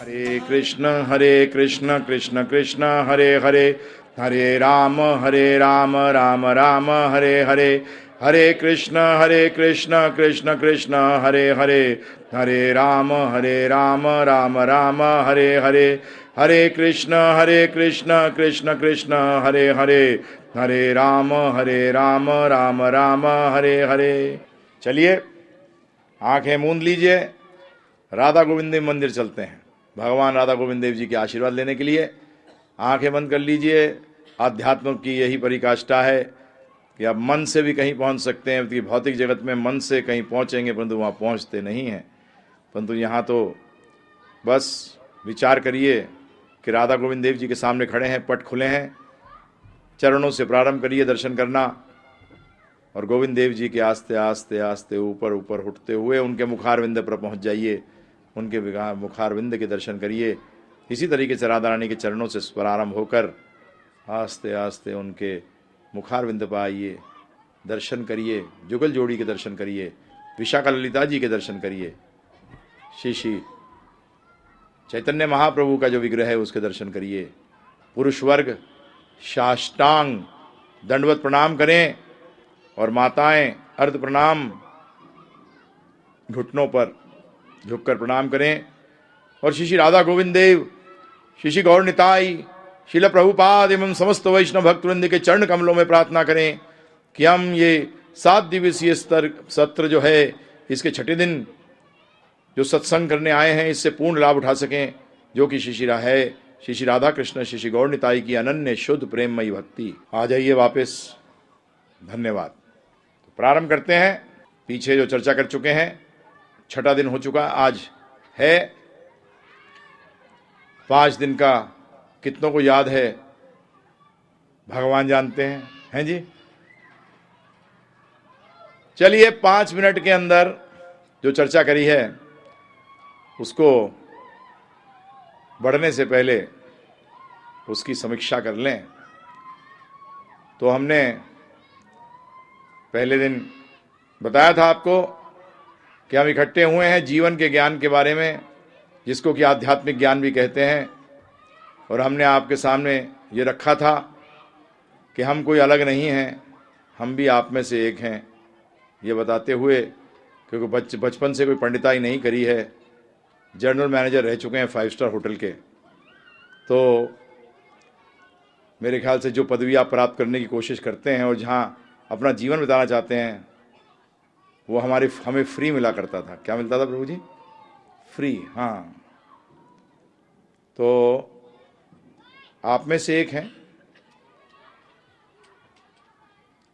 हरे कृष्ण हरे कृष्ण कृष्ण कृष्ण, हरे हरे। हरे राम हरे राम राम राम, हरे हरे। हरे कृष्ण हरे कृष्ण कृष्ण कृष्ण, हरे हरे। हरे राम हरे राम राम राम, हरे हरे। हरे कृष्ण हरे कृष्ण कृष्ण कृष्ण, हरे हरे। हरे राम हरे राम राम राम, हरे हरे। चलिए, आँखें मूंद लीजिए। राधा गोविंद मंदिर चलते हैं। भगवान राधा गोविंद देव जी के आशीर्वाद लेने के लिए आँखें बंद कर लीजिए। आध्यात्म की यही परिकाष्ठा है कि आप मन से भी कहीं पहुँच सकते हैं कि भौतिक जगत में मन से कहीं पहुँचेंगे, परंतु वहाँ पहुँचते नहीं हैं। परंतु यहाँ तो बस विचार करिए कि राधा गोविंद देव जी के सामने खड़े हैं, पट खुले हैं। चरणों से प्रारंभ करिए दर्शन करना। और गोविंद देव जी के आस्ते आस्ते आस्ते ऊपर ऊपर उठते हुए उनके मुखारविंद पर पहुँच जाइए। उनके मुखारविंद के दर्शन करिए। इसी तरीके से राधा रानी के चरणों से प्रारंभ होकर आस्ते आस्ते उनके मुखारविंद पर आइए, दर्शन करिए, जुगल जोड़ी के दर्शन करिए, विशाखा ललिता जी के दर्शन करिए। श्री चैतन्य महाप्रभु का जो विग्रह है उसके दर्शन करिए। पुरुष वर्ग, साष्टांग, दंडवत प्रणाम करें और माताएँ अर्ध प्रणाम, घुटनों पर झुककर प्रणाम करें। और श्री राधा गोविंद देव, श्री गौर निताई, शिल प्रभुपाद एवं समस्त वैष्णव भक्तवृंद के चरण कमलों में प्रार्थना करें कि हम ये सात दिवसीय स्तर, सत्र जो है, इसके छठे दिन जो सत्संग करने आए हैं, इससे पूर्ण लाभ उठा सकें, जो कि शिशिरा है, श्री राधा कृष्ण श्री गौर निताई की अनन्य शुद्ध प्रेममयी भक्ति। आ जाइए वापस। धन्यवाद। तो प्रारंभ करते हैं। पीछे जो चर्चा कर चुके हैं छठा दिन हो चुका, आज है। पाँच दिन का कितनों को याद है, भगवान जानते हैं। हैं जी? चलिए, पाँच मिनट के अंदर जो चर्चा करी है, उसको बढ़ने से पहले उसकी समीक्षा कर लें। तो हमने पहले दिन बताया था आपको कि हम इकट्ठे हुए हैं जीवन के ज्ञान के बारे में, जिसको कि आध्यात्मिक ज्ञान भी कहते हैं। और हमने आपके सामने ये रखा था कि हम कोई अलग नहीं हैं, हम भी आप में से एक हैं। ये बताते हुए क्योंकि बच, बचपन से कोई पंडिताई नहीं करी है जनरल मैनेजर रह चुके हैं फाइव स्टार होटल के। तो मेरे ख्याल से जो पदवी आप प्राप्त करने की कोशिश करते हैं और जहाँ अपना जीवन बिताना चाहते हैं वो हमारे, हमें फ्री मिला करता था। क्या मिलता था प्रभु जी? फ्री हाँ। तो आप में से एक हैं।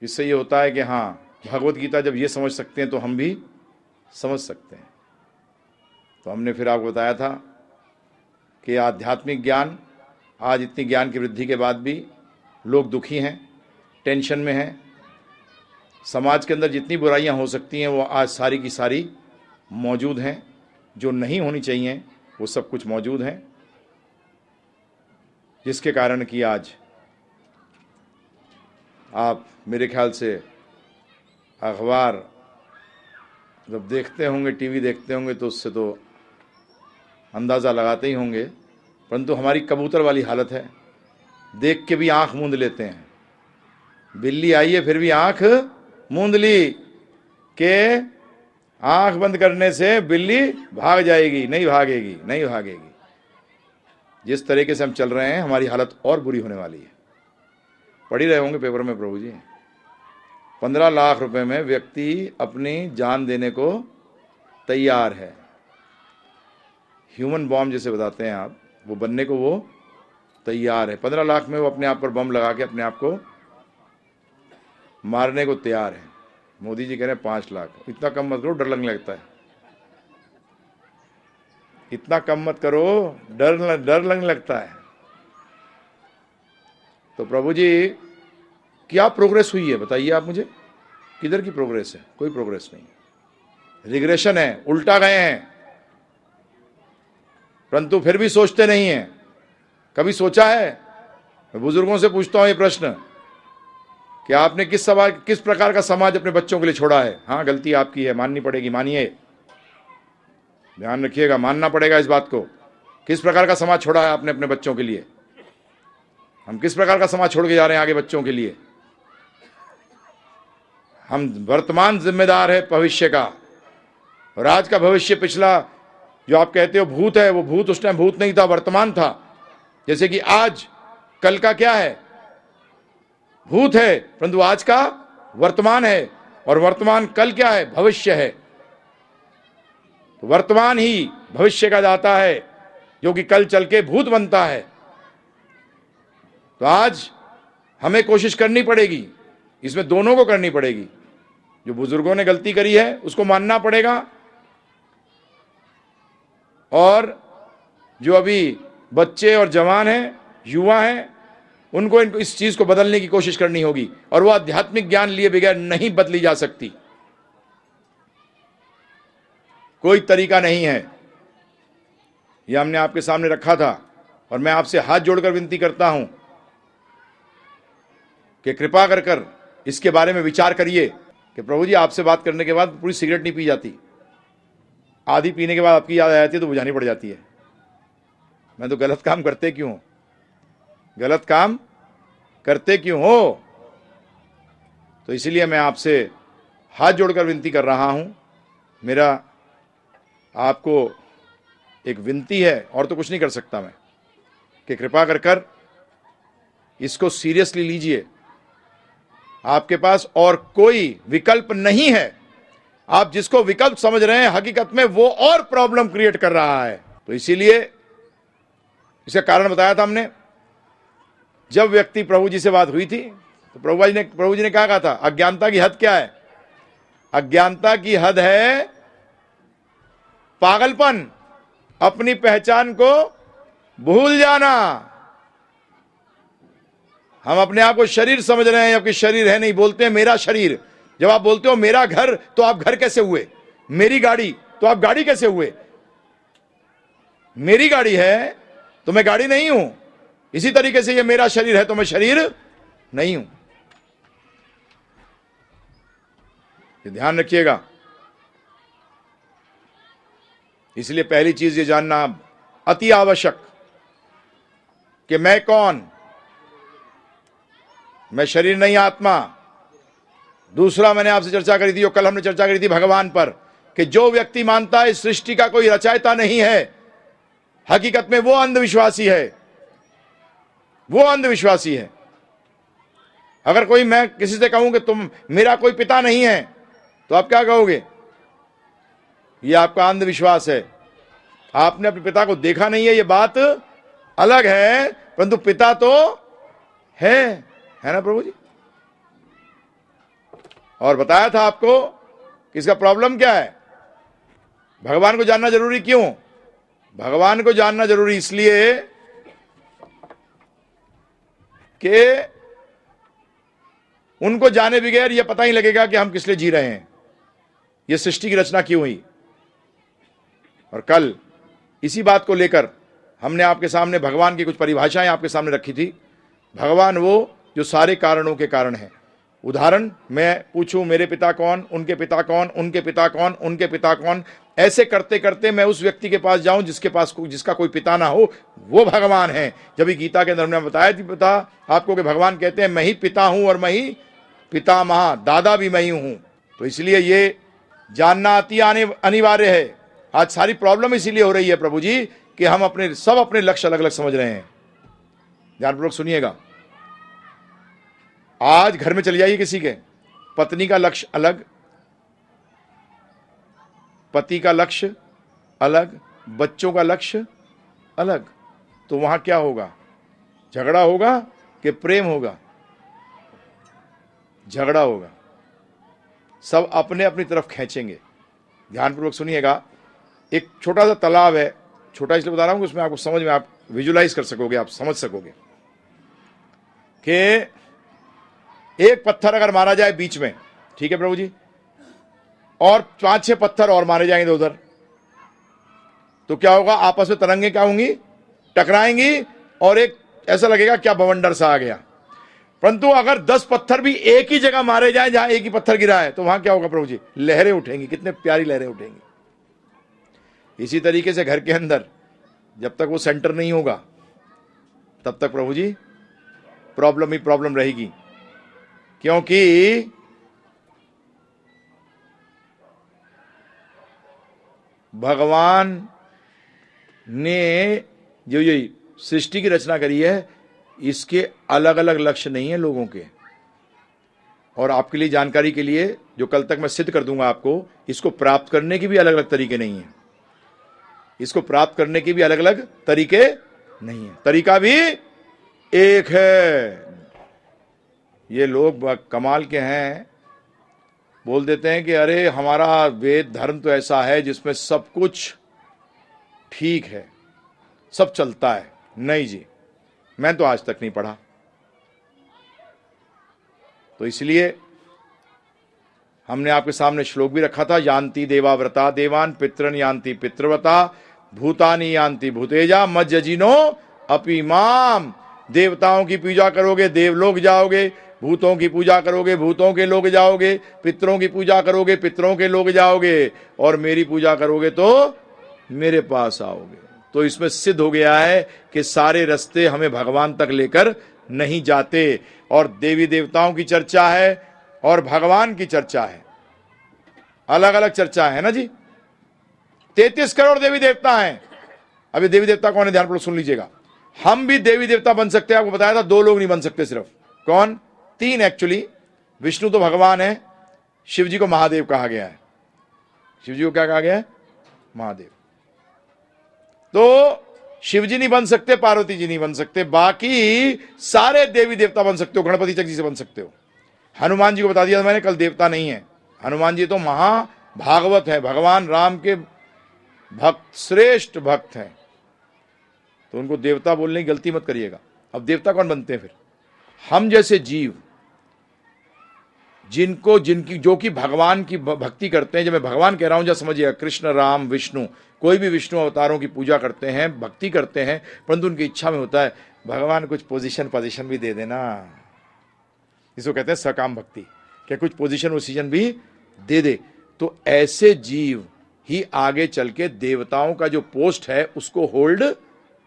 इससे ये होता है कि हाँ भगवत गीता जब ये समझ सकते हैं तो हम भी समझ सकते हैं। तो हमने फिर आपको बताया था कि आध्यात्मिक ज्ञान, आज इतनी ज्ञान की वृद्धि के बाद भी लोग दुखी हैं, टेंशन में हैं समाज के अंदर जितनी बुराइयाँ हो सकती हैं, वो आज सारी की सारी मौजूद हैं। जो नहीं होनी चाहिए, वो सब कुछ मौजूद हैं। जिसके कारण कि आज आप मेरे ख्याल से अखबार जब देखते होंगे, टीवी देखते होंगे तो उससे तो अंदाज़ा लगाते ही होंगे। परंतु हमारी कबूतर वाली हालत है। देख के भी आँख मूंद लेते हैं। बिल्ली आई है, फिर भी आँख मूंद ली के आँख बंद करने से बिल्ली भाग जाएगी, नहीं भागेगी नहीं भागेगी। जिस तरीके से हम चल रहे हैं, हमारी हालत और बुरी होने वाली है। पढ़ रहे होंगे पेपर में प्रभु जी। पंद्रह लाख रुपए में व्यक्ति अपनी जान देने को तैयार है। ह्यूमन बॉम्ब जैसे बताते हैं आप, वो बनने को वो तैयार है। पंद्रह लाख में वो अपने आप पर बम लगा के अपने आप को मारने को तैयार है। मोदी जी कह रहे हैं, पाँच लाख। इतना कम मत करो, डर लगने लगता है। इतना कम मत करो, डर डर लगने लगता है। तो प्रभु जी, क्या प्रोग्रेस हुई है? बताइए आप मुझे। किधर की प्रोग्रेस है? कोई प्रोग्रेस नहीं रिग्रेशन है, उल्टा गए हैं। परंतु फिर भी सोचते नहीं है। कभी सोचा है? बुज़ुर्गों से पूछता हूँ ये प्रश्न। कि आपने किस समाज किस प्रकार का समाज अपने बच्चों के लिए छोड़ा है? हाँ गलती आपकी है, माननी पड़ेगी, मानिए। ध्यान रखिएगा, मानना पड़ेगा इस बात को। किस प्रकार का समाज छोड़ा है आपने अपने बच्चों के लिए? हम किस प्रकार का समाज छोड़ के जा रहे हैं आगे बच्चों के लिए? हम वर्तमान जिम्मेदार है भविष्य का। और आज का भविष्य पिछला जो आप कहते हो भूत है, वो भूत उस टाइम भूत नहीं था, वर्तमान था। जैसे कि आज, कल का क्या है? भूत है, परंतु आज का वर्तमान है, और वर्तमान कल क्या है? भविष्य है। तो वर्तमान ही भविष्य का दाता है, जो कि कल चल के भूत बनता है। तो आज हमें कोशिश करनी पड़ेगी, इसमें दोनों को करनी पड़ेगी। जो बुज़ुर्गों ने गलती करी है, उसको मानना पड़ेगा। और जो अभी बच्चे और जवान हैं, युवा हैं उनको इनको इस चीज़ को बदलने की कोशिश करनी होगी और वो आध्यात्मिक ज्ञान लिए बगैर नहीं बदली जा सकती। कोई तरीका नहीं है। यह हमने आपके सामने रखा था और मैं आपसे हाथ जोड़कर विनती करता हूँ कि कृपा कर कर इसके बारे में विचार करिए कि प्रभु जी, आपसे बात करने के बाद पूरी सिगरेट नहीं पी जाती। आधी पीने के बाद आपकी याद आ जाती है तो बुझानी पड़ जाती है। मैं तो गलत काम करते क्यों? गलत काम करते क्यों हो? तो इसीलिए मैं आपसे हाथ जोड़कर विनती कर रहा हूँ। मेरा आपको एक विनती है, और तो कुछ नहीं कर सकता मैं, कि कृपा कर कर इसको सीरियसली लीजिए। आपके पास और कोई विकल्प नहीं है। आप जिसको विकल्प समझ रहे हैं, हकीकत में वो और प्रॉब्लम क्रिएट कर रहा है। तो इसीलिए इसका कारण बताया था हमने। जब व्यक्ति प्रभु जी से बात हुई थी तो प्रभु जी ने, प्रभु जी ने कहा था, अज्ञानता की हद क्या है? अज्ञानता की हद है पागलपन, अपनी पहचान को भूल जाना। हम अपने आप को शरीर समझ रहे हैं, जबकि शरीर है नहीं, बोलते हैं मेरा शरीर। जब आप बोलते हो मेरा घर तो आप घर कैसे हुए? मेरी गाड़ी तो आप गाड़ी कैसे हुए? मेरी गाड़ी है तो मैं गाड़ी नहीं हूँ। इसी तरीके से ये मेरा शरीर है तो मैं शरीर नहीं हूँ। ये ध्यान रखिएगा। इसलिए पहली चीज़ ये जानना अति आवश्यक कि मैं कौन? मैं शरीर नहीं, आत्मा। दूसरा मैंने आपसे चर्चा करी थी जो कल हमने चर्चा करी थी भगवान पर कि जो व्यक्ति मानता है सृष्टि का कोई रचायता नहीं है, हकीकत में वो अंधविश्वासी है। वो अंधविश्वासी है। अगर कोई मैं किसी से कहूँ कि तुम, मेरा कोई पिता नहीं है तो आप क्या कहोगे? ये आपका अंधविश्वास है। आपने अपने पिता को देखा नहीं है, ये बात अलग है, परंतु पिता तो है। है ना प्रभु जी? और बताया था आपको कि इसका प्रॉब्लम क्या है। भगवान को जानना ज़रूरी क्यों? भगवान को जानना ज़रूरी इसलिए कि उनको जाने बगैर यह पता ही लगेगा कि हम किस लिए जी रहे हैं। यह सृष्टि की रचना क्यों हुई? और कल इसी बात को लेकर हमने आपके सामने भगवान की कुछ परिभाषाएँ आपके सामने रखी थी। भगवान वो जो सारे कारणों के कारण है। उदाहरण, मैं पूछूँ, मेरे पिता कौन, उनके पिता कौन, उनके पिता कौन, उनके पिता कौन ऐसे करते करते मैं उस व्यक्ति के पास जाऊँ जिसके पास को, जिसका कोई पिता ना हो वो भगवान है। जब गीता के अंदर हमने बताया थी पिता आपको कि भगवान कहते हैं मैं ही पिता हूँ और मैं ही पिता महा दादा भी मैं ही हूँ। तो इसलिए ये जानना अति आने अनिवार्य है। आज सारी प्रॉब्लम इसीलिए हो रही है प्रभु जी कि हम अपने सब अपने लक्ष्य अलग अलग समझ रहे हैं। ध्यानपूर्वक सुनिएगा। आज घर में चले जाइए किसी के। पत्नी का लक्ष्य अलग पति का लक्ष्य अलग, बच्चों का लक्ष्य अलग। तो वहाँ क्या होगा? झगड़ा होगा कि प्रेम होगा? झगड़ा होगा। सब अपने अपनी तरफ़ खींचेंगे। ध्यानपूर्वक सुनिएगा। एक छोटा सा तालाब है, छोटा इसलिए बता रहा हूँ उसमें आपको समझ में आप विजुलाइज कर सकोगे, आप समझ सकोगे कि एक पत्थर अगर मारा जाए बीच में, ठीक है प्रभु जी? और पाँच छह पत्थर और मारे जाएँगे उधर। तो क्या होगा? आपस में तरंगे क्या होंगी? टकराएँगी और एक ऐसा लगेगा क्या बवंडर सा आ गया। परंतु अगर दस पत्थर भी एक ही जगह मारे जाए जहाँ एक ही पत्थर गिरा है तो वहाँ क्या होगा प्रभु जी? लहरें उठेंगी, कितने प्यारी लहरें उठेंगी। इसी तरीके से घर के अंदर, जब तक वो सेंटर नहीं होगा, तब तक प्रभु जी, प्रॉब्लम ही प्रॉब्लम रहेगी। क्योंकि भगवान ने जो ये सृष्टि की रचना करी है, इसके अलग अलग लक्ष्य नहीं है लोगों के। और आपके लिए जानकारी के लिए, जो कल तक मैं सिद्ध कर दूँगा आपको, इसको प्राप्त करने के भी अलग अलग तरीके नहीं है। इसको प्राप्त करने के भी अलग अलग तरीके नहीं है। तरीका भी एक है। ये लोग कमाल के हैं। बोल देते हैं कि अरे, हमारा वेद धर्म तो ऐसा है जिसमें सब कुछ ठीक है, सब चलता है। नहीं जी, मैं तो आज तक नहीं पढ़ा। तो इसलिए हमने आपके सामने श्लोक भी रखा था, यान्ति देवाव्रता देवान पितरन यान्ति पितृव्रता, भूतानी यान्ति भूतेजा मज्जिनो अपीमाम देवताओं की पूजा करोगे, देवलोक जाओगे भूतों की पूजा करोगे, भूतों के लोग जाओगे, पितरों की पूजा करोगे, पितरों के लोग जाओगे, और मेरी पूजा करोगे तो मेरे पास आओगे। तो इसमें सिद्ध हो गया है कि सारे रास्ते हमें भगवान तक लेकर नहीं जाते। और देवी देवताओं की चर्चा है, और भगवान की चर्चा है। अलग अलग चर्चा है ना जी? तैतीस करोड़ देवी देवता हैं। अभी देवी देवता कौन है? ध्यान सुन लीजिएगा। हम भी देवी देवता बन सकते हैं, आपको बताया था, दो लोग नहीं बन सकते सिर्फ़। कौन? तीन एक्चुअली विष्णु तो भगवान है शिव जी को महादेव कहा गया है। शिव जी को क्या कहा गया है? महादेव। तो शिव जी नहीं बन सकते, पार्वती जी नहीं बन सकते, बाकी सारे देवी देवता बन सकते हो, गणपति चक जी से बन सकते हो। हनुमान जी को बता दिया मैंने, कल देवता नहीं है। हनुमान जी तो महाभागवत है, भगवान राम के भक्त, श्रेष्ठ भक्त हैं। तो उनको देवता बोलने की गलती मत करिएगा। अब देवता कौन बनते हैं फिर? हम जैसे जीव जिनको, जिनकी, जो कि भगवान की भक्ति करते हैं। जब मैं भगवान कह रहा हूँ जब समझिएगा कृष्ण, राम, विष्णु, कोई भी विष्णु अवतारों की पूजा करते हैं, भक्ति करते हैं, परंतु उनकी इच्छा में होता है, भगवान कुछ पोजीशन पोजीशन भी दे देना। इसको कहते हैं सकाम भक्ति। क्या कुछ पोजीशन वोजिशन भी दे दे। तो ऐसे जीव ही आगे चल के देवताओं का जो पोस्ट है, उसको होल्ड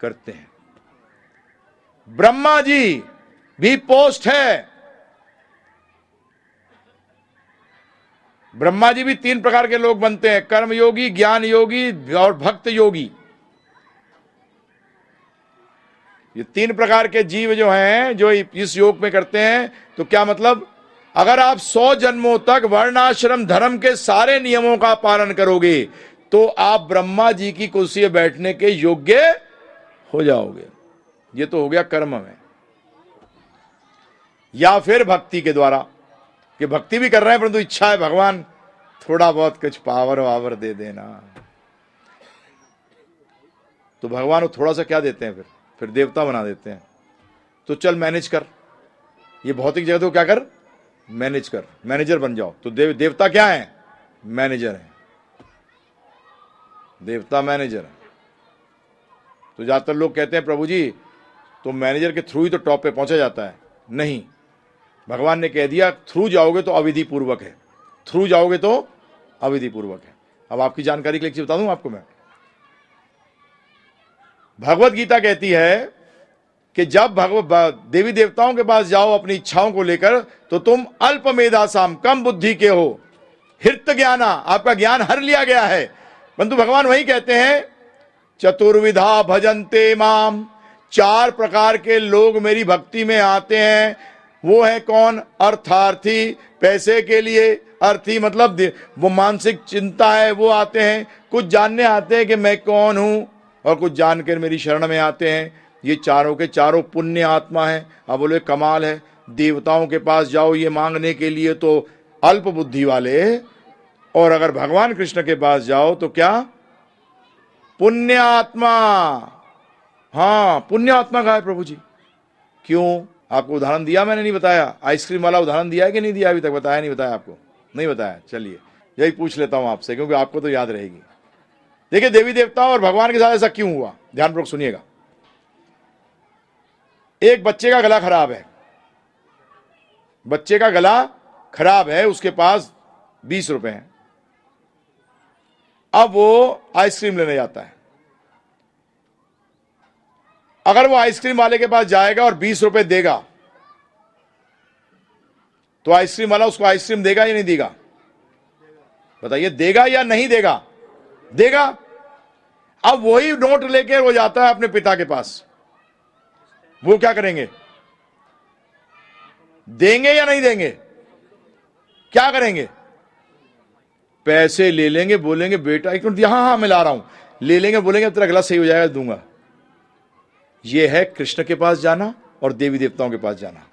करते हैं। ब्रह्मा जी भी पोस्ट है। ब्रह्मा जी भी तीन प्रकार के लोग बनते हैं, कर्म योगी, ज्ञान योगी और भक्त योगी। ये तीन प्रकार के जीव जो हैं, जो इस योग में करते हैं तो क्या मतलब? अगर आप सौ जन्मों तक वर्णाश्रम धर्म के सारे नियमों का पालन करोगे तो आप ब्रह्मा जी की कुर्सी बैठने के योग्य हो जाओगे। ये तो हो गया कर्म में। या फिर भक्ति के द्वारा। कि भक्ति भी कर रहे हैं, परंतु इच्छा है, भगवान, थोड़ा बहुत कुछ पावर वावर दे देना। तो भगवान वो थोड़ा सा क्या देते हैं फिर? फिर देवता बना देते हैं। तो चल मैनेज कर। ये भौतिक जगत को क्या कर? मैनेज कर। मैनेजर बन जाओ। तो देव, देवता क्या है? मैनेजर है। देवता मैनेजर है। तो ज़्यादातर लोग कहते हैं, प्रभु जी तो मैनेजर के थ्रू ही तो टॉप पे पहुँचा जाता है। नहीं भगवान ने कह दिया, थ्रू जाओगे तो अविधि पूर्वक है। थ्रू जाओगे तो अविधि पूर्वक है। अब आपकी जानकारी के लिए बता दूँ आपको मैं? भगवत गीता कहती है कि जब भगवत देवी देवताओं के पास जाओ अपनी इच्छाओं को लेकर तो तुम अल्प मेधासाम कम बुद्धि के हो। हित ज्ञाना, आपका ज्ञान हर लिया गया है। परंतु भगवान वही कहते हैं, चतुर्विधा भजनते माम, चार प्रकार के लोग मेरी भक्ति में आते हैं वो है कौन? अर्थार्थी। पैसे के लिए अर्थी मतलब वो मानसिक चिंता है, वो आते हैं। कुछ जानने आते हैं कि मैं कौन हूँ और कुछ जानकर मेरी शरण में आते हैं। ये चारों के चारों पुण्य आत्मा है। अब बोले, कमाल है। देवताओं के पास जाओ ये मांगने के लिए तो अल्प बुद्धि वाले। और अगर भगवान कृष्ण के पास जाओ तो क्या? पुण्य आत्मा। हाँ पुण्य आत्मा का है प्रभु जी? क्यों? आपको उदाहरण दिया मैंने, नहीं बताया। आइसक्रीम वाला उदाहरण दिया है कि नहीं दिया? अभी तक बताया, नहीं बताया आपको? नहीं बताया। चलिए, यही पूछ लेता हूँ आपसे, क्योंकि आपको तो याद रहेगी। देखिए, देवी देवताओं और भगवान के साथ ऐसा क्यों हुआ? ध्यानपूर्वक सुनिएगा। एक बच्चे का गला खराब है। बच्चे का गला खराब है, उसके पास बीस रुपए हैं। अब वो आइसक्रीम लेने जाता है। अगर वो आइसक्रीम वाले के पास जाएगा और बीस रुपए देगा तो आइसक्रीम वाला उसको आइसक्रीम देगा या नहीं देगा? बताइए, देगा या नहीं देगा? देगा। अब वही नोट लेकर वो जाता है अपने पिता के पास। वो क्या करेंगे? देंगे या नहीं देंगे? क्या करेंगे? पैसे ले लेंगे, बोलेंगे, बेटा, एक मिनट हाँ हाँ मैं ला रहा हूँ। ले लेंगे, बोलेंगे तेरा गला सही हो जाएगा, दूँगा। यह है कृष्ण के पास जाना और देवी देवताओं के पास जाना।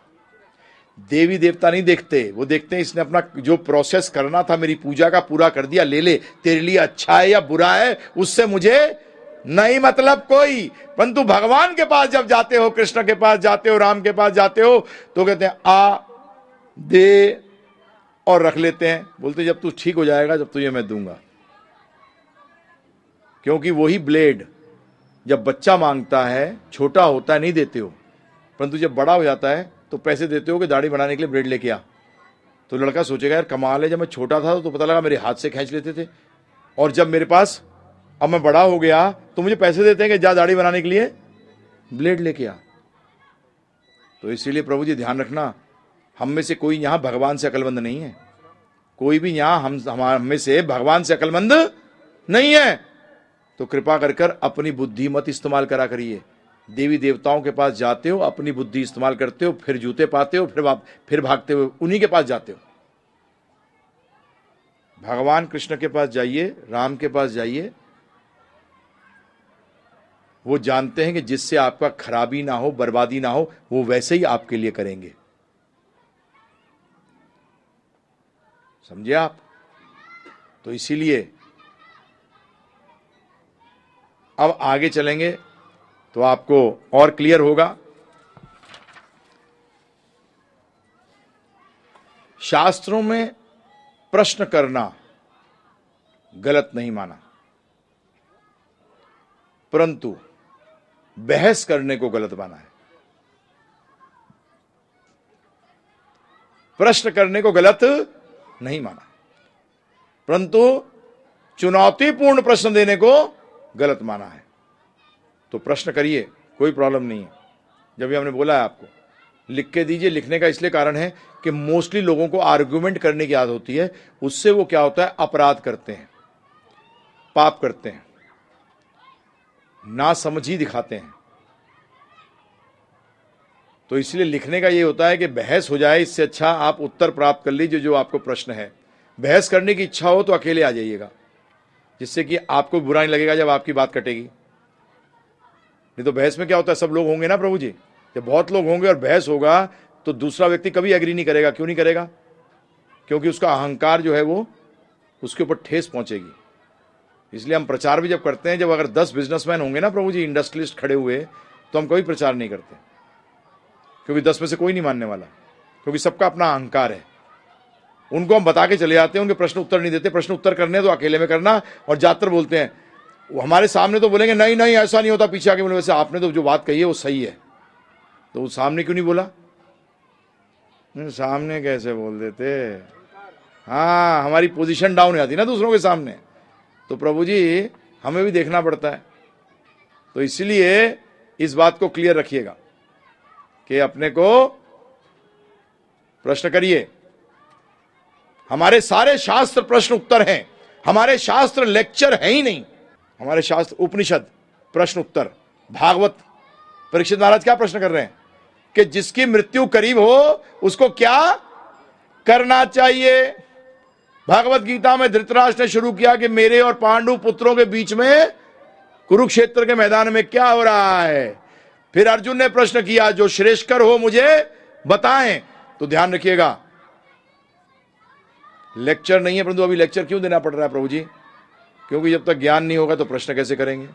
देवी देवता नहीं देखते, वो देखते हैं इसने अपना जो प्रोसेस करना था, मेरी पूजा का पूरा कर दिया, ले ले, तेरे लिए अच्छा है या बुरा है, उससे मुझे नहीं मतलब कोई। परंतु भगवान के पास जब जाते हो, कृष्ण के पास जाते हो, राम के पास जाते हो तो कहते हैं, आ, दे और रख लेते हैं। बोलते जब तू ठीक हो जाएगा, जब तुझे मैं दूँगा। क्योंकि वही ब्लेड जब बच्चा माँगता है, छोटा होता है, नहीं देते हो। परंतु जब बड़ा हो जाता है तो पैसे देते हो कि दाढ़ी बनाने के लिए ब्रेड लेके आ। तो लड़का सोचेगा, यार, कमाल है, जब मैं छोटा था तो पता लगा मेरे हाथ से खींच लेते थे। और जब मेरे पास, अब मैं बड़ा हो गया तो मुझे पैसे देते हैं कि जा दाढ़ी बनाने के लिए ब्लेड लेके आ। तो इसीलिए प्रभु जी, ध्यान रखना, हम में से कोई यहाँ भगवान से अकलमंद नहीं है। कोई भी यहाँ हम हम में से भगवान से अकलमंद नहीं है। तो कृपा कर कर अपनी बुद्धि मत इस्तेमाल करा करिए। देवी देवताओं के पास जाते हो, अपनी बुद्धि इस्तेमाल करते हो, फिर जूते पाते हो, फिर फिर भागते हो उन्हीं के पास जाते हो। भगवान कृष्ण के पास जाइए, राम के पास जाइए। वो जानते हैं कि जिससे आपका खराबी ना हो, बर्बादी ना हो, वो वैसे ही आपके लिए करेंगे। समझे आप? तो इसीलिए अब आगे चलेंगे तो आपको और क्लियर होगा। शास्त्रों में प्रश्न करना गलत नहीं माना। परंतु बहस करने को गलत माना है। प्रश्न करने को गलत नहीं माना। परंतु चुनौतीपूर्ण प्रश्न देने को गलत माना है। तो प्रश्न करिए, कोई प्रॉब्लम नहीं है। जब भी हमने बोला है आपको, लिख के दीजिए, लिखने का इसलिए कारण है कि मोस्टली लोगों को आर्ग्यूमेंट करने की आदत होती है, उससे वो क्या होता है? अपराध करते हैं, पाप करते हैं, ना समझी दिखाते हैं। तो इसलिए लिखने का ये होता है कि बहस हो जाए, इससे अच्छा आप उत्तर प्राप्त कर लीजिए जो आपको प्रश्न है। बहस करने की इच्छा हो तो अकेले आ जाइएगा। जिससे कि आपको बुरा नहीं लगेगा जब आपकी बात कटेगी। नहीं तो बहस में क्या होता है? सब लोग होंगे ना प्रभु जी? जब बहुत लोग होंगे और बहस होगा तो दूसरा व्यक्ति कभी एग्री नहीं करेगा। क्यों नहीं करेगा? क्योंकि उसका अहंकार जो है वो उसके ऊपर ठेस पहुंचेगी। इसलिए हम प्रचार भी जब करते हैं, जब अगर दस बिजनेसमैन होंगे ना प्रभु जी इंडस्ट्रियलिस्ट खड़े हुए तो हम कभी प्रचार नहीं करते। क्योंकि दस में से कोई नहीं मानने वाला। क्योंकि सबका अपना अहंकार है। उनको हम बता के चले जाते हैं उनके प्रश्न उत्तर नहीं देते प्रश्न उत्तर करने तो अकेले में करना और ज़्यादातर बोलते हैं। वो हमारे सामने तो बोलेंगे नहीं नहीं ऐसा नहीं होता। पीछे आके बोले वैसे आपने तो जो बात कही है वो सही है। तो वो सामने क्यों नहीं बोला? नहीं, सामने कैसे बोल देते? हाँ हमारी पोजीशन डाउन हो जाती ना दूसरों के सामने। तो प्रभु जी हमें भी देखना पड़ता है। तो इसलिए इस बात को क्लियर रखिएगा कि अपने को प्रश्न करिए। हमारे सारे शास्त्र प्रश्न उत्तर हैं। हमारे शास्त्र लेक्चर है ही नहीं। हमारे शास्त्र उपनिषद प्रश्न उत्तर। भागवत, परीक्षित महाराज क्या प्रश्न कर रहे हैं? कि जिसकी मृत्यु करीब हो, उसको क्या करना चाहिए? भागवत गीता में धृतराष्ट्र ने शुरू किया कि मेरे और पांडु पुत्रों के बीच में, कुरुक्षेत्र के मैदान में क्या हो रहा है? फिर अर्जुन ने प्रश्न किया, जो श्रेष्ठकर हो मुझे, बताएँ। तो ध्यान रखिएगा लेक्चर नहीं है परंतु अभी लेक्चर क्यों देना पड़ रहा है प्रभु जी? क्योंकि जब तक ज्ञान नहीं होगा तो प्रश्न कैसे करेंगे?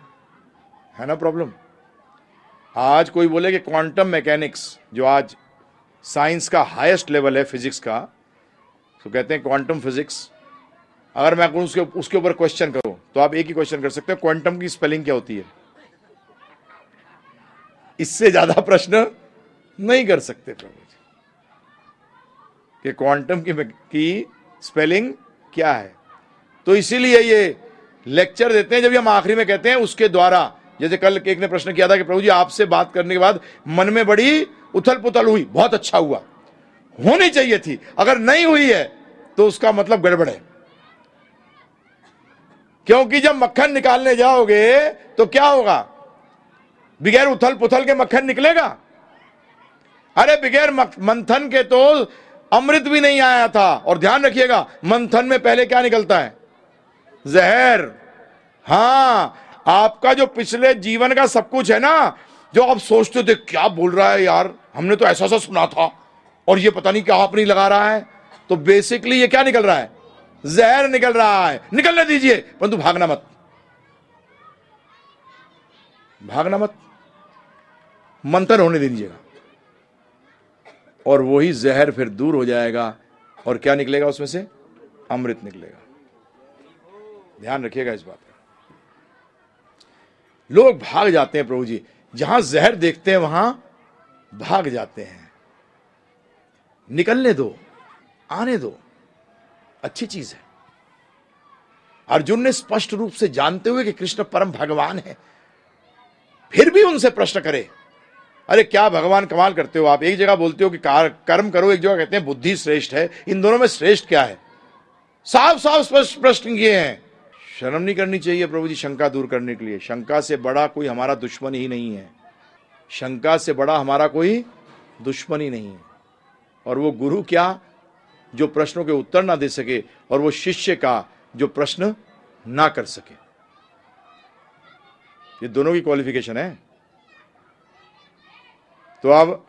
है ना प्रॉब्लम आज कोई बोले कि क्वांटम मैकेनिक्स जो आज साइंस का हाईएस्ट लेवल है फिजिक्स का तो कहते हैं क्वांटम फिजिक्स अगर मैं उसके उसके ऊपर क्वेश्चन करूँ तो आप एक ही क्वेश्चन कर सकते हो क्वांटम की स्पेलिंग क्या होती है? इससे ज़्यादा प्रश्न नहीं कर सकते प्रभु जी। कि क्वांटम की, की स्पेलिंग क्या है? तो इसीलिए ये लेक्चर देते हैं, जब हम आखिरी में कहते हैं उसके द्वारा। जैसे कल एक ने प्रश्न किया था कि प्रभु जी, आपसे बात करने के बाद मन में बड़ी उथल पुथल हुई, बहुत अच्छा हुआ। होनी चाहिए थी। अगर नहीं हुई है तो उसका मतलब गड़बड़ है। क्योंकि जब मक्खन निकालने जाओगे तो क्या होगा? बगैर उथल पुथल के मक्खन निकलेगा? अरे, बगैर मंथन के तो अमृत भी नहीं आया था। और ध्यान रखिएगा, मंथन में पहले क्या निकलता है? जहर। हाँ, आपका जो पिछले जीवन का सब कुछ है ना, जो आप सोचते थे, क्या बोल रहा है यार? हमने तो ऐसा सा सुना था। और ये पता नहीं क्या आप नहीं लगा रहा है? तो बेसिकली ये क्या निकल रहा है? जहर निकल रहा है। निकलने दीजिए, परंतु भागना मत। भागना मत। मंथन होने दीजिएगा। और वही जहर फिर दूर हो जाएगा। और क्या निकलेगा उसमें से? अमृत निकलेगा। ध्यान रखिएगा इस बात का। लोग भाग जाते हैं प्रभु जी। जहाँ जहर देखते हैं, वहाँ भाग जाते हैं। निकलने दो, आने दो। अच्छी चीज़ है। अर्जुन ने स्पष्ट रूप से जानते हुए कि कृष्ण परम भगवान है। फिर भी उनसे प्रश्न करे। अरे क्या भगवान कमाल करते हो आप? एक जगह बोलते हो कि कर्म करो, एक जगह कहते हैं बुद्धि श्रेष्ठ है। इन दोनों में श्रेष्ठ क्या है? साफ़ साफ़ स्पष्ट प्रश्न किए हैं। शर्म नहीं करनी चाहिए प्रभु जी शंका दूर करने के लिए। शंका से बड़ा कोई हमारा दुश्मन ही नहीं है। शंका से बड़ा हमारा कोई दुश्मन ही नहीं है। और वो गुरु क्या? जो प्रश्नों के उत्तर ना दे सके और वो शिष्य का जो प्रश्न ना कर सके। ये दोनों की क्वालिफिकेशन है। तो अब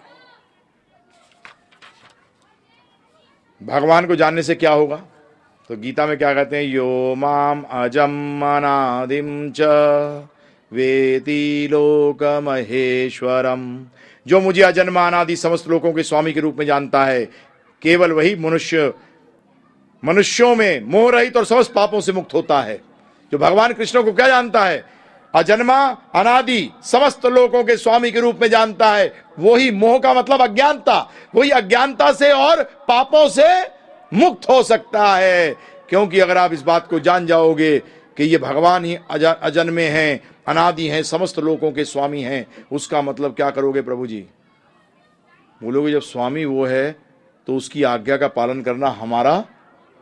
भगवान को जानने से क्या होगा? तो गीता में क्या कहते हैं? यो माम अजम अनादिम च वेती लोक महेश्वरम जो मुझे अजन्मा अनादि समस्त लोगों के स्वामी के रूप में जानता है, केवल वही मनुष्य, मनुष्यों में मोह रहित और समस्त पापों से मुक्त होता है। जो भगवान कृष्ण को क्या जानता है? अजन्मा, अनादि, समस्त लोगों के स्वामी के रूप में जानता है। वही मोह का मतलब अज्ञानता। वही अज्ञानता से और पापों से मुक्त हो सकता है। क्योंकि अगर आप इस बात को जान जाओगे कि ये भगवान ही अजन्मे हैं, अनादि हैं, समस्त लोगों के स्वामी हैं, उसका मतलब क्या करोगे प्रभु जी? बोलोगे, जब स्वामी वो है तो उसकी आज्ञा का पालन करना हमारा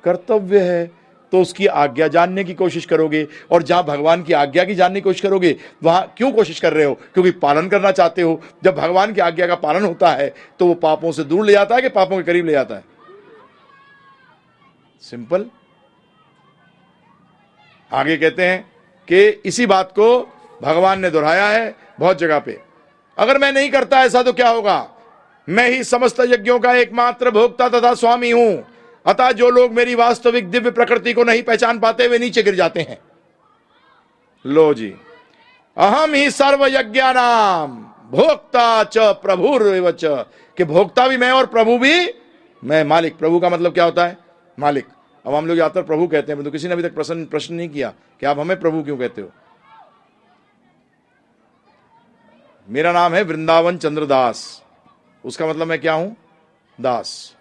कर्तव्य है। तो उसकी आज्ञा जानने की कोशिश करोगे और जहाँ भगवान की आज्ञा की जानने की कोशिश करोगे, वहाँ क्यों कोशिश कर रहे हो? क्योंकि पालन करना चाहते हो। जब भगवान की आज्ञा का पालन होता है तो वो पापों से दूर ले जाता है कि पापों के करीब ले जाता है? सिंपल। आगे कहते हैं कि इसी बात को भगवान ने दोहराया है बहुत जगह पे। अगर मैं नहीं करता ऐसा तो क्या होगा? मैं ही समस्त यज्ञों का एकमात्र भोक्ता तथा स्वामी हूँ। अतः जो लोग मेरी वास्तविक दिव्य प्रकृति को नहीं पहचान पाते, वे नीचे गिर जाते हैं। लो जी। अहम ही सर्व यज्ञ नाम भोक्ता च। प्रभु कि भोक्ता भी मैं और प्रभु भी, मैं मालिक। प्रभु का मतलब क्या होता है? मालिक। अब हम लोग ज़्यादातर प्रभु कहते हैं तो किसी ने अभी तक प्रश्न प्रश्न नहीं किया कि आप हमें प्रभु क्यों कहते हो? मेरा नाम है वृंदावन चंद्रदास उसका मतलब मैं क्या हूँ? दास।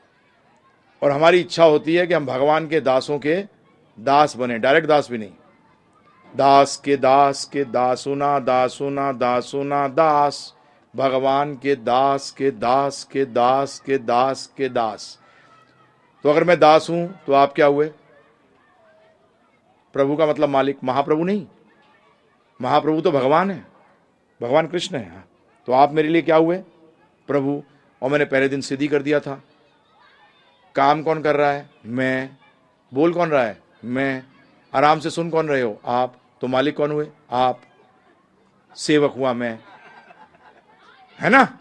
और हमारी इच्छा होती है कि हम भगवान के दासों के दास बने। डायरेक्ट दास भी नहीं। दास के दास के दासुना दासुना दासुना, दास। भगवान के दास के दास के दास के दास के दास। तो अगर मैं दास हूँ तो आप क्या हुए? प्रभु का मतलब मालिक महाप्रभु नहीं। महाप्रभु तो भगवान है। भगवान कृष्ण है। तो आप मेरे लिए क्या हुए? प्रभु, और मैंने पहले दिन सिद्धि कर दिया था। काम कौन कर रहा है? मैं। बोल कौन रहा है? मैं। आराम से सुन कौन रहे हो? आप। तो मालिक कौन हुए? आप। सेवक हुआ मैं। है ना?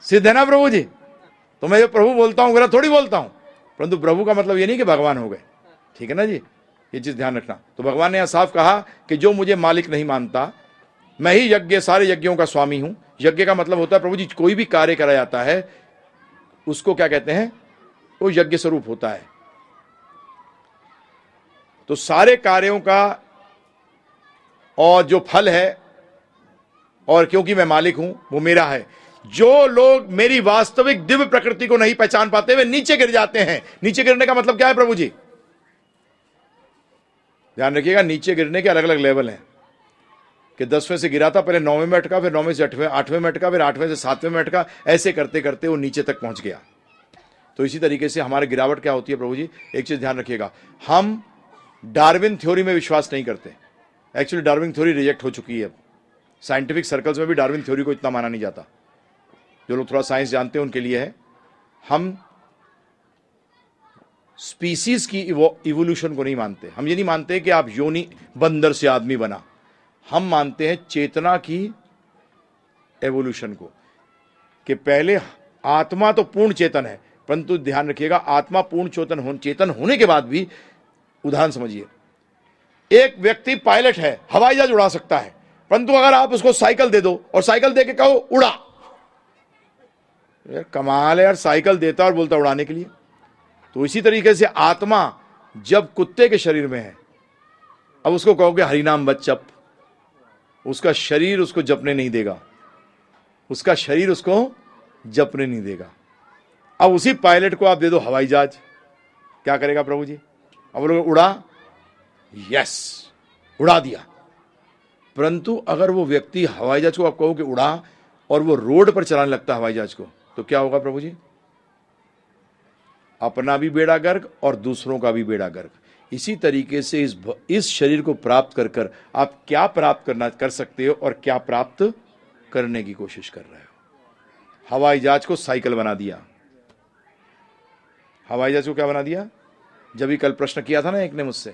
सिद्ध है ना प्रभु जी? तो मैं जो प्रभु बोलता हूँ, गलत थोड़ी बोलता हूँ। परंतु प्रभु का मतलब ये नहीं कि भगवान हो गए। ठीक है ना जी? ये चीज़ ध्यान रखना। तो भगवान ने यहाँ साफ़ कहा कि जो मुझे मालिक नहीं मानता, मैं ही यज्ञ, सारे यज्ञों का स्वामी हूँ। यज्ञ का मतलब होता है, प्रभु जी, कोई भी कार्य करा जाता है, उसको क्या कहते हैं? वो यज्ञ स्वरूप होता है। तो सारे कार्यों का और जो फल है, और क्योंकि मैं मालिक हूँ, वो मेरा है। जो लोग मेरी वास्तविक दिव्य प्रकृति को नहीं पहचान पाते, वे नीचे गिर जाते हैं। नीचे गिरने का मतलब क्या है प्रभु जी? ध्यान रखिएगा, नीचे गिरने के अलग अलग लेवल हैं। कि दसवें से गिरा था, पहले नौवें में अटका, फिर नौवें से आठवें आठवें में अटका, फिर आठवें से सातवें में अटका, ऐसे करते करते वो नीचे तक पहुँच गया। तो इसी तरीके से हमारी गिरावट क्या होती है, प्रभु जी? एक चीज़ ध्यान रखिएगा। हम डार्विन थ्योरी में विश्वास नहीं करते। एक्चुअली डार्विन थ्योरी रिजेक्ट हो चुकी है साइंटिफिक सर्कल्स में भी डार्विन थ्योरी को इतना माना नहीं जाता। जो लोग थोड़ा साइंस जानते हैं, उनके लिए है। हम स्पीसीज की इवोल्यूशन को नहीं मानते। हम ये नहीं मानते कि आप योनि बंदर से आदमी बना। हम मानते हैं चेतना की एवोल्यूशन को। कि पहले आत्मा तो पूर्ण चेतन है। परंतु ध्यान रखिएगा आत्मा पूर्ण चेतन हो, चेतन होने के बाद भी उदाहरण समझिए। एक व्यक्ति पायलट है हवाई जहाज़ उड़ा सकता है परंतु अगर आप उसको साइकिल दे दो और साइकिल दे के कहो उड़ा। कमाल है यार साइकिल देता और बोलता उड़ाने के लिए। तो इसी तरीके से आत्मा जब कुत्ते के शरीर में है अब उसको कहोगे हरिनाम बच्चप। उसका शरीर उसको जपने नहीं देगा। उसका शरीर उसको जपने नहीं देगा। अब उसी पायलट को आप दे दो हवाई जहाज़। क्या करेगा प्रभु जी? अब लोग उड़ा? यस उड़ा दिया। परंतु अगर वो व्यक्ति हवाई जहाज़ को आप कहो कि उड़ा और वो रोड पर चलाने लगता हवाई जहाज़ को तो क्या होगा प्रभु जी? अपना भी बेड़ा गर्ग और दूसरों का भी बेड़ा गर्ग। इसी तरीके से इस इस शरीर को प्राप्त कर कर आप क्या प्राप्त करना, कर सकते हो और क्या प्राप्त करने की कोशिश कर रहे हो। हवाई जहाज़ को साइकिल बना दिया। हवाई जहाज़ को क्या बना दिया? जब भी कल प्रश्न किया था ना एक ने मुझसे,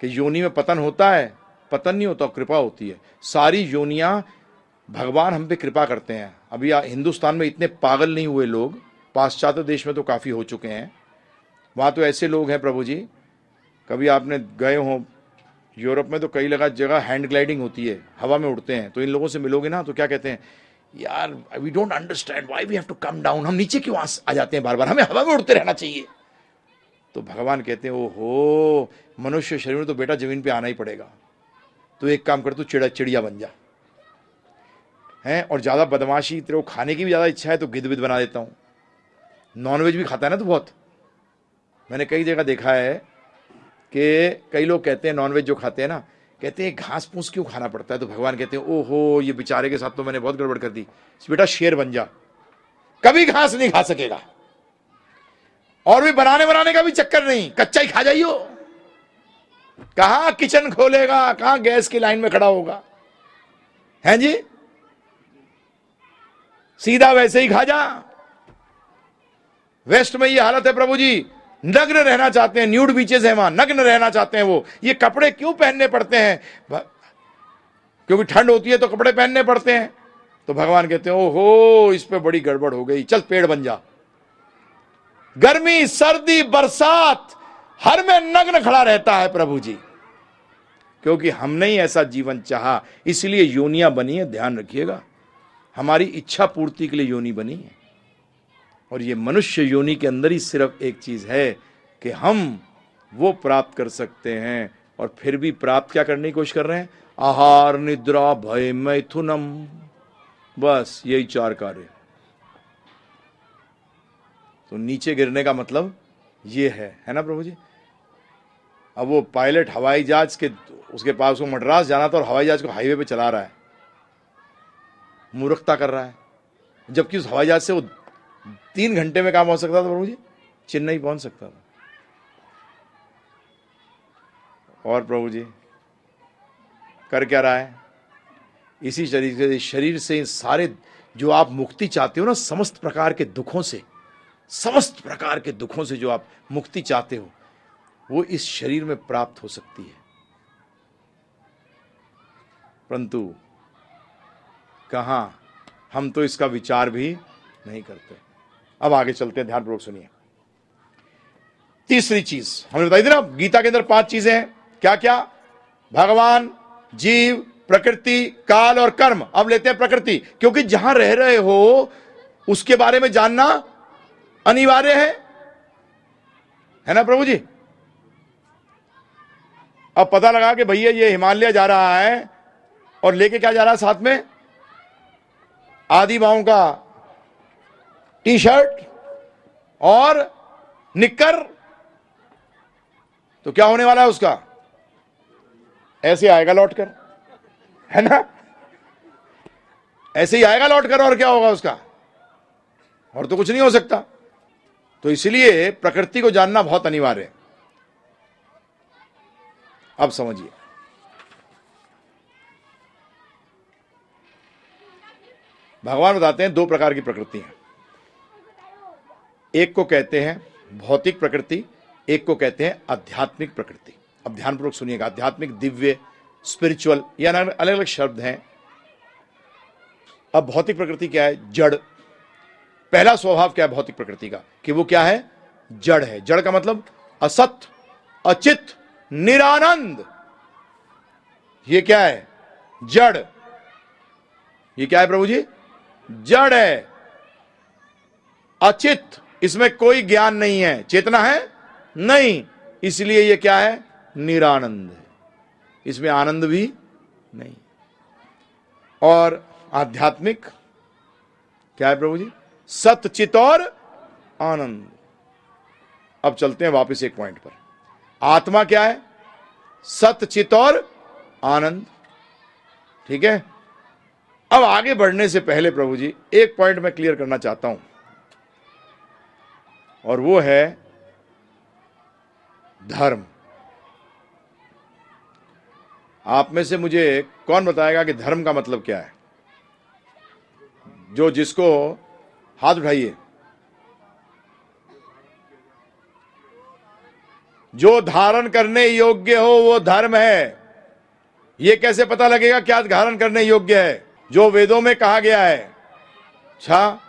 कि योनि में पतन होता है, पतन नहीं होता, कृपा होती है। सारी योनियाँ भगवान हम पे कृपा करते हैं। अभी हिंदुस्तान में इतने पागल नहीं हुए लोग, पाश्चात्य देश में तो काफ़ी हो चुके हैं। वहाँ तो ऐसे लोग हैं प्रभु जी, कभी आपने गए हो, यूरोप में तो कई लगा जगह हैंड ग्लाइडिंग होती है, हवा में उड़ते हैं तो इन लोगों से मिलोगे ना तो क्या कहते हैं? यार we don't understand why we have to come down हम नीचे क्यों आ जाते हैं बार बार हमें हवा में उड़ते रहना चाहिए। तो भगवान कहते हैं, ओहो, मनुष्य शरीर में तो बेटा ज़मीन पे आना ही पड़ेगा। तो एक काम कर, तू चिड़ा, चिड़िया बन जा। हैं? और ज़्यादा बदमाशी, तेरे को खाने की भी ज़्यादा इच्छा है तो गिद बना देता हूँ। नॉनवेज भी खाता है ना तो बहुत? मैंने कई जगह देखा है कि कई लोग कहते हैं नॉनवेज जो खाते हैं ना कहते हैं, घास फूस क्यों खाना पड़ता है? तो भगवान कहते हैं, ओहो, ये बेचारे के साथ तो मैंने बहुत गड़बड़ कर दी। बेटा शेर बन जा। कभी घास नहीं खा सकेगा। और भी बनाने बनाने का भी चक्कर नहीं। कच्चा ही खा जाइयो। कहा किचन खोलेगा? कहा गैस की लाइन में खड़ा होगा? हैं जी? सीधा वैसे ही खा जा। वेस्ट में ये हालत है प्रभु जी। नग्न रहना चाहते हैं न्यूड बीचेस है वहाँ, नग्न रहना चाहते हैं वो। ये कपड़े क्यों पहनने पड़ते हैं? क्योंकि ठंड होती है तो कपड़े पहनने पड़ते हैं। तो भगवान कहते हैं, ओहो, इस पे बड़ी गड़बड़ हो गई। चल, पेड़ बन जा। गर्मी, सर्दी, बरसात, हर में नग्न खड़ा रहता है प्रभु जी। क्योंकि हमने ही ऐसा जीवन चाहा, इसलिए योनिया बनी है, ध्यान रखिएगा। हमारी इच्छा पूर्ति के लिए योनि बनी है। और ये मनुष्य योनि के अंदर ही सिर्फ़ एक चीज़ है कि हम वो प्राप्त कर सकते हैं और फिर भी प्राप्त क्या करने की कोशिश कर रहे हैं? आहार, निद्रा, भय, मैथुनम। बस यही चार कार्य। तो नीचे गिरने का मतलब ये है है ना प्रभु जी? अब वो पायलट हवाई जहाज़ के, उसके पास वो मद्रास जाना था और हवाई जहाज़ को हाईवे पे चला रहा है। मूर्खता कर रहा है। जबकि उस हवाई जहाज़ से वो तीन घंटे में काम हो सकता था प्रभु जी। चेन्नई पहुँच सकता था। और प्रभु जी, कर क्या रहा है? इसी शरीर से शरीर से सारे जो आप मुक्ति चाहते हो ना, समस्त प्रकार के दुखों से, समस्त प्रकार के दुखों से जो आप मुक्ति चाहते हो, वो इस शरीर में प्राप्त हो सकती है। परंतु कहा हम तो इसका विचार भी नहीं करते। अब आगे चलते हैं, ध्यानपूर्वक सुनिए। तीसरी चीज़ हमने बताई थी ना गीता के अंदर पाँच चीज़ें हैं। क्या क्या भगवान, जीव, प्रकृति, काल और कर्म। अब लेते हैं प्रकृति, क्योंकि जहाँ रह रहे हो, उसके बारे में जानना अनिवार्य है। है ना प्रभु जी? अब पता लगा कि भैया ये हिमालय जा रहा है, और लेके क्या जा रहा है साथ में? आदि भाव का टी शर्ट और निक्कर। तो क्या होने वाला है उसका? ऐसे आएगा लौट कर, है ना? ऐसे ही आएगा लौट कर और क्या होगा उसका? और तो कुछ नहीं हो सकता। तो इसलिए प्रकृति को जानना बहुत अनिवार्य है। अब समझिए। भगवान बताते हैं दो प्रकार की प्रकृति है। एक को कहते हैं भौतिक प्रकृति, एक को कहते हैं आध्यात्मिक प्रकृति। अब ध्यानपूर्वक सुनिएगा, आध्यात्मिक, दिव्य स्पिरिचुअल ये अलग अलग शब्द हैं। अब भौतिक प्रकृति क्या है? जड़। पहला स्वभाव क्या है भौतिक प्रकृति का? कि वो क्या है? जड़ है। जड़ का मतलब असत, अचित, निरानंद। ये क्या है? जड़। ये क्या है प्रभु जी? जड़ है। अचित इसमें कोई ज्ञान नहीं है। चेतना है? नहीं। इसलिए यह क्या है? निरानंद है। इसमें आनंद भी नहीं। और आध्यात्मिक, क्या है प्रभु जी? सतचित और आनंद। अब चलते हैं वापस एक पॉइंट पर। आत्मा क्या है? सतचित और आनंद। ठीक है? अब आगे बढ़ने से पहले प्रभु जी, एक पॉइंट मैं क्लियर करना चाहता हूँ। और वो है धर्म। आप में से मुझे कौन बताएगा कि धर्म का मतलब क्या है? जो जिसको हाथ उठाइए। जो धारण करने योग्य हो, वो धर्म है। ये कैसे पता लगेगा क्या धारण करने योग्य है? जो वेदों में कहा गया है अच्छा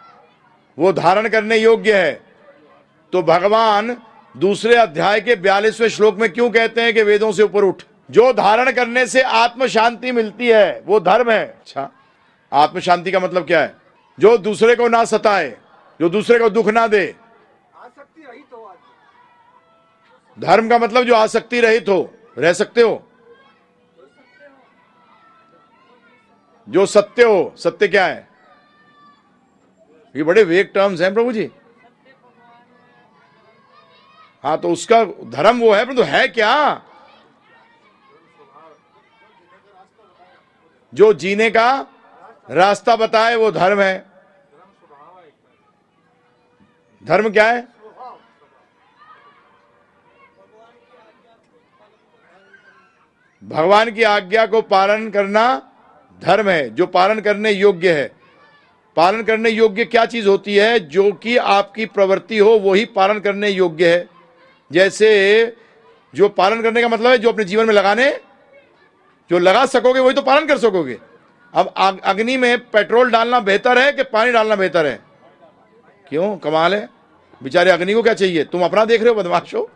वो धारण करने योग्य है। तो भगवान दूसरे अध्याय के बयालीसवें श्लोक में क्यों कहते हैं कि वेदों से ऊपर उठ? जो धारण करने से आत्म शांति मिलती है, वो धर्म है। अच्छा आत्म शांति का मतलब क्या है? जो दूसरे को ना सताए, जो दूसरे को दुख ना दे। धर्म का मतलब जो आसक्ति रहित हो, रह सकते हो? जो सत्य हो, सत्य क्या है? ये बड़े वेग टर्म्स हैं प्रभु जी। हाँ तो उसका धर्म वो है परंतु है क्या? जो जीने का रास्ता बताए, वो धर्म है। धर्म क्या है? भगवान की आज्ञा को पालन करना धर्म है, जो पालन करने योग्य है। पालन करने योग्य क्या चीज़ होती है? जो कि आपकी प्रवृत्ति हो वही पालन करने योग्य है। जैसे जो पालन करने का मतलब है, जो अपने जीवन में लगाने, जो लगा सकोगे, वही तो पालन कर सकोगे। अब अग्नि में पेट्रोल डालना बेहतर है कि पानी डालना बेहतर है? क्यों? कमाल है। बेचारे अग्नि को क्या चाहिए? तुम अपना देख रहे हो, बदमाश हो।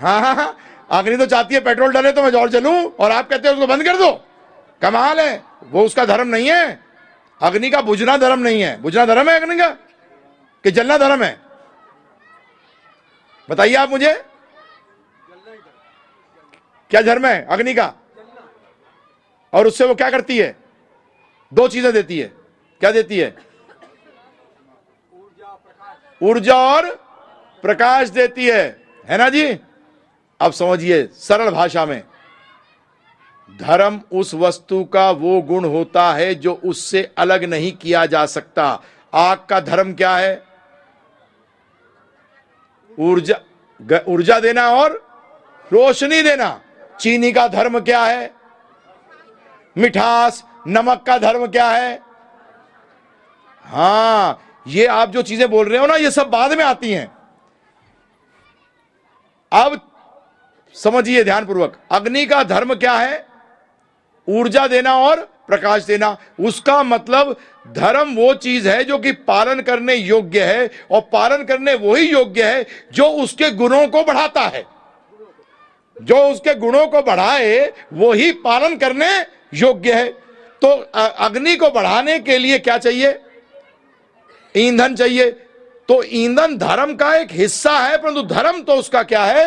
हाँ हाँ हाँ। अग्नि तो चाहती है पेट्रोल डाले तो मैं ज़ोर चलू और आप कहते हो उसको बंद कर दो। कमाल है। वो उसका धर्म नहीं है। अग्नि का बुझना धर्म नहीं है। बुझना धर्म है अग्नि का? कि जलना धर्म है? बताइए आप मुझे। क्या धर्म है? अग्नि का। और उससे वो क्या करती है? दो चीज़ें देती है। क्या देती है? ऊर्जा और प्रकाश देती है। है ना जी? अब समझिए, सरल भाषा में। धर्म उस वस्तु का वो गुण होता है जो उससे अलग नहीं किया जा सकता। आग का धर्म क्या है? ऊर्जा ऊर्जा देना और रोशनी देना। चीनी का धर्म क्या है? मिठास, नमक का धर्म क्या है? हाँ, ये आप जो चीज़ें बोल रहे हो ना, ये सब बाद में आती हैं। अब समझिए ध्यानपूर्वक, अग्नि का धर्म क्या है? ऊर्जा देना और प्रकाश देना। उसका मतलब धर्म वो चीज़ है जो कि पालन करने योग्य है और पालन करने वही योग्य है जो उसके गुणों को बढ़ाता है। जो उसके गुणों को बढ़ाए, वो ही पालन करने योग्य है। तो अग्नि को बढ़ाने के लिए क्या चाहिए? ईंधन चाहिए। तो ईंधन धर्म का एक हिस्सा है, परंतु धर्म तो उसका क्या है?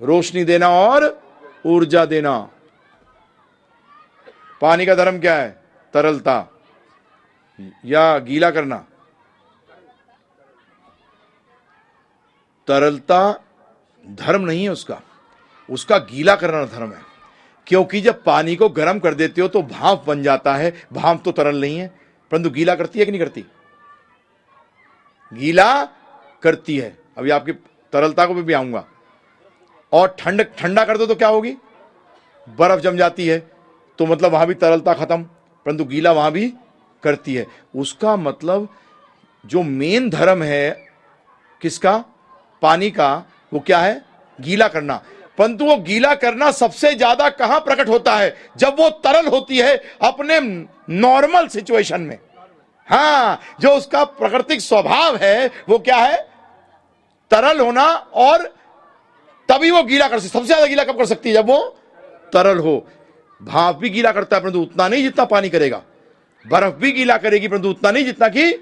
रोशनी देना और ऊर्जा देना। पानी का धर्म क्या है? तरलता। या गीला करना। तरलता धर्म नहीं है उसका। उसका गीला करना धर्म है। क्योंकि जब पानी को गर्म कर देते हो तो भाप बन जाता है। भाप तो तरल नहीं है परंतु गीला करती है कि नहीं करती? गीला करती है। अभी आपकी तरलता को भी, भी आऊँगा। और ठंड ठंडा कर दो तो क्या होगी? बर्फ़ जम जाती है तो मतलब वहाँ भी तरलता खत्म परंतु गीला वहाँ भी करती है। उसका मतलब जो मेन धर्म है, किसका? पानी का, वो क्या है? गीला करना। परंतु वो गीला करना सबसे ज़्यादा कहाँ प्रकट होता है? जब वो तरल होती है अपने नॉर्मल सिचुएशन में। हाँ, जो उसका प्राकृतिक स्वभाव है, वो क्या है? तरल होना और तभी वो गीला कर सकती, सबसे ज़्यादा गीला कब कर सकती है? जब वो तरल हो। भाप भी गीला करता है, परंतु उतना नहीं जितना पानी करेगा। बर्फ़ भी गीला करेगी, परंतु उतना नहीं जितना कि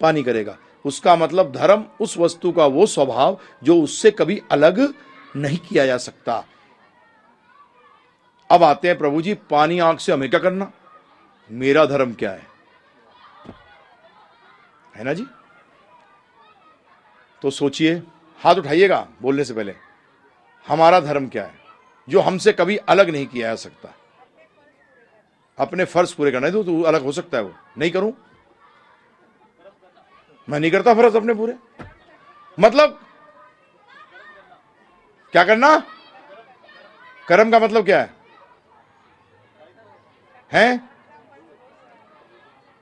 पानी करेगा। उसका मतलब धर्म, उस वस्तु का वो स्वभाव जो उससे कभी अलग नहीं किया जा सकता। अब आते हैं प्रभु जी, पानी आँख से हमें क्या करना? मेरा धर्म क्या है? है ना जी? तो सोचिए, हाथ उठाइएगा बोलने से पहले। हमारा धर्म क्या है? जो हमसे कभी अलग नहीं किया जा सकता। अपने फ़र्ज़ पूरे करना है। तो, अलग हो सकता है वो। नहीं करूँ? मैं नहीं करता फ़र्ज़ अपने पूरे। मतलब? क्या करना? कर्म का मतलब क्या है? हैं?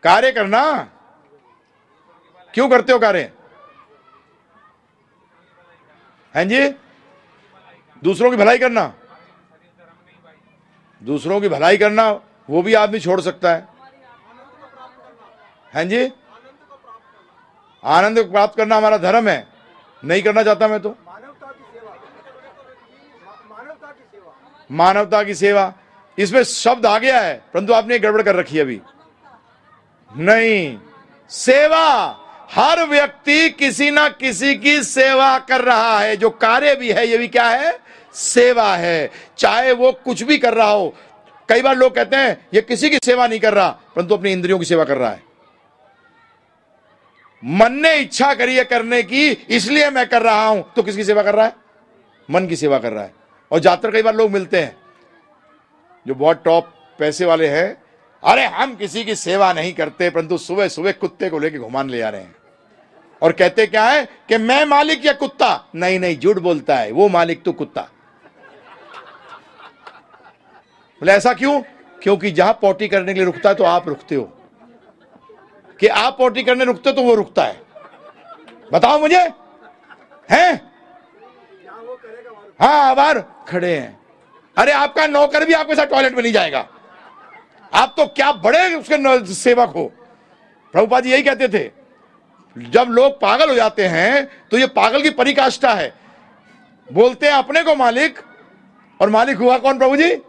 कार्य करना? क्यों करते हो कार्य? हैं जी? दूसरों की भलाई करना। दूसरों की भलाई करना वो भी आदमी छोड़ सकता है। हैं जी? आनंद को प्राप्त करना हमारा धर्म है। नहीं करना चाहता मैं तो। मानवता की सेवा। इसमें शब्द आ गया है। परंतु आपने गड़बड़ कर रखी है अभी। नहीं। सेवा। हर व्यक्ति किसी ना किसी की सेवा कर रहा है। जो कार्य भी है, ये भी क्या है? सेवा है। चाहे वो कुछ भी कर रहा हो कई बार लोग कहते हैं, ये किसी की सेवा नहीं कर रहा, परंतु अपनी इंद्रियों की सेवा कर रहा है। मन ने इच्छा करी है करने की, इसलिए मैं कर रहा हूँ तो किसकी सेवा कर रहा है? मन की सेवा कर रहा है। और जातर कई बार लोग मिलते हैं, जो बहुत टॉप पैसे वाले हैं, अरे हम किसी की सेवा नहीं करते, परंतु सुबह सुबह कुत्ते को लेके घुमान ले आ रहे हैं। और कहते क्या है कि मैं मालिक या कुत्ता? नहीं नहीं, झूठ बोलता है, वो मालिक तो कुत्ता। बोले, ऐसा क्यों? क्योंकि जहाँ पोटी करने के लिए रुकता है तो आप रुकते हो। कि आप पोटी करने रुकते हो तो वो रुकता है। बताओ मुझे। हैं? हाँ बाहर खड़े हैं। अरे, आपका नौकर भी आपके साथ टॉयलेट में नहीं जाएगा। आप तो क्या बड़े उसके सेवक हो। प्रभुपा जी यही कहते थे, जब लोग पागल हो जाते हैं तो ये पागल की परिकाष्ठा है। बोलते हैं अपने को मालिक, और मालिक हुआ कौन प्रभु जी?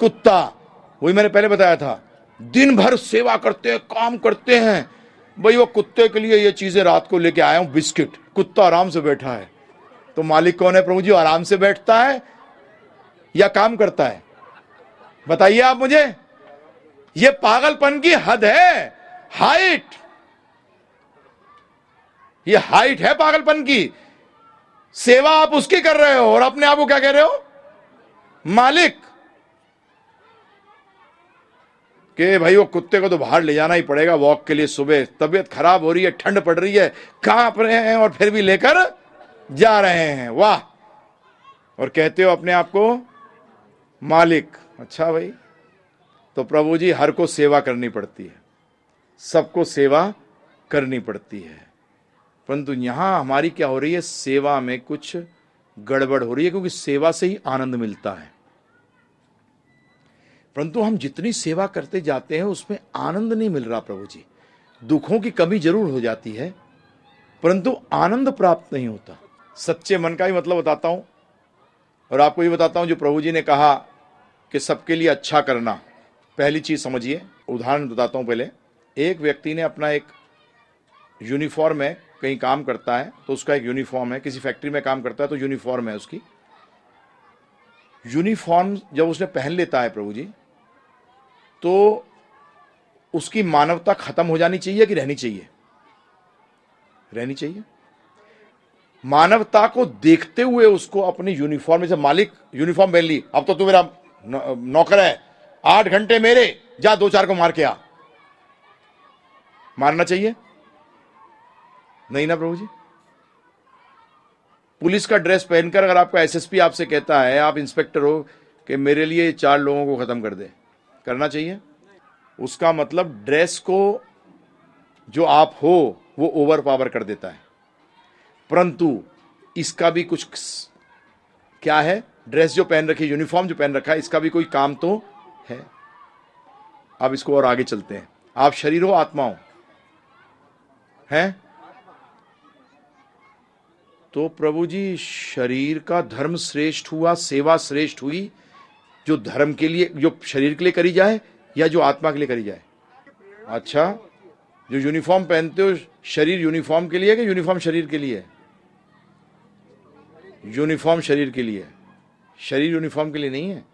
कुत्ता। वही मैंने पहले बताया था। दिन भर सेवा करते हैं, काम करते हैं। भाई, वो कुत्ते के लिए ये चीज़ें रात को लेके आया हूँ, बिस्किट। कुत्ता आराम से बैठा है। तो मालिक कौन है प्रभु जी? आराम से बैठता है या काम करता है? बताइए आप मुझे। ये पागलपन की हद है। हाइट ये हाइट है पागलपन की। सेवा आप उसकी कर रहे हो और अपने आप को क्या कह रहे हो? मालिक। कि भाई, वो कुत्ते को तो बाहर ले जाना ही पड़ेगा वॉक के लिए सुबह। तबीयत खराब हो रही है, ठंड पड़ रही है, काँप रहे हैं और फिर भी लेकर जा रहे हैं। वाह! और कहते हो अपने आप को, मालिक। अच्छा भाई तो प्रभु जी, हर को सेवा करनी पड़ती है। सबको सेवा करनी पड़ती है। परंतु यहाँ हमारी क्या हो रही है, सेवा में कुछ गड़बड़ हो रही है, क्योंकि सेवा से ही आनंद मिलता है। परंतु हम जितनी सेवा करते जाते हैं, उसमें आनंद नहीं मिल रहा प्रभु जी। दुखों की कमी ज़रूर हो जाती है, परंतु आनंद प्राप्त नहीं होता। सच्चे मन का ही मतलब बताता हूँ, और आपको ये बताता हूँ, जो प्रभु जी ने कहा कि सबके लिए अच्छा करना। पहली चीज़ समझिए, उदाहरण बताता हूँ पहले। एक व्यक्ति ने अपना एक यूनिफॉर्म है, कहीं काम करता है तो उसका एक यूनिफॉर्म है, किसी फैक्ट्री में काम करता है तो यूनिफॉर्म है उसकी। यूनिफॉर्म जब उसने पहन लेता है प्रभु जी तो उसकी मानवता खत्म हो जानी चाहिए कि रहनी चाहिए? रहनी चाहिए। मानवता को देखते हुए उसको अपनी यूनिफॉर्म से मालिक यूनिफॉर्म पहन ली, अब तो तू मेरा नौकर है, आठ घंटे मेरे, जा दो चार को मार के आ। मारना चाहिए? नहीं ना प्रभु जी। पुलिस का ड्रेस पहनकर अगर आपका एसएसपी आपसे कहता है, आप इंस्पेक्टर हो, कि मेरे लिए चार लोगों को खत्म कर दे। करना चाहिए। उसका मतलब ड्रेस को जो आप हो, वो ओवर पावर कर देता है। परंतु इसका भी कुछ क्या है? ड्रेस जो पहन रखी यूनिफॉर्म जो पहन रखा है, इसका भी कोई काम तो है। अब इसको और आगे चलते हैं। आप शरीर हो, आत्मा हो, हैं? तो प्रभु जी, शरीर का धर्म श्रेष्ठ हुआ, सेवा श्रेष्ठ हुई जो धर्म के लिए, जो शरीर के लिए करी जाए या जो आत्मा के लिए करी जाए? अच्छा जो यूनिफॉर्म पहनते हो, शरीर यूनिफॉर्म के लिए कि यूनिफॉर्म शरीर के लिए यूनिफॉर्म शरीर के लिए शरीर यूनिफॉर्म के लिए नहीं है।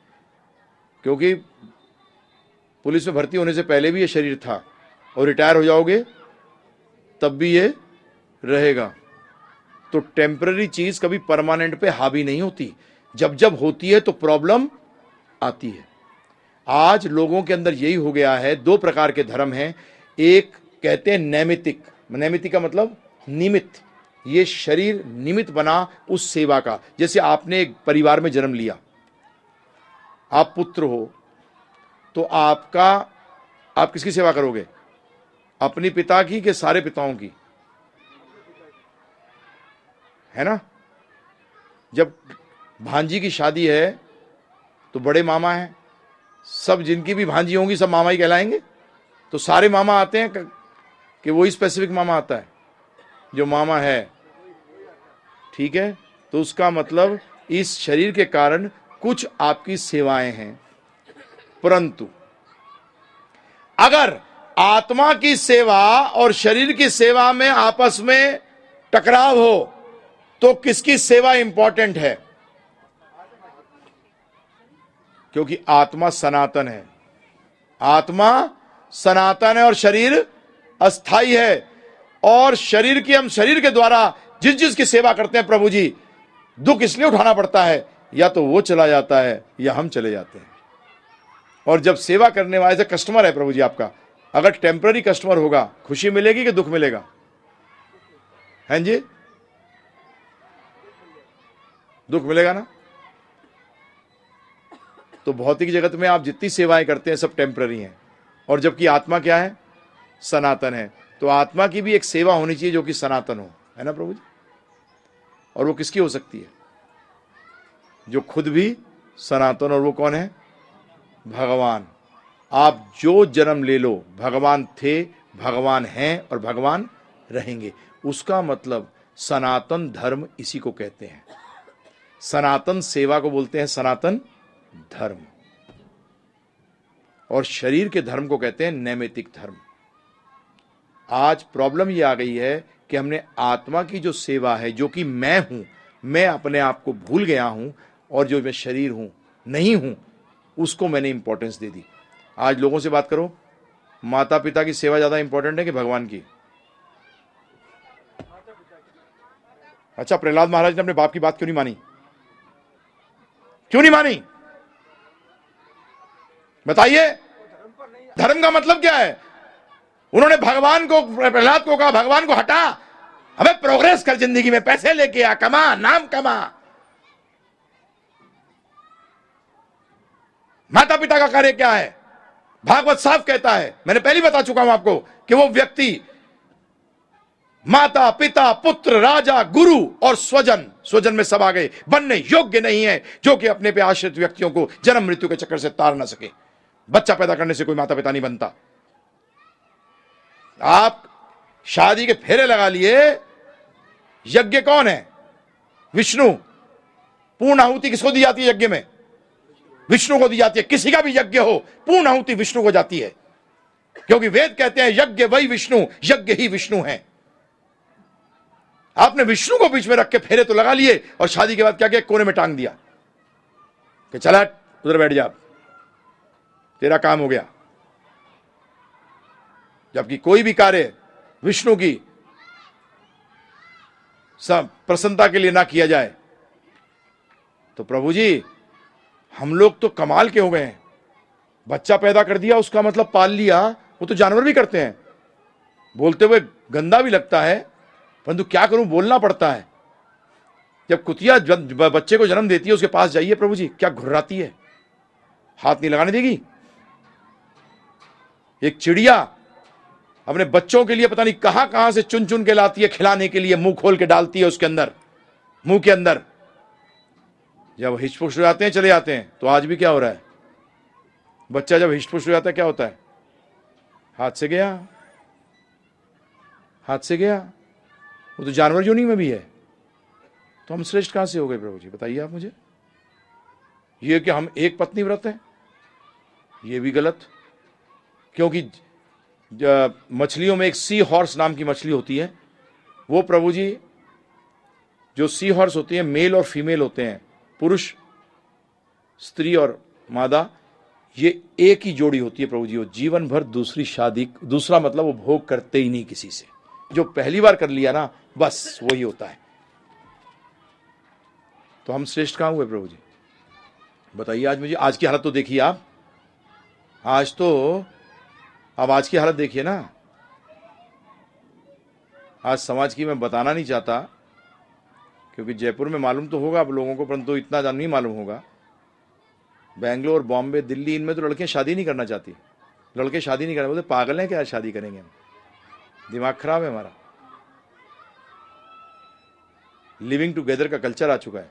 क्योंकि पुलिस में भर्ती होने से पहले भी ये शरीर था और रिटायर हो जाओगे, तब भी ये रहेगा। तो टेम्पररी चीज़ कभी परमानेंट पे हावी नहीं होती। जब जब होती है तो प्रॉब्लम आती है। आज लोगों के अंदर यही हो गया है, दो प्रकार के धर्म हैं। एक कहते हैं नैमितिक नैमितिक का मतलब निमित्त। ये शरीर निमित्त बना उस सेवा का। जैसे आपने एक परिवार में जन्म लिया। आप पुत्र हो तो आपका, आप किसकी सेवा करोगे? अपनी पिता की के सारे पिताओं की? है ना? जब भांजी की शादी है तो बड़े मामा हैं। सब जिनकी भी भांजी होंगी, सब मामा ही कहलाएँगे। तो सारे मामा आते हैं कि वही स्पेसिफिक मामा आता है। जो मामा है। ठीक है? तो उसका मतलब इस शरीर के कारण कुछ आपकी सेवाएँ हैं। परंतु, अगर आत्मा की सेवा और शरीर की सेवा में आपस में टकराव हो तो किसकी सेवा इंपॉर्टेंट है? क्योंकि आत्मा सनातन है। आत्मा सनातन है और शरीर अस्थाई है। और शरीर की हम शरीर के द्वारा जिस जिस की सेवा करते हैं प्रभु जी, दुख इसलिए उठाना पड़ता है, या तो वो चला जाता है, या हम चले जाते हैं। और जब सेवा करने वाले से कस्टमर है प्रभु जी आपका, अगर टेम्पररी कस्टमर होगा, खुशी मिलेगी कि दुख मिलेगा? हैं जी? दुख मिलेगा ना? तो भौतिक जगत में आप जितनी सेवाएँ करते हैं, सब टेम्पररी हैं। और जबकि आत्मा क्या है? सनातन है। तो आत्मा की भी एक सेवा होनी चाहिए जो कि सनातन हो। है ना प्रभु जी और वो किसकी हो सकती है? जो खुद भी सनातन और वो कौन है? भगवान। आप जो जन्म ले लो, भगवान थे, भगवान हैं और भगवान रहेंगे। उसका मतलब सनातन धर्म इसी को कहते हैं। सनातन सेवा को बोलते हैं सनातन धर्म। और शरीर के धर्म को कहते हैं नैमितिक धर्म। आज प्रॉब्लम यह आ गई है कि हमने आत्मा की जो सेवा है, जो कि मैं हूँ, मैं अपने आप को भूल गया हूँ और जो मैं शरीर हूँ, नहीं हूँ, उसको मैंने इंपॉर्टेंस दे दी। आज लोगों से बात करो माता पिता की सेवा ज़्यादा इंपॉर्टेंट है कि भगवान की? अच्छा प्रहलाद महाराज ने अपने बाप की बात क्यों नहीं मानी? क्यों नहीं मानी? बताइए। धर्म का मतलब क्या है? उन्होंने भगवान को, प्रहलाद को कहा, भगवान को हटा। हमें प्रोग्रेस कर ज़िंदगी में, पैसे लेके आ, कमा, नाम कमा। माता पिता का कार्य क्या है? भागवत साफ़ कहता है, मैंने पहले बता चुका हूँ आपको, कि वो व्यक्ति माता, पिता, पुत्र, राजा, गुरु और स्वजन स्वजन में सब आ गए। बनने योग्य नहीं है, जो कि अपने पे आश्रित व्यक्तियों को जन्म मृत्यु के चक्कर से तार ना सके। बच्चा पैदा करने से कोई माता पिता नहीं बनता। आप शादी के फेरे लगा लिए, यज्ञ कौन है? विष्णु। पूर्ण आहुति किसको दी जाती है यज्ञ में? विष्णु को दी जाती है। किसी का भी यज्ञ हो पूर्ण आहुति विष्णु को जाती है। क्योंकि वेद कहते हैं, यज्ञ वही विष्णु, यज्ञ ही विष्णु है। आपने विष्णु को बीच में रख के फेरे तो लगा लिए और शादी के बाद क्या किया? कोने में टांग दिया। कि चला, उधर बैठ जा। तेरा काम हो गया। जबकि कोई भी कार्य विष्णु की प्रसन्नता के लिए ना किया जाए तो प्रभु जी, हम लोग तो कमाल के हो गए हैं। बच्चा पैदा कर दिया, उसका मतलब पाल लिया, वो तो जानवर भी करते हैं। बोलते हुए गंदा भी लगता है, परंतु क्या करूँ, बोलना पड़ता है। जब कुतिया बच्चे को जन्म देती है, उसके पास जाइए प्रभु जी, क्या घुर्राती है? हाथ नहीं लगाने देगी? एक चिड़िया अपने बच्चों के लिए पता नहीं कहाँ कहाँ से चुन चुन के लाती है, खिलाने के लिए मुँह खोल के डालती है उसके अंदर, मुँह के अंदर। जब हिचपुश हो जाते हैं, चले जाते हैं। तो आज भी क्या हो रहा है? बच्चा जब हिचपुश हो जाता है, क्या होता है? हाथ से गया? हाथ से गया? वो तो जानवर जोनी में भी है। तो हम श्रेष्ठ कहाँ से हो गए प्रभु जी? बताइए आप मुझे। ये कि हम एक पत्नी व्रत हैं, ये भी गलत। क्योंकि मछलियों में एक सी हॉर्स नाम की मछली होती है। वो प्रभु जी, जो सी हॉर्स होती है मेल और फीमेल होते हैं, पुरुष, स्त्री और मादा, ये एक ही जोड़ी होती है प्रभु जी, वो जीवन भर दूसरी शादी, दूसरा मतलब वो भोग करते ही नहीं किसी से। जो पहली बार कर लिया ना, बस वही होता है। तो हम श्रेष्ठ कहाँ हुए प्रभु जी? बताइए, आज मुझे, आज की हालत तो देखिए आप। आज तो अब आज की हालत देखिए ना। आज समाज की मैं बताना नहीं चाहता, क्योंकि जयपुर में मालूम तो होगा आप लोगों को, परंतु इतना नहीं मालूम होगा। बेंगलोर, बॉम्बे, दिल्ली, इनमें तो लड़कियाँ शादी नहीं करना चाहती। लड़के शादी नहीं करना, बोलते पागल हैं क्या शादी करेंगे हम? दिमाग खराब है हमारा। लिविंग टुगेदर का कल्चर आ चुका है।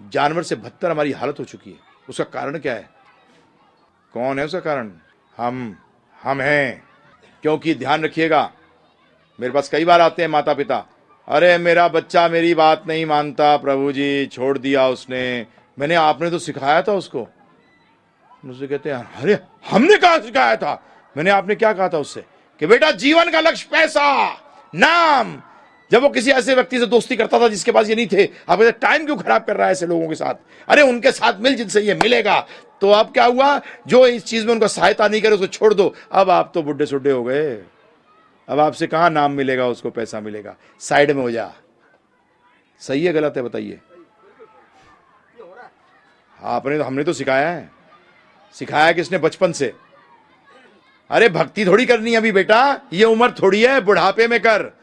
जानवर से बदतर हमारी हालत हो चुकी है। उसका कारण क्या है? कौन है उसका कारण? हम हम हैं। क्योंकि ध्यान रखिएगा, मेरे पास कई बार आते हैं माता पिता अरे, मेरा बच्चा मेरी बात नहीं मानता, प्रभु जी, छोड़ दिया उसने। मैंने, आपने तो सिखाया था उसको। मुझसे कहते हैं, अरे, हमने कहा सिखाया था? मैंने, आपने क्या कहा था उससे? कि बेटा, जीवन का लक्ष्य पैसा, नाम। जब वो किसी ऐसे व्यक्ति से दोस्ती करता था जिसके पास ये नहीं थे, आप टाइम क्यों खराब कर रहा है ऐसे लोगों के साथ? अरे, उनके साथ मिल जिनसे ये मिलेगा तो अब क्या हुआ? जो इस चीज़ में उनका सहायता नहीं करे, उसको छोड़ दो। अब आप तो बुढ़े सुड्ढे हो गए। अब आपसे कहा नाम मिलेगा, उसको पैसा मिलेगा? साइड में हो जा। सही है, गलत है, बताइए। आपने तो हमने तो सिखाया है। सिखाया किसने? बचपन से। अरे, भक्ति थोड़ी करनी है अभी, बेटा। ये उम्र थोड़ी है, बुढ़ापे में कर।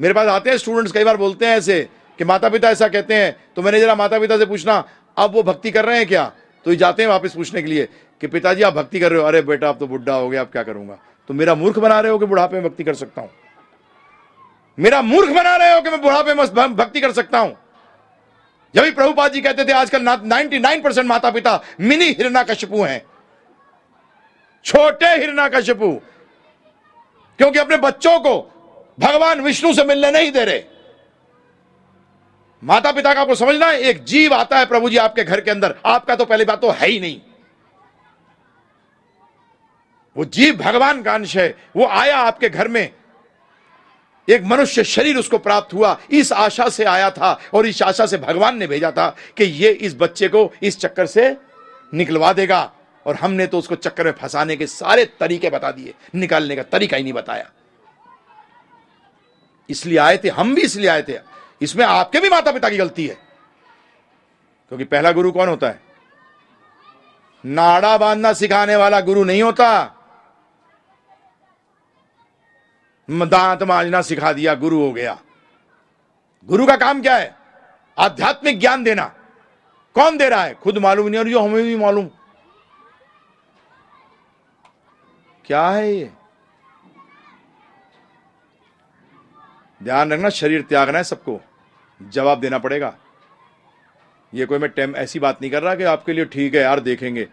मेरे पास आते हैं स्टूडेंट्स कई बार बोलते हैं ऐसे कि माता पिता ऐसा कहते हैं। तो मैंने जरा माता पिता से पूछना, अब वो भक्ति कर रहे हैं क्या? तो ये जाते हैं वापस पूछने के लिए कि पिताजी, आप भक्ति कर रहे हो? अरे बेटा, आप तो बुढ़ा हो गया आप क्या करूँगा? तो मेरा मूर्ख बना रहे हो कि बुढ़ापे में भक्ति कर सकता हूँ? मेरा मूर्ख बना रहे हो कि मैं बुढ़ापे में भक्ति कर सकता हूँ? जब भी प्रभुपाद जी कहते थे, आजकल नाइनटी नाइन परसेंट माता पिता मिनी हिरणा कशपू हैं। छोटे हिरणा कशपू क्योंकि अपने बच्चों को भगवान विष्णु से मिलने नहीं दे रहे। माता पिता का आपको समझना है, एक जीव आता है प्रभु जी आपके घर के अंदर। आपका तो पहली बात तो है ही नहीं। वो जीव भगवान का अंश है, वो आया आपके घर में। एक मनुष्य शरीर उसको प्राप्त हुआ, इस आशा से आया था और इस आशा से भगवान ने भेजा था कि ये इस बच्चे को इस चक्कर से निकलवा देगा। और हमने तो उसको चक्कर में फंसाने के सारे तरीके बता दिए। निकालने का तरीका ही नहीं बताया। इसलिए आए थे, हम भी इसलिए आए थे। इसमें आपके भी माता पिता की गलती है। क्योंकि पहला गुरु कौन होता है? नाड़ा बांधना सिखाने वाला गुरु नहीं होता। दांत मांझना सिखा दिया, गुरु हो गया। गुरु का काम क्या है? आध्यात्मिक ज्ञान देना। कौन दे रहा है? खुद मालूम नहीं, और जो हमें भी मालूम। क्या है ये? ध्यान रखना, शरीर त्यागना है सबको। जवाब देना पड़ेगा। ये कोई मैं टेम, ऐसी बात नहीं कर रहा कि आपके लिए ठीक है यार, देखेंगे।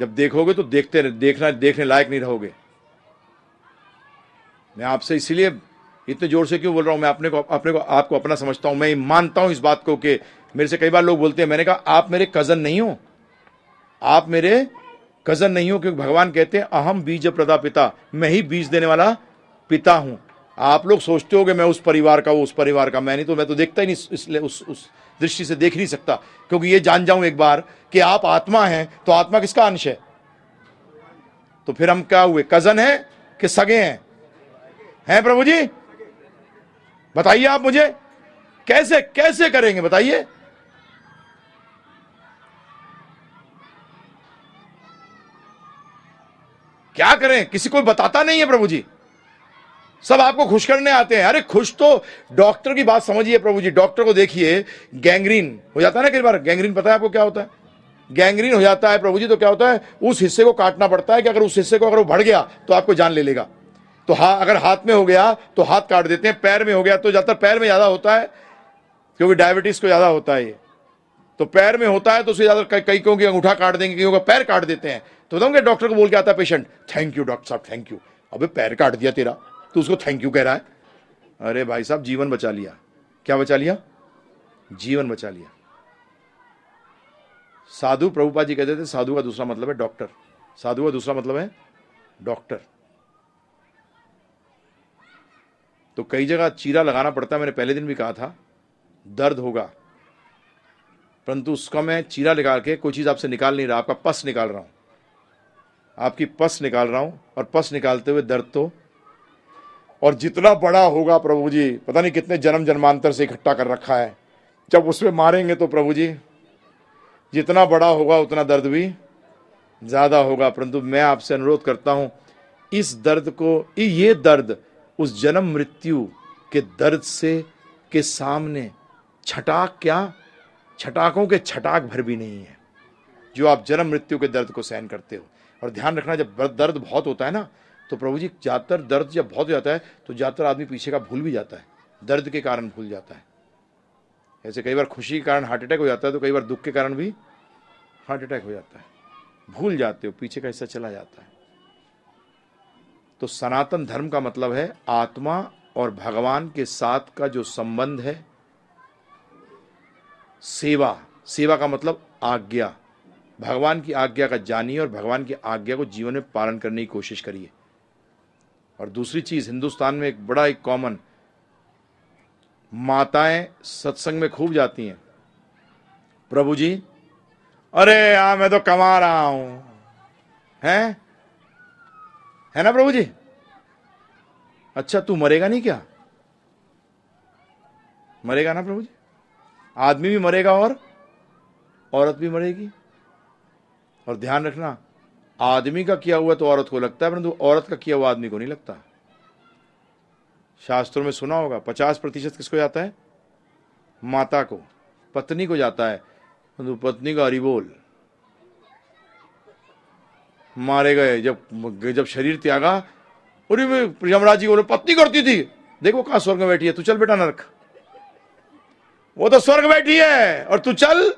जब देखोगे तो देखते देखना, देखने लायक नहीं रहोगे। मैं आपसे इसलिए इतने ज़ोर से क्यों बोल रहा हूँ? मैं अपने को अपने को, आपको अपना समझता हूँ। मैं मानता हूँ इस बात को कि मेरे से कई बार लोग बोलते हैं, मैंने कहा, आप मेरे कज़न नहीं हो। आप मेरे कज़न नहीं हो, क्योंकि भगवान कहते हैं, अहम बीज प्रदा पिता। मैं ही बीज देने वाला पिता हूँ। आप लोग सोचते हो कि मैं उस परिवार का वो उस परिवार का मैं नहीं तो मैं तो देखता ही नहीं इसलिए उस उस दृष्टि से देख नहीं सकता। क्योंकि ये जान जाऊँ एक बार कि आप आत्मा हैं तो आत्मा किसका अंश है? तो फिर हम क्या हुए? कज़न है कि सगे हैं? हैं प्रभु जी? बताइए आप मुझे। कैसे कैसे करेंगे? बताइए। क्या करें? किसी को बताता नहीं है प्रभु जी। सब आपको खुश करने आते हैं। अरे खुश तो डॉक्टर की बात समझिए प्रभु जी, डॉक्टर को देखिए, गैंग्रीन हो जाता है ना कई बार? गैंग्रीन पता है आपको क्या होता है? गैंग्रीन हो जाता है प्रभु जी तो क्या होता है? उस हिस्से को काटना पड़ता है कि अगर उस हिस्से को अगर वो बढ़ गया तो आपको जान ले लेगा। तो हा, अगर हाथ में हो गया तो हाथ काट देते हैं। पैर में हो गया तो ज़्यादातर पैर में ज़्यादा होता है, क्योंकि डायबिटीज़ को ज़्यादा होता है ये। तो पैर में होता है तो उसे ज़्यादा कई क्योंकि अंगूठा काट देंगे कहीं पैर काट देते हैं। तो बताऊँगे डॉक्टर को बोल के आता है, पेशेंट, थैंक यू डॉक्टर साहब, थैंक यू। अबे पैर काट दिया तेरा। तो उसको थैंक यू कह रहा है। अरे भाई साहब, जीवन बचा लिया। क्या बचा लिया? जीवन बचा लिया। साधु प्रभुपा जी कहते थे, साधु का दूसरा मतलब है डॉक्टर साधु का दूसरा मतलब है डॉक्टर तो कई जगह चीरा लगाना पड़ता है, मैंने पहले दिन भी कहा था। दर्द होगा। परंतु उसका मैं चीरा लगा के कोई चीज़ आपसे निकाल नहीं रहा, आपका पस निकाल रहा हूँ। आपकी पस निकाल रहा हूँ और पस निकालते हुए दर्द तो और जितना बड़ा होगा प्रभु जी, पता नहीं कितने जन्म जन्मांतर से इकट्ठा कर रखा है। जब उसमें मारेंगे तो प्रभु जी, जितना बड़ा होगा उतना दर्द भी ज़्यादा होगा। परंतु मैं आपसे अनुरोध करता हूँ, इस दर्द को ये दर्द उस जन्म मृत्यु के दर्द से, के सामने छटाक क्या? छटाकों के छटाक भर भी नहीं है, जो आप जन्म मृत्यु के दर्द को सहन करते हो। और ध्यान रखना, जब दर्द बहुत होता है ना तो प्रभु जी, ज़्यादातर दर्द जब बहुत हो जाता है तो ज़्यादातर आदमी पीछे का भूल भी जाता है। दर्द के कारण भूल जाता है। ऐसे कई बार खुशी के कारण हार्ट अटैक हो जाता है तो कई बार दुख के कारण भी हार्ट अटैक हो जाता है। भूल जाते हो, पीछे का हिस्सा चला जाता है। तो सनातन धर्म का मतलब है आत्मा और भगवान के साथ का जो संबंध है, सेवा। सेवा का मतलब आज्ञा। भगवान की आज्ञा का जानिए और भगवान की आज्ञा को जीवन में पालन करने की कोशिश करिए। और दूसरी चीज़, हिंदुस्तान में एक बड़ा एक कॉमन माताएँ सत्संग में खूब जाती हैं। प्रभु जी, अरे यहाँ मैं तो कमा रहा हूँ। हैं? है ना प्रभु जी? अच्छा तू मरेगा नहीं क्या? मरेगा ना प्रभु जी? आदमी भी मरेगा और औरत भी मरेगी। और ध्यान रखना आदमी का किया हुआ तो औरत को लगता है, परंतु औरत का किया हुआ आदमी को नहीं लगता। शास्त्रों में सुना होगा, पचास प्रतिशत किसको जाता है? माता को, पत्नी को जाता है। परंतु पत्नी का हरिबोल मारे गए, जब जब शरीर त्यागा अरे यमराज जी बोले, पत्नी करती थी। देखो कहा स्वर्ग बैठी है, तू चल बेटा नरक। वो तो स्वर्ग बैठी है, और तू चल।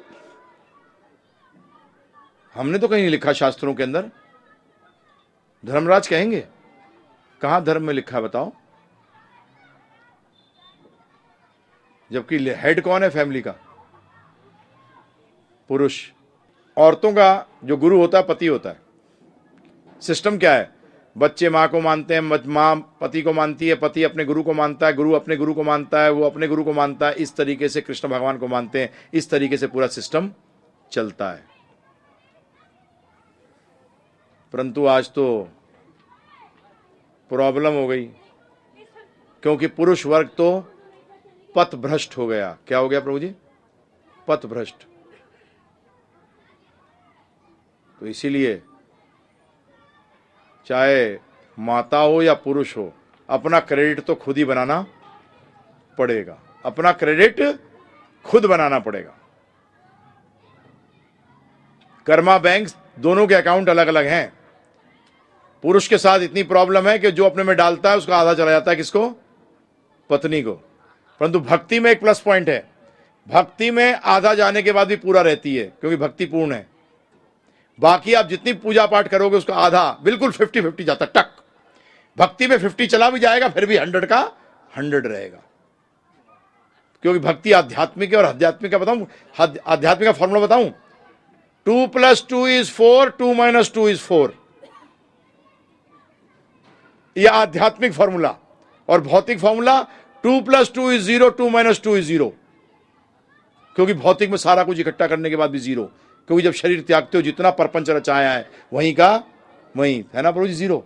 हमने तो कहीं नहीं लिखा शास्त्रों के अंदर। धर्मराज कहेंगे, कहा धर्म में लिखा बताओ? जबकि हेड कौन है फैमिली का? पुरुष। औरतों का जो गुरु होता है, पति होता है। सिस्टम क्या है? बच्चे माँ को मानते हैं माँ पति को मानती है, पति अपने गुरु को मानता है, गुरु अपने गुरु को मानता है, वो अपने गुरु को मानता है। इस तरीके से कृष्ण भगवान को मानते हैं, इस तरीके से पूरा सिस्टम चलता है। परंतु आज तो प्रॉब्लम हो गई। क्योंकि पुरुष वर्ग तो पथ भ्रष्ट हो गया। क्या हो गया प्रभु जी पथ भ्रष्ट तो इसीलिए चाहे माता हो या पुरुष हो, अपना क्रेडिट तो खुद ही बनाना पड़ेगा। अपना क्रेडिट खुद बनाना पड़ेगा। कर्मा बैंक दोनों के अकाउंट अलग अलग हैं। पुरुष के साथ इतनी प्रॉब्लम है कि जो अपने में डालता है, उसका आधा चला जाता है किसको? पत्नी को। परंतु भक्ति में एक प्लस पॉइंट है। भक्ति में आधा जाने के बाद भी पूरा रहती है, क्योंकि भक्ति पूर्ण है। बाकी आप जितनी पूजा पाठ करोगे, उसका आधा बिल्कुल फिफ्टी फिफ्टी जाता, टक। भक्ति में फिफ्टी चला भी जाएगा, फिर भी हंड्रेड का हंड्रेड रहेगा। क्योंकि भक्ति आध्यात्मिक है और आध्यात्मिक का बताऊँ, आध्यात्मिक का फॉर्मूला बताऊँ? Two plus two is four, two minus two is four. यह आध्यात्मिक फॉर्मूला और भौतिक formula two plus two is zero, two minus two is zero. क्योंकि भौतिक में सारा कुछ इकट्ठा करने के बाद भी ज़ीरो। क्योंकि जब शरीर त्यागते हो, जितना परपंच रचाया है, वहीं का वहीं, है ना प्रभु जी ज़ीरो।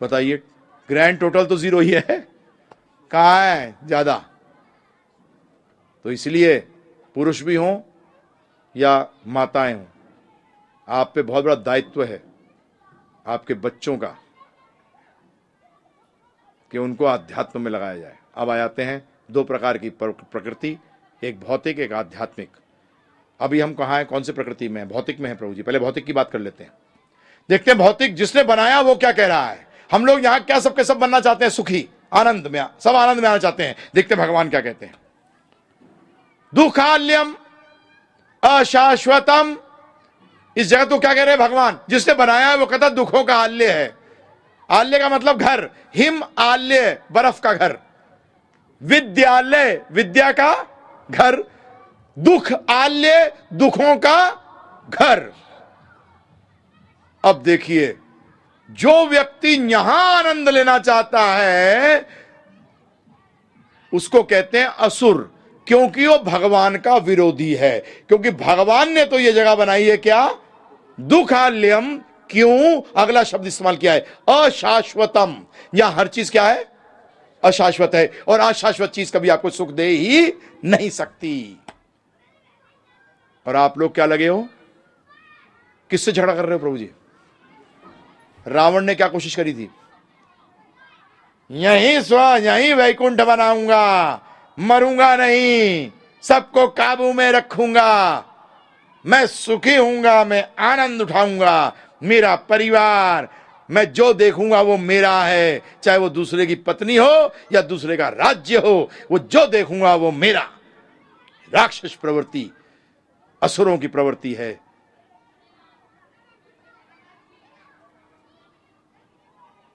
बताइए ग्रैंड टोटल तो ज़ीरो ही है। कहा है? ज़्यादा। तो इसलिए पुरुष भी हों या माताएँ हों, आप पे बहुत बड़ा दायित्व है आपके बच्चों का। कि उनको अध्यात्म में लगाया जाए। अब आ जाते हैं दो प्रकार की प्रकृति, एक भौतिक, एक आध्यात्मिक। अभी हम कहा है, कौन सी प्रकृति में भौतिक में है प्रभु जी। पहले भौतिक की बात कर लेते हैं। देखते हैं भौतिक जिसने बनाया, वो क्या कह रहा है? हम लोग यहाँ क्या सबके सब बनना चाहते हैं? सुखी, आनंद में सब आनंद में आना चाहते हैं। देखते हैं भगवान क्या कहते हैं। दुखाल्यम, अशाश्वतम। इस जगत को क्या कह रहे हैं भगवान? जिसने बनाया है, वो कहता दुखों का आल्य है। आल्य का मतलब घर, हिम आल्य, बर्फ़ का घर। विद्यालय, विद्या का घर। दुख आल्य, दुखों का घर। अब देखिए, जो व्यक्ति यहाँ आनंद लेना चाहता है, उसको कहते हैं असुर, क्योंकि वो भगवान का विरोधी है। क्योंकि भगवान ने तो यह जगह बनाई है क्या? दुखाल्यम क्यों अगला शब्द इस्तेमाल किया है? अशाश्वतम। यहाँ हर चीज़ क्या है? अशाश्वत है। और अशाश्वत चीज़ कभी आपको सुख दे ही नहीं सकती। और आप लोग क्या लगे हो? किससे झगड़ा कर रहे हो प्रभु जी? रावण ने क्या कोशिश करी थी? यही स्व, यही वैकुंठ बनाऊँगा। मरूँगा नहीं। सबको काबू में रखूँगा। मैं सुखी हूँगा, मैं आनंद उठाऊँगा। मेरा परिवार, मैं जो देखूँगा वो मेरा है। चाहे वो दूसरे की पत्नी हो या दूसरे का राज्य हो, वो जो देखूँगा वो मेरा। राक्षस प्रवृत्ति, असुरों की प्रवृत्ति है।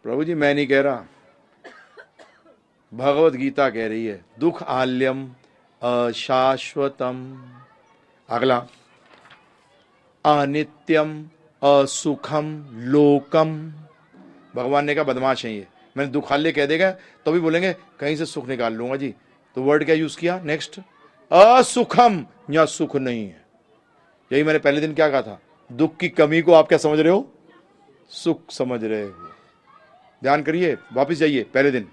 प्रभु जी, मैं नहीं कह रहा। भगवत गीता कह रही है, दुख आल्यम अशाश्वतम। अगला, अनित्यम असुखम, लोकम। भगवान ने कहा, बदमाश है ये। मैंने दुखाल्य कह देगा तो भी बोलेंगे, कहीं से सुख निकाल लूँगा जी। तो वर्ड क्या यूज़ किया? नेक्स्ट असुखम या सुख नहीं है। यही मैंने पहले दिन क्या कहा था? दुख की कमी को आप क्या समझ रहे हो? सुख समझ रहे हो। ध्यान करिए, वापिस जाइए, पहले दिन।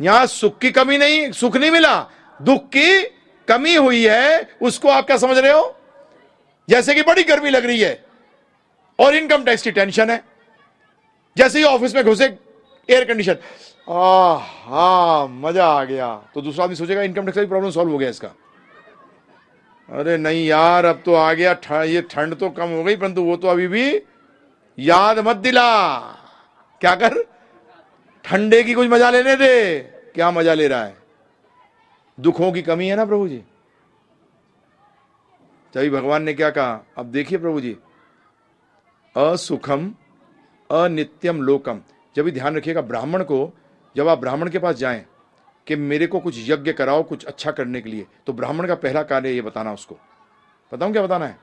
यहाँ सुख की कमी नहीं, सुख नहीं मिला। दुख की कमी हुई है, उसको आप क्या समझ रहे हो? जैसे कि बड़ी गर्मी लग रही है। और इनकम टैक्स की टेंशन है। जैसे ही ऑफ़िस में घुसे एयर कंडीशन हा मज़ा आ गया। तो दूसरा आदमी सोचेगा इनकम टैक्स का प्रॉब्लम सॉल्व हो गया इसका। अरे नहीं यार, अब तो आ गया ये ठंड तो कम हो गई, परंतु वो तो अभी भी याद मत दिला। क्या कर? ठंडे की कुछ मज़ा लेने दे। क्या मज़ा ले रहा है? दुखों की कमी है ना प्रभु जी? तभी भगवान ने क्या कहा? अब देखिए प्रभु जी असुखम, अनित्यम लोकम। जब भी ध्यान रखिएगा ब्राह्मण को, जब आप ब्राह्मण के पास जाएँ कि मेरे को कुछ यज्ञ कराओ, कुछ अच्छा करने के लिए तो ब्राह्मण का पहला कार्य ये बताना उसको। बताऊँ क्या बताना है?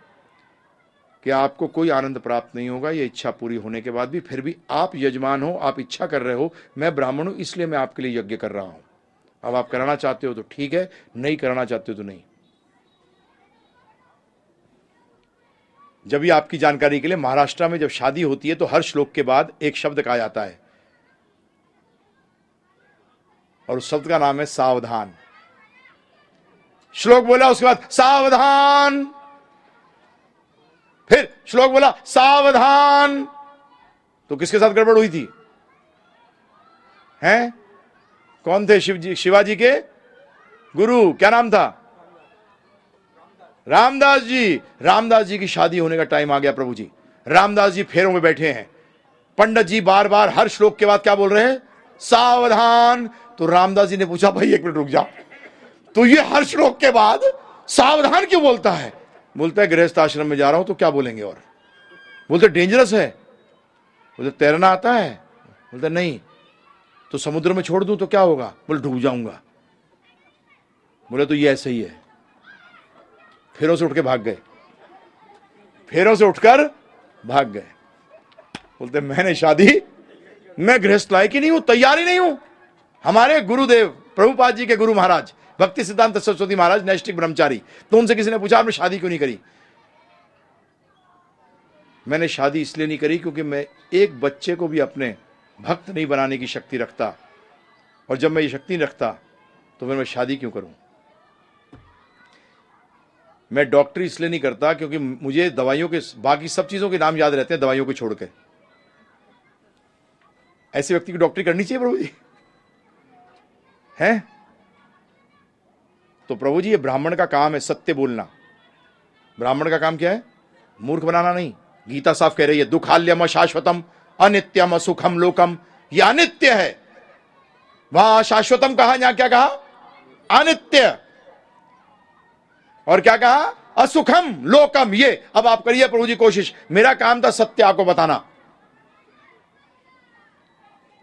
कि आपको कोई आनंद प्राप्त नहीं होगा, ये इच्छा पूरी होने के बाद भी, फिर भी आप यजमान हो, आप इच्छा कर रहे हो, मैं ब्राह्मण हूँ, इसलिए मैं आपके लिए यज्ञ कर रहा हूँ। अब आप कराना चाहते हो तो ठीक है, नहीं कराना चाहते हो तो नहीं। जब भी आपकी जानकारी के लिए महाराष्ट्र में जब शादी होती है तो हर श्लोक के बाद एक शब्द कहा जाता है। और उस शब्द का नाम है सावधान। श्लोक बोला, उसके बाद सावधान। फिर श्लोक बोला, सावधान। तो किसके साथ गड़बड़ हुई थी? हैं? कौन थे शिवजी, शिवाजी के? गुरु, क्या नाम था? रामदास जी रामदास जी की शादी होने का टाइम आ गया प्रभु जी। रामदास जी फेरों में बैठे हैं। पंडित जी बार बार हर श्लोक के बाद क्या बोल रहे हैं? सावधान। तो रामदास जी ने पूछा, भाई, एक मिनट रुक जा तो ये हर श्लोक के बाद सावधान क्यों बोलता है? बोलता है, गृहस्थ आश्रम में जा रहा हूँ तो क्या बोलेंगे और? बोलते डेंजरस है। बोलते, तैरना आता है। बोलते, नहीं। तो समुद्र में छोड़ दूँ तो क्या होगा? बोले, डूब जाऊँगा। बोले तो ये ऐसे ही है। फेरों से उठ के भाग गए। फेरों से उठकर भाग गए। बोलते, मैंने शादी, मैं गृहस्थ लायक ही नहीं हूँ, तैयार ही नहीं हूँ। हमारे गुरुदेव, प्रभुपाद जी के गुरु महाराज, भक्ति सिद्धांत सरस्वती महाराज नैष्टिक ब्रह्मचारी तो उनसे किसी ने पूछा, आपने शादी क्यों नहीं करी? मैंने शादी इसलिए नहीं करी क्योंकि मैं एक बच्चे को भी अपने भक्त नहीं बनाने की शक्ति रखता। और जब मैं ये शक्ति नहीं रखता तो फिर मैं शादी क्यों करूँ? मैं डॉक्टरी इसलिए नहीं करता क्योंकि मुझे दवाइयों के, बाकी सब चीज़ों के नाम याद रहते हैं दवाइयों को छोड़ के। ऐसे व्यक्ति की डॉक्टरी करनी चाहिए प्रभु जी? है? तो प्रभु जी, ये ब्राह्मण का काम है सत्य बोलना। ब्राह्मण का काम क्या है? मूर्ख बनाना नहीं। गीता साफ़ कह रही है, दुखाल्यम शाश्वतम अनित्यम असुखम लोकम। यह अनित्य है। वहाँ शाश्वतम कहा, यहाँ क्या कहा? अनित्य। और क्या कहा? असुखम लोकम, ये। अब आप करिए प्रभु जी कोशिश। मेरा काम था सत्य आपको बताना।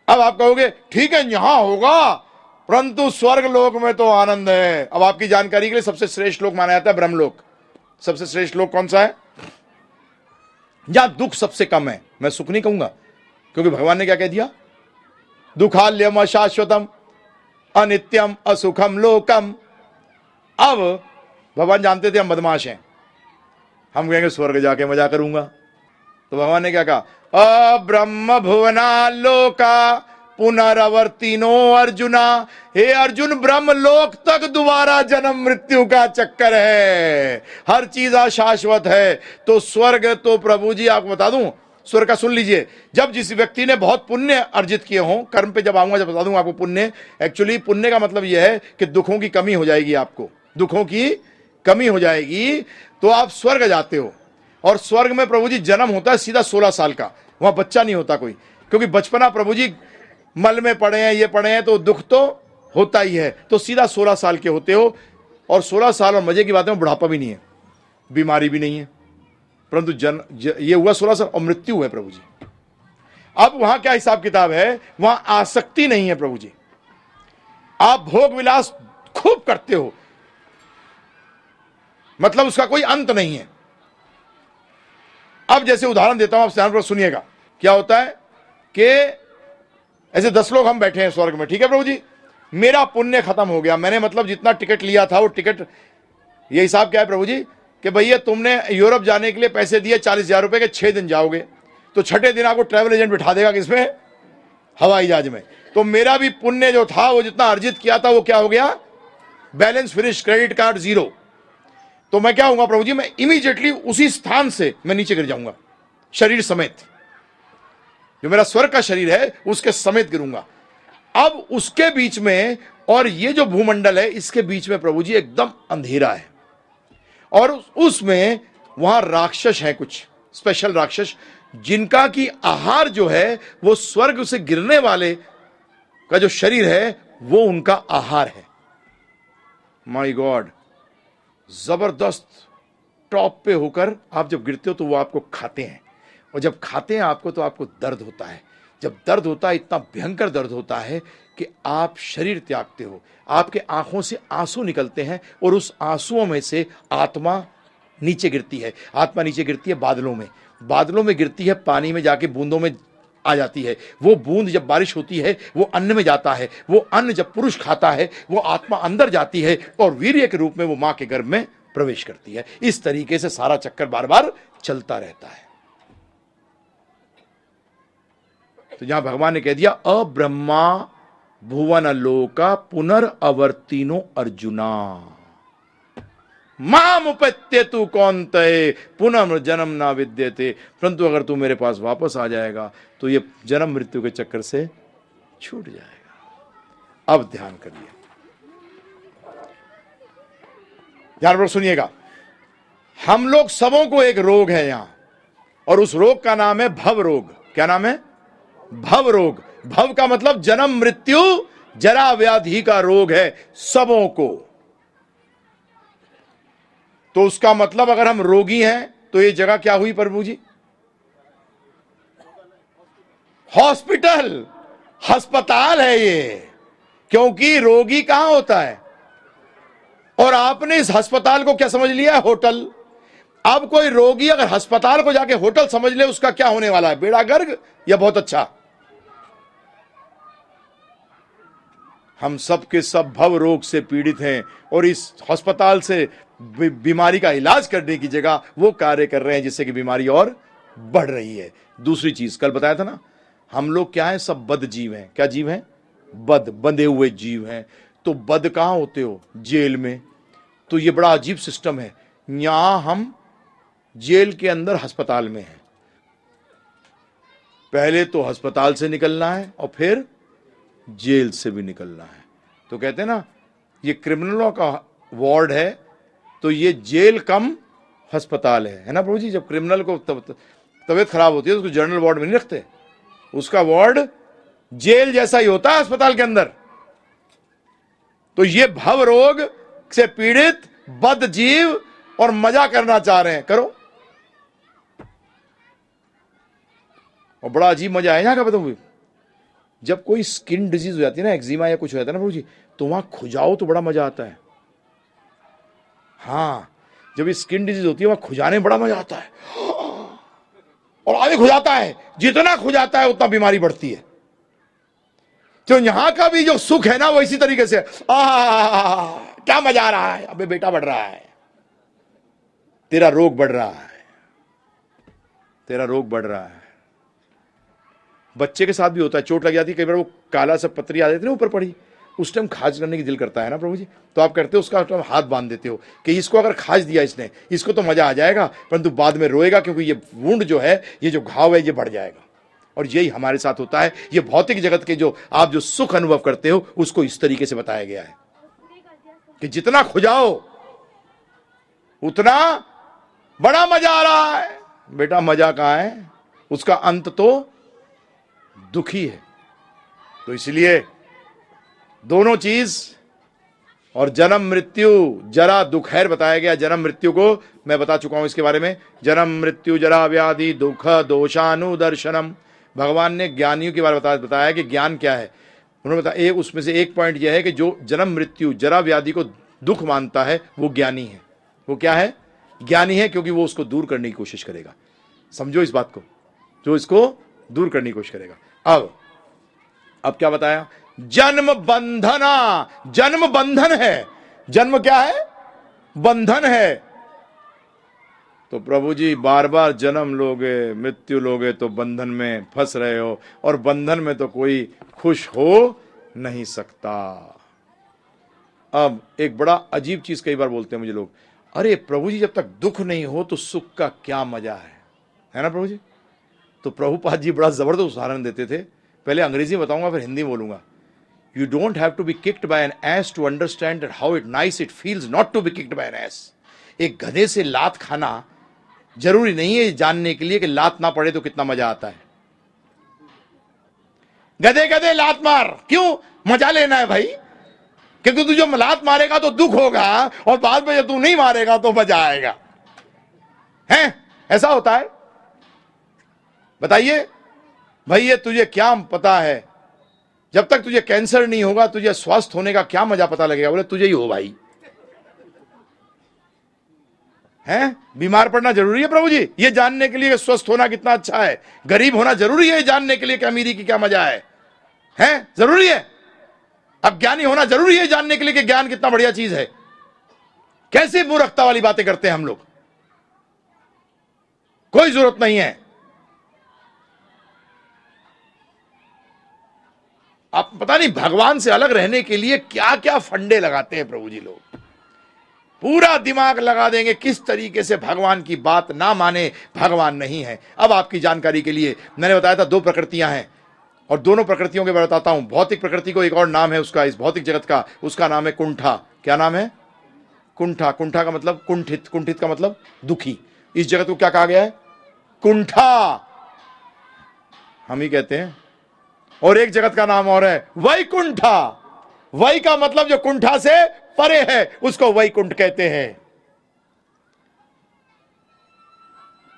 अब आप कहोगे, ठीक है, यहाँ होगा। परंतु स्वर्ग लोक में तो आनंद है। अब आपकी जानकारी के लिए सबसे श्रेष्ठ लोक माना जाता है ब्रह्मलोक। सबसे श्रेष्ठ लोक कौन सा है? जहाँ दुख सबसे कम है। मैं सुख नहीं कहूँगा, क्योंकि भगवान ने क्या कह दिया? दुखाल्यम अशाश्वतम, अनित्यम असुखम लोकम। अब भगवान जानते थे हम बदमाश हैं। हम कहेंगे, स्वर्ग जाके मज़ा करूँगा। तो भगवान ने क्या कहा? अब्रह्म भुवना लोका, पुनरावर्तिनो अर्जुना। हे अर्जुन ब्रह्म लोक तक दोबारा जन्म मृत्यु का चक्कर है। हर चीज़ अशाश्वत है। तो स्वर्ग तो प्रभु जी, आपको बता दूँ, स्वर्ग का सुन लीजिए। जब जिस व्यक्ति ने बहुत पुण्य अर्जित किए हों, कर्म पे जब आऊँगा, जब बता दूँगा आपको पुण्य। एक्चुअली पुण्य का मतलब यह है कि दुखों की कमी हो जाएगी आपको। दुखों की कमी हो जाएगी तो आप स्वर्ग जाते हो। और स्वर्ग में प्रभु जी जन्म होता है सीधा सोलह साल का। वहाँ बच्चा नहीं होता कोई। क्योंकि बचपना प्रभु जी मल में पड़े हैं ये पड़े हैं तो दुख तो होता ही है। तो सीधा सोलह साल के होते हो और सोलह साल और मज़े की बात है बुढ़ापा भी नहीं है। बीमारी भी नहीं है। परंतु जन ज, ये हुआ सोलह साल और मृत्यु है प्रभु जी। अब वहाँ क्या हिसाब किताब है? वहाँ आसक्ति नहीं है प्रभु जी। आप भोग विलास खूब करते हो। मतलब उसका कोई अंत नहीं है। अब जैसे उदाहरण देता हूँ, आप ध्यान पर सुनिएगा। क्या होता है कि ऐसे दस लोग हम बैठे हैं स्वर्ग में, ठीक है प्रभु जी? मेरा पुण्य खत्म हो गया। मैंने मतलब जितना टिकट लिया था, वो टिकट, ये हिसाब क्या है प्रभु जी? कि भैया, तुमने यूरोप जाने के लिए पैसे दिए, चालीस हज़ार रुपए के, छह दिन जाओगे। तो छठे दिन आपको ट्रैवल एजेंट बिठा देगा किसमें? हवाई जहाज़ में। तो मेरा भी पुण्य जो था, वो जितना अर्जित किया था, वो क्या हो गया? Balance finish credit card zero तो मैं क्या होऊँगा प्रभु जी मैं इमीजिएटली उसी स्थान से मैं नीचे गिर जाऊँगा। शरीर समेत। जो मेरा स्वर्ग का शरीर है, उसके समेत गिरूँगा। अब उसके बीच में और ये जो भूमंडल है, इसके बीच में प्रभु जी एकदम अंधेरा है। और उसमें वहाँ राक्षस है कुछ स्पेशल राक्षस, जिनका की आहार जो है, वो स्वर्ग से गिरने वाले का जो शरीर है, वो उनका आहार है। माई गॉड ज़बरदस्त टॉप पे होकर आप जब गिरते हो तो वो आपको खाते हैं। और जब खाते हैं आपको तो आपको दर्द होता है। जब दर्द होता है, इतना भयंकर दर्द होता है कि आप शरीर त्यागते हो। आपके आँखों से आँसू निकलते हैं और उस आंसुओं में से आत्मा नीचे गिरती है। आत्मा नीचे गिरती है बादलों में। बादलों में गिरती है, पानी में जाके बूंदों में आ जाती है। वो बूंद जब बारिश होती है, वो अन्न में जाता है। वो अन्न जब पुरुष खाता है, वो आत्मा अंदर जाती है और वीर्य के रूप में वो माँ के गर्भ में प्रवेश करती है। इस तरीके से सारा चक्कर बार बार चलता रहता है। तो जहाँ भगवान ने कह दिया, अब्रह्मा भुवन लोका पुनर्अवर्तिनो अर्जुना। माम उपत्य तू कौन तय? पुनः जन्म ना विद्यते परंतु अगर तू मेरे पास वापस आ जाएगा तो ये जन्म मृत्यु के चक्कर से छूट जाएगा। अब ध्यान करिए। ध्यान पर सुनिएगा। हम लोग सबों को एक रोग है यहाँ, और उस रोग का नाम है भव रोग। क्या नाम है? भव रोग। भव का मतलब जन्म मृत्यु जरा व्याधि का रोग है सबों को। तो उसका मतलब अगर हम रोगी हैं तो ये जगह क्या हुई प्रभु जी? हॉस्पिटल। अस्पताल है ये, क्योंकि रोगी कहाँ होता है? और आपने इस अस्पताल को क्या समझ लिया? होटल। अब कोई रोगी अगर अस्पताल को जाके होटल समझ ले, उसका क्या होने वाला है? बेड़ा गर्ग या बहुत अच्छा? हम सब के सब भव रोग से पीड़ित हैं और इस अस्पताल से बीमारी का इलाज करने की जगह वो कार्य कर रहे हैं जिससे कि बीमारी और बढ़ रही है। दूसरी चीज़, कल बताया था ना, हम लोग क्या है? सब बद जीव हैं। क्या जीव हैं? बद, बंधे हुए जीव हैं। तो बद कहाँ होते हो? जेल में। तो ये बड़ा अजीब सिस्टम है। यहाँ हम जेल के अंदर अस्पताल में हैं। पहले तो अस्पताल से निकलना है और फिर जेल से भी निकलना है। तो कहते हैं ना, ये क्रिमिनलों का वार्ड है तो ये जेल कम अस्पताल है। है ना प्रभु जी? जब क्रिमिनल को तबियत खराब होती है तो उसको जनरल वार्ड में नहीं रखते। उसका वार्ड जेल जैसा ही होता है अस्पताल के अंदर। तो ये भव रोग से पीड़ित, बद जीव और मज़ा करना चाह रहे हैं। करो। और बड़ा अजीब मज़ा है यहाँ का बताऊ? जब कोई स्किन डिज़ीज़ हो जाती है ना एक्जिमा या कुछ हो जाता है ना प्रभु जी तो वहाँ खुजाओ तो बड़ा मज़ा आता है। हाँ जब स्किन डिज़ीज़ होती है, वहाँ खुजाने में बड़ा मज़ा आता है। और आगे खुजाता है, जितना खुजाता है, उतना बीमारी बढ़ती है। तो यहाँ का भी जो सुख है ना, वो इसी तरीके से, आ, क्या मज़ा आ रहा है? अबे बेटा बढ़ रहा है। तेरा रोग बढ़ रहा है। तेरा रोग बढ़ रहा है। बच्चे के साथ भी होता है, चोट लग जाती है, कई बार वो काला सब पत्री आ जाती है ऊपर पड़ी। उस टाइम खाज करने की दिल करता है ना प्रभु जी? तो आप करते हो, उसका हाथ बाँध देते हो कि इसको अगर खाज दिया इसने, इसको तो मज़ा आ जाएगा, परंतु बाद में रोएगा क्योंकि ये वुंड जो है, ये जो घाव है, ये बढ़ जाएगा। और यही हमारे साथ होता है, ये भौतिक जगत के जो आप जो सुख अनुभव करते हो, उसको इस तरीके से बताया गया है कि जितना खुजाओ, उतना बड़ा मज़ा आ रहा है। बेटा मज़ा कहाँ है? उसका अंत तो दुखी है। तो इसलिए दोनों चीज़ और जन्म मृत्यु, जरा दुख। है बताया गया जन्म मृत्यु को मैं बता चुका हूँ इसके बारे में। जन्म मृत्यु, जरा व्याधि, दुख, दोषानुदर्शनम। भगवान ने ज्ञानियों के बारे में बताया कि ज्ञान क्या है। उन्होंने बताया, एक उसमें से एक पॉइंट यह है कि जो जन्म मृत्यु, जरा व्याधि को दुख मानता है, वो ज्ञानी है। वो क्या है? ज्ञानी है क्योंकि वो उसको दूर करने की कोशिश करेगा। समझो इस बात को। जो इसको दूर करने की कोशिश करेगा। अब अब क्या बताया? जन्म बंधना। जन्म बंधन है। जन्म क्या है? बंधन है। तो प्रभु जी बार बार जन्म लोगे, मृत्यु लोगे तो बंधन में फंस रहे हो, और बंधन में तो कोई खुश हो नहीं सकता। अब एक बड़ा अजीब चीज़ कई बार बोलते हैं मुझे लोग, अरे प्रभु जी, जब तक दुख नहीं हो तो सुख का क्या मज़ा है? है ना प्रभु जी? तो प्रभुपाद जी बड़ा ज़बरदस्त उदाहरण देते थे। पहले अंग्रेज़ी बताऊँगा, फिर हिंदी बोलूँगा। You don't have to be kicked by an ass to understand how it nice it feels not to be kicked by an ass एक गधे से लात खाना ज़रूरी नहीं है जानने के लिए कि लात ना पड़े तो कितना मज़ा आता है। गधे गधे, लात मार। क्यों? मज़ा लेना है भाई। क्योंकि तू जो लात मारेगा तो दुख होगा और बाद में जब तू नहीं मारेगा तो मज़ा आएगा। है? ऐसा होता है? बताइए, भाई ये तुझे क्या पता है? जब तक तुझे कैंसर नहीं होगा, तुझे स्वस्थ होने का क्या मज़ा पता लगेगा? बोले, तुझे ही हो भाई। हैं? बीमार पड़ना ज़रूरी है प्रभु जी? ये जानने के लिए स्वस्थ होना कितना अच्छा है। गरीब होना ज़रूरी है जानने के लिए कि अमीरी की क्या मज़ा है। हैं? ज़रूरी है? अज्ञानी होना ज़रूरी है, जानने के लिए कि ज्ञान कितना बढ़िया चीज़ है। कैसे मूर्खता वाली बातें करते हैं हम लोग? कोई ज़रूरत नहीं है। आप पता नहीं, भगवान से अलग रहने के लिए क्या क्या फंडे लगाते हैं प्रभु जी लोग। पूरा दिमाग लगा देंगे किस तरीके से भगवान की बात ना माने, भगवान नहीं है। अब आपकी जानकारी के लिए मैंने बताया था दो प्रकृतियाँ हैं, और दोनों प्रकृतियों के बारे बताता हूँ। भौतिक प्रकृति को एक और नाम है उसका, इस भौतिक जगत का, उसका नाम है कुंठा। क्या नाम है? कुंठा। कुंठा का मतलब कुंठित। कुंठित का मतलब दुखी। इस जगत को क्या कहा गया है? कुंठा। हम ही कहते हैं और एक जगत का नाम और है, वैकुंठा। वै का मतलब जो कुंठा से परे है, उसको वैकुंठ कहते हैं।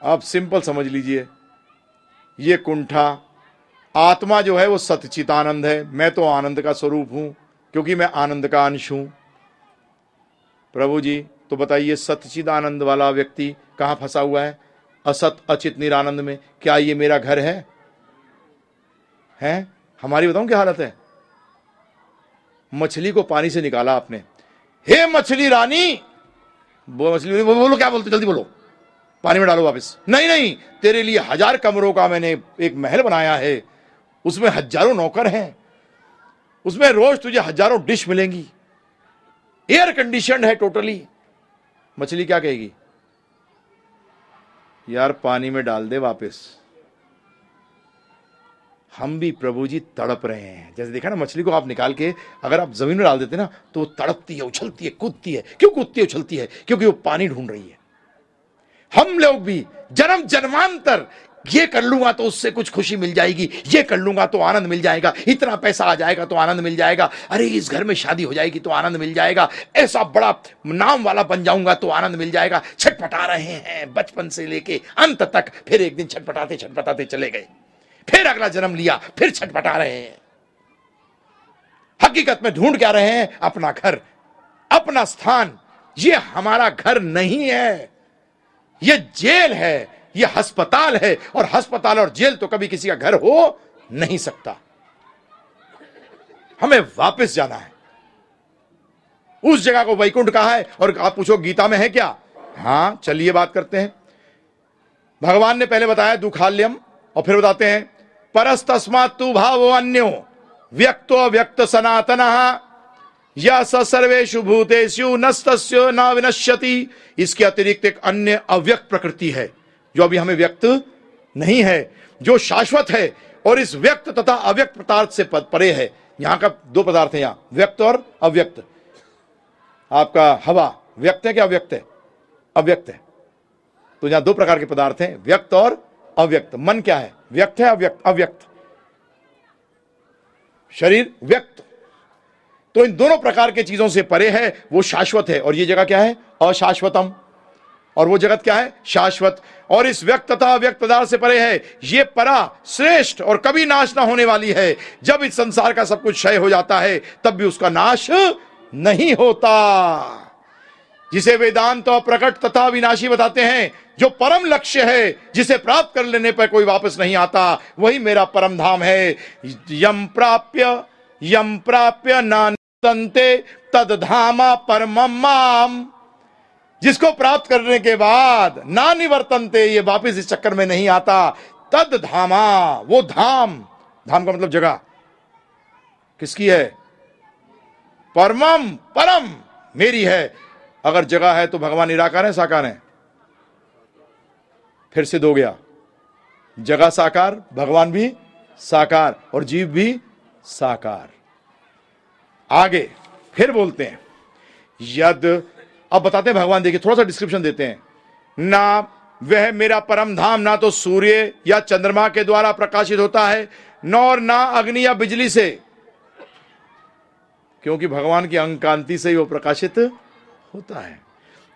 आप सिंपल समझ लीजिए, ये कुंठा, आत्मा जो है वो सतचितानंद है। मैं तो आनंद का स्वरूप हूँ, क्योंकि मैं आनंद का अंश हूँ। प्रभु जी तो बताइए, सतचिदानंद वाला व्यक्ति कहाँ फंसा हुआ है? असत, अचित, निरानंद में। क्या ये मेरा घर है? हैं? हमारी बताऊँ क्या हालत है? मछली को पानी से निकाला आपने। हे मछली रानी! वो मछली, वो बोलो, क्या बोलते, जल्दी बोलो। पानी में डालो वापस। नहीं नहीं, तेरे लिए हज़ार कमरों का मैंने एक महल बनाया है। उसमें हज़ारों नौकर हैं। उसमें रोज तुझे हज़ारों डिश मिलेंगी। एयर कंडीशन है टोटली। मछली क्या कहेगी? यार, पानी में डाल दे वापस। हम भी प्रभु जी तड़प रहे हैं। जैसे देखा ना, मछली को आप निकाल के अगर आप ज़मीन में डाल देते ना तो वो तड़पती है, उछलती है, कूदती है। क्यों कूदती है, उछलती है? क्योंकि वो पानी ढूंढ रही है। हम लोग भी जन्म जन्मांतर ये कर लूँगा तो उससे कुछ खुशी मिल जाएगी, ये कर लूँगा तो आनंद मिल जाएगा, इतना पैसा आ जाएगा तो आनंद मिल जाएगा, अरे इस घर में शादी हो जाएगी तो आनंद मिल जाएगा, ऐसा बड़ा नाम वाला बन जाऊँगा तो आनंद मिल जाएगा। छटपटा रहे हैं बचपन से लेके अंत तक, फिर एक दिन छटपटाते छटपटाते चले गए। फिर अगला जन्म लिया, फिर छटपटा रहे हैं। हकीकत में ढूंढ क्या रहे हैं? अपना घर, अपना स्थान। ये हमारा घर नहीं है। ये जेल है, ये अस्पताल है, और अस्पताल और जेल तो कभी किसी का घर हो नहीं सकता। हमें वापस जाना है। उस जगह को वैकुंठ कहा है, और आप पूछो, गीता में है क्या? हाँ, चलिए बात करते हैं। भगवान ने पहले बताया, दुखाल्यम, और फिर बताते हैं परस तस्मात तु भाव अन्यो। व्यक्तो व्यक्त सनातन। या सर्वेशु भूतेषु नस्तस्य न विनश्यति। इसके अतिरिक्त एक अन्य अव्यक्त प्रकृति है, जो अभी हमें व्यक्त नहीं है, जो शाश्वत है और इस व्यक्त तथा अव्यक्त पदार्थ से परे है। यहाँ का दो पदार्थ है यहाँ, व्यक्त और अव्यक्त। आपका हवा, व्यक्त है क्या अव्यक्त है? अव्यक्त है। तो यहाँ दो प्रकार के पदार्थ हैं, व्यक्त और अव्यक्त। मन क्या है? व्यक्त है, अव्यक्त अव्यक्त। शरीर व्यक्त। तो इन दोनों प्रकार के चीज़ों से परे है, वो शाश्वत है। और ये जगह क्या है? अशाश्वतम। और वो जगत क्या है? शाश्वत। और इस व्यक्त तथा अव्यक्त पदार्थ से परे है। ये परा श्रेष्ठ और कभी नाश ना होने वाली है। जब इस संसार का सब कुछ क्षय हो जाता है, तब भी उसका नाश नहीं होता। जिसे वेदांत तो प्रकट तथा विनाशी बताते हैं, जो परम लक्ष्य है, जिसे प्राप्त कर लेने पर कोई वापस नहीं आता, वही मेरा परम धाम है। यम प्राप्य यम प्राप्य नानते, तद धामा परम माम। जिसको प्राप्त करने के बाद ना निवर्तनते, ये वापिस इस चक्कर में नहीं आता। तद धामा, वो धाम। धाम का मतलब जगह। किसकी है? परमम परम मेरी है। अगर जगह है तो भगवान निराकार है, साकार है। फिर से दो गया। जगह साकार, भगवान भी साकार और जीव भी साकार। आगे फिर बोलते हैं। यद, अब बताते हैं भगवान, देखिए थोड़ा सा डिस्क्रिप्शन देते हैं। ना, वह मेरा परम धाम, ना तो सूर्य या चंद्रमा के द्वारा प्रकाशित होता है, न और ना अग्नि या बिजली से। क्योंकि भगवान की अंग कांति से ही वो प्रकाशित होता है।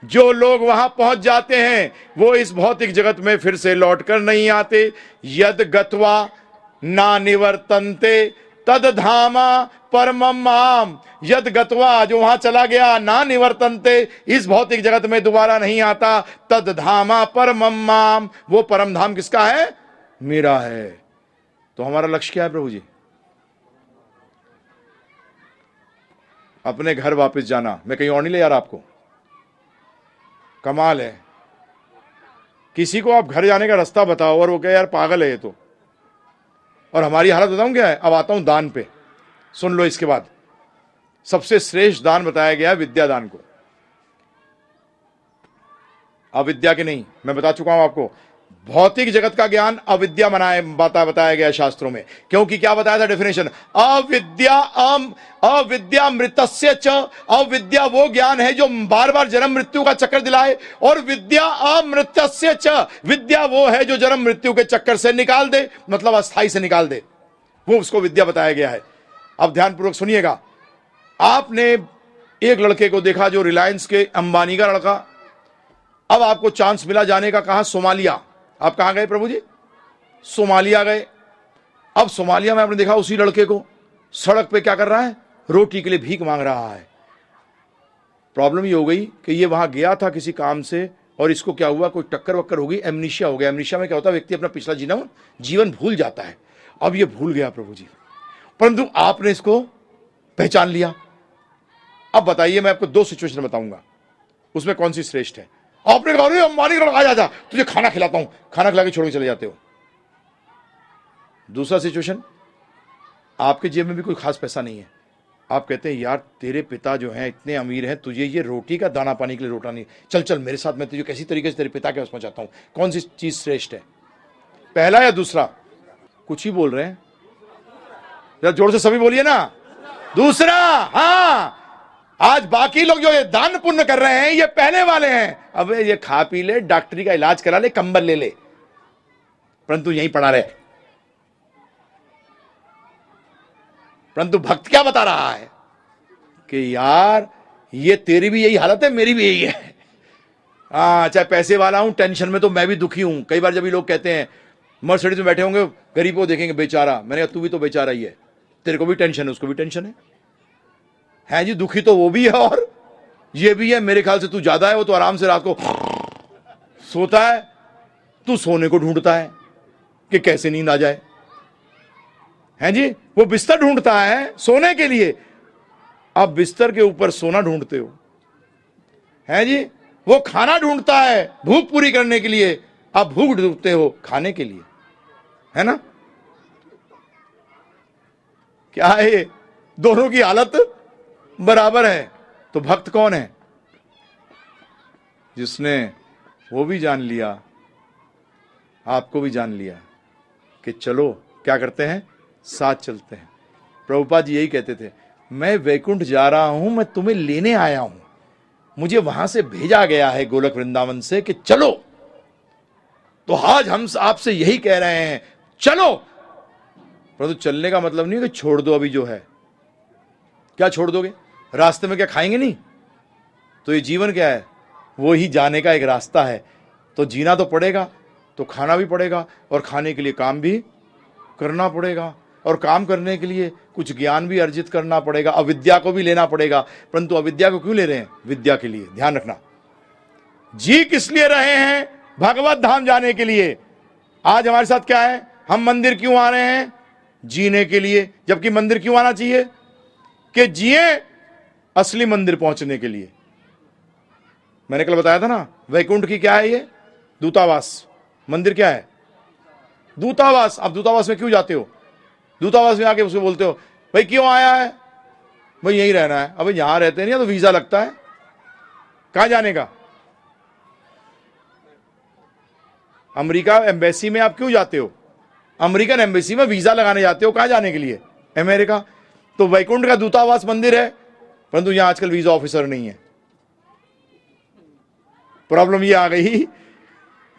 जो लोग वहाँ पहुँच जाते हैं, वो इस भौतिक जगत में फिर से लौटकर नहीं आते। यद गत्वा ना निवर्तनते, तद धामा परम परमम यद गत्वा जो वहाँ चला गया, ना निवर्तनते, इस भौतिक जगत में दोबारा नहीं आता। तद धामा परमम वो परम धाम किसका है? मेरा है। तो हमारा लक्ष्य क्या है प्रभु जी? अपने घर वापस जाना। मैं कहीं और नहीं ले यार आपको। कमाल है। किसी को आप घर जाने का रास्ता बताओ और वो कहे, यार, पागल है ये तो। और हमारी हालत बताऊँ क्या है? अब आता हूँ दान पे। सुन लो इसके बाद। सबसे श्रेष्ठ दान बताया गया विद्या दान को। अविद्या के नहीं, मैं बता चुका हूँ आपको। भौतिक जगत का ज्ञान अविद्या बनाए बता बताया गया शास्त्रों में। क्योंकि क्या बताया था डेफिनेशन अविद्या अम अविद्या मृत अविद्या वो ज्ञान है जो बार बार जन्म मृत्यु का चक्कर दिलाए, और विद्या अमृतस्य च। विद्या वो है जो जन्म मृत्यु के चक्कर से निकाल दे मतलब अस्थाई से निकाल दे। वो उसको विद्या बताया गया है। अब ध्यानपूर्वक सुनिएगा। आपने एक लड़के को देखा जो रिलायंस के अंबानी का लड़का। अब आपको चांस मिला जाने का कहा सोमालिया। आप कहाँ गए प्रभु जी? सोमालिया गए। अब सोमालिया में आपने देखा उसी लड़के को। सड़क पे क्या कर रहा है? रोटी के लिए भीख मांग रहा है। प्रॉब्लम ये हो गई कि ये वहाँ गया था किसी काम से और इसको क्या हुआ? कोई टक्कर वक्कर हो गई, एमनिशिया हो गया। एमनिशिया में क्या होता है? व्यक्ति अपना पिछला जीवन जीवन भूल जाता है। अब ये भूल गया प्रभु जी। परंतु आपने इसको पहचान लिया। अब बताइए, मैं आपको दो सिचुएशन बताऊँगा। उसमें कौन सी श्रेष्ठ है? आपने कहा, अरे, अंबानी का आ जा तुझे खाना खिलाता हूँ। खाना खिला के छोड़ के चले जाते हो। दूसरा सिचुएशन आपके जेब में भी कोई खास पैसा नहीं है। आप कहते हैं, यार, तेरे पिता जो हैं, इतने अमीर हैं, तुझे ये रोटी का दाना पानी के लिए रोटा नहीं। चल चल, मेरे साथ मैं तुझे कैसी तरीके से तेरे पिता के पास पहुंचाता हूँ? कौन सी चीज़ श्रेष्ठ है? पहला या दूसरा? कुछ ही बोल रहे हैं। जरा ज़ोर से सभी बोलिए ना। दूसरा हाँ। आज बाकी लोग जो ये दान पुण्य कर रहे हैं, ये पहले वाले हैं। अब ये खा पी ले, डॉक्टरी का इलाज करा ले, कंबल ले ले। परंतु यहीं पड़ा रहे। परंतु भक्त क्या बता रहा है? कि यार, ये तेरी भी यही हालत है, मेरी भी यही है। हाँ चाहे पैसे वाला हूँ, टेंशन में तो मैं भी दुखी हूँ। कई बार जब लोग कहते हैं, मर्सिडीज में बैठे होंगे, गरीब को देखेंगे, बेचारा। मैंने कहा, तू भी तो बेचारा ही है। तेरे को भी टेंशन है, उसको भी टेंशन है। है जी, दुखी तो वो भी है और ये भी है, मेरे ख्याल से तू ज़्यादा है, वो तो आराम से रात को सोता है, तू सोने को ढूंढता है कि कैसे नींद आ जाए। है जी, वो बिस्तर ढूंढता है सोने के लिए। आप बिस्तर के ऊपर सोना ढूंढते हो। है जी, वो खाना ढूंढता है भूख पूरी करने के लिए। आप भूख ढूंढते हो खाने के लिए। है ना? क्या है दोनों की हालत बराबर है तो भक्त कौन है? जिसने वो भी जान लिया, आपको भी जान लिया कि चलो, क्या करते हैं? साथ चलते हैं। प्रभुपा जी यही कहते थे, मैं वैकुंठ जा रहा हूँ, मैं तुम्हें लेने आया हूँ। मुझे वहाँ से भेजा गया है गोलक वृंदावन से कि चलो। तो आज हम आपसे यही कह रहे हैं, चलो। परंतु तो चलने का मतलब नहीं कि छोड़ दो अभी जो है। क्या छोड़ दोगे? रास्ते में क्या खाएँगे नहीं? तो ये जीवन क्या है? वो ही जाने का एक रास्ता है। तो जीना तो पड़ेगा तो खाना भी पड़ेगा, और खाने के लिए काम भी करना पड़ेगा। और काम करने के लिए कुछ ज्ञान भी अर्जित करना पड़ेगा, अविद्या को भी लेना पड़ेगा। परंतु अविद्या को क्यों ले रहे हैं? विद्या के लिए, ध्यान रखना। जी किस लिए रहे हैं? भगवत धाम जाने के लिए। आज हमारे साथ क्या है? हम मंदिर क्यों आ रहे हैं? जीने के लिए। जबकि मंदिर क्यों आना चाहिए? कि जिए असली मंदिर पहुँचने के लिए। मैंने कल बताया था ना, वैकुंठ की क्या है ये? दूतावास। मंदिर क्या है? दूतावास। आप दूतावास में क्यों जाते हो? दूतावास में आके उसको बोलते हो, भाई, क्यों आया है? भाई, यहीं रहना है। अब यहाँ रहते नहीं तो वीज़ा लगता है। कहाँ जाने का? अमेरिका एम्बेसी में आप क्यों जाते हो? अमेरिकन एम्बेसी में वीज़ा लगाने जाते हो कहाँ जाने के लिए? अमेरिका। तो वैकुंठ का दूतावास मंदिर है। परंतु यहाँ आजकल वीज़ा ऑफिसर नहीं है। प्रॉब्लम ये आ गई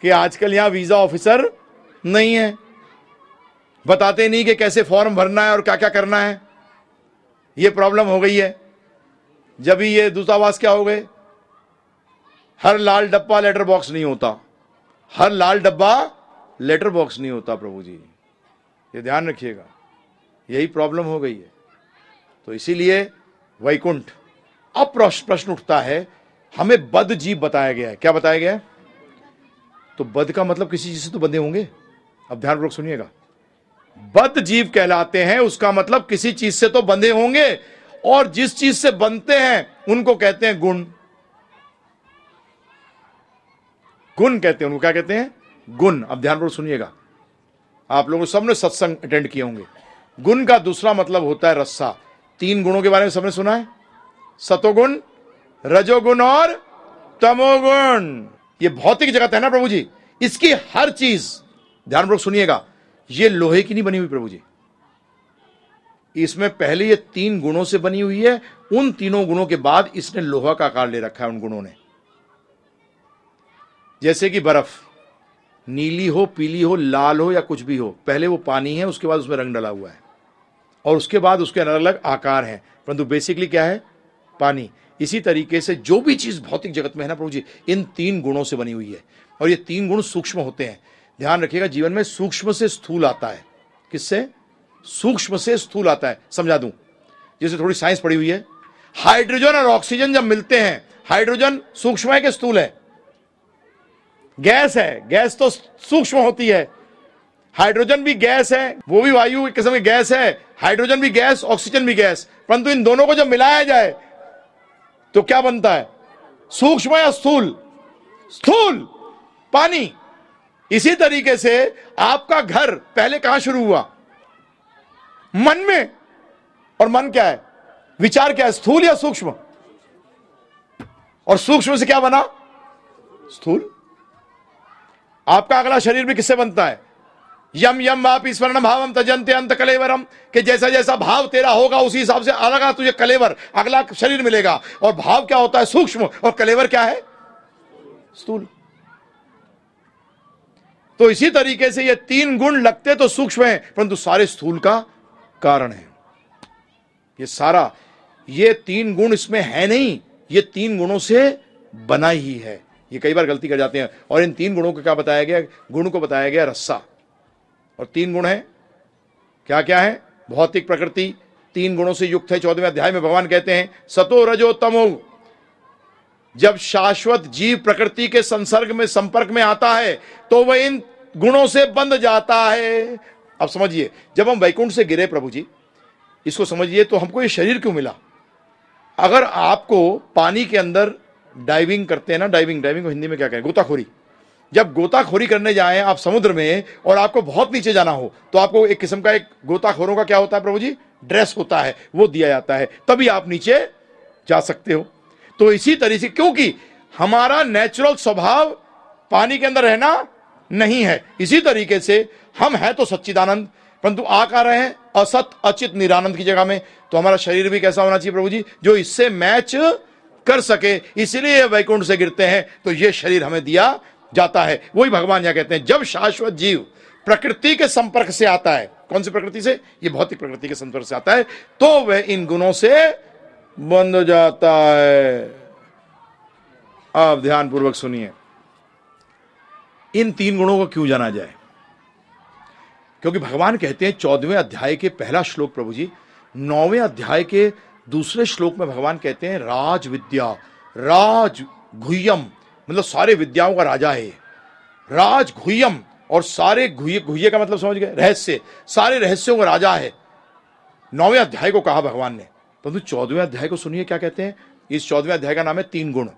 कि आजकल यहाँ वीज़ा ऑफिसर नहीं है। बताते नहीं कि कैसे फॉर्म भरना है और क्या क्या करना है। ये प्रॉब्लम हो गई है। जब ही ये दूतावास क्या हो गए? हर लाल डब्बा लेटर बॉक्स नहीं होता। हर लाल डब्बा लेटर बॉक्स नहीं होता प्रभु जी। ये ध्यान रखिएगा। यही प्रॉब्लम हो गई है। तो इसीलिए वैकुंठ, अब प्रश्न उठता है, हमें बद जीव बताया गया है। क्या बताया गया है? तो बद का मतलब किसी चीज़ से तो बंधे होंगे? अब ध्यानपूर्वक सुनिएगा। बद्ध जीव कहलाते हैं, उसका मतलब किसी चीज़ से तो बंधे होंगे, और जिस चीज़ से बनते हैं, उनको कहते हैं गुण। गुण कहते हैं उनको, क्या कहते हैं? गुण। अब ध्यानपूर्वक सुनिएगा। आप लोगों, सबने सत्संग अटेंड किए होंगे। गुण का दूसरा मतलब होता है रस्सा। तीन गुणों के बारे में सबने सुना है। सतोगुण, रजोगुण और तमोगुण। ये भौतिक जगत है ना प्रभु जी? इसकी हर चीज़, ध्यानपूर्वक सुनिएगा, ये लोहे की नहीं बनी हुई प्रभु जी। इसमें पहले ये तीन गुणों से बनी हुई है, उन तीनों गुणों के बाद इसने लोहा का आकार ले रखा है उन गुणों ने। जैसे कि बर्फ़, नीली हो, पीली हो, लाल हो या कुछ भी हो, पहले वो पानी है, उसके बाद उसमें रंग डला हुआ है। और उसके बाद उसके अलग अलग आकार है। परंतु बेसिकली क्या है? पानी। इसी तरीके से जो भी चीज़ भौतिक जगत में है ना प्रभु जी, इन तीन गुणों से बनी हुई है। और ये तीन गुण सूक्ष्म होते हैं। ध्यान रखिएगा, जीवन में सूक्ष्म से स्थूल आता है। किससे? सूक्ष्म से स्थूल आता है। समझा दूँ? जैसे थोड़ी साइंस पड़ी हुई है। हाइड्रोजन और ऑक्सीजन जब मिलते हैं, हाइड्रोजन सूक्ष्म है कि स्थूल है? गैस है। गैस तो सूक्ष्म होती है। हाइड्रोजन भी गैस है, वो भी वायु एक किस्म की गैस है, हाइड्रोजन भी गैस, ऑक्सीजन भी गैस। परंतु इन दोनों को जब मिलाया जाए तो क्या बनता है? सूक्ष्म या स्थूल? स्थूल! पानी! इसी तरीके से आपका घर पहले कहाँ शुरू हुआ? मन में। और मन क्या है? विचार क्या है? स्थूल या सूक्ष्म? और सूक्ष्म से क्या बना? स्थूल। आपका अगला शरीर भी किससे बनता है? यम यम वाप स्वर्ण भावम तजंते अंत कलेवरम कि जैसा जैसा भाव तेरा होगा, उसी हिसाब से अलग तुझे कलेवर, अगला शरीर मिलेगा। और भाव क्या होता है? सूक्ष्म। और कलेवर क्या है? स्थूल। तो इसी तरीके से ये तीन गुण लगते तो सूक्ष्म हैं, परंतु सारे स्थूल का कारण है। ये सारा, ये तीन गुण इसमें है नहीं, ये तीन गुणों से बना ही है। ये कई बार गलती कर जाते हैं। और इन तीन गुणों को क्या बताया गया? गुण को बताया गया रस्सा। और तीन गुण है। क्या क्या है? भौतिक प्रकृति, तीन गुणों से युक्त है, चौदहवें अध्याय में भगवान कहते हैं, सतो रजो तमो। जब शाश्वत जीव प्रकृति के संसर्ग में, संपर्क में आता है तो वह इन गुणों से बंध जाता है। अब समझिए, जब हम वैकुंठ से गिरे प्रभु जी, इसको समझिए तो हमको ये शरीर क्यों मिला? अगर आपको पानी के अंदर डाइविंग करते हैं ना डाइविंग डाइविंग को हिंदी में क्या कहें? गोताखोरी। जब गोताखोरी करने जाए आप समुद्र में और आपको बहुत नीचे जाना हो तो आपको एक किस्म का एक गोताखोरों का क्या होता है प्रभु जी? ड्रेस होता है, वो दिया जाता है। तभी आप नीचे जा सकते हो। तो इसी तरीके से, क्योंकि हमारा नेचुरल स्वभाव पानी के अंदर रहना नहीं है, इसी तरीके से हम हैं तो सच्चिदानंद, परंतु आ कर रहे हैं? असत, अचित, निरानंद की जगह में। तो हमारा शरीर भी कैसा होना चाहिए प्रभु जी? जो इससे मैच कर सके, इसलिए वैकुंठ से गिरते हैं तो ये शरीर हमें दिया जाता है। वही भगवान यहाँ कहते हैं, जब शाश्वत जीव प्रकृति के संपर्क से आता है, कौन सी प्रकृति से? ये भौतिक प्रकृति के संपर्क से आता है तो वह इन गुणों से बंद जाता है। अब ध्यान पूर्वक सुनिए। इन तीन गुणों को क्यों जाना जाए? क्योंकि भगवान कहते हैं, चौदहवें अध्याय के पहला श्लोक प्रभु जी, नौवें अध्याय के दूसरे श्लोक में भगवान कहते हैं राज विद्या राज घुयम मतलब सारे विद्याओं का राजा है। राज घुयम और सारे घुये घुये का मतलब समझ गए? रहस्य। सारे रहस्यों का राजा है। नौवें अध्याय को कहा भगवान ने। परंतु तो चौदहवें अध्याय को सुनिए क्या कहते हैं? इस चौदहवें अध्याय का नाम है तीन गुण।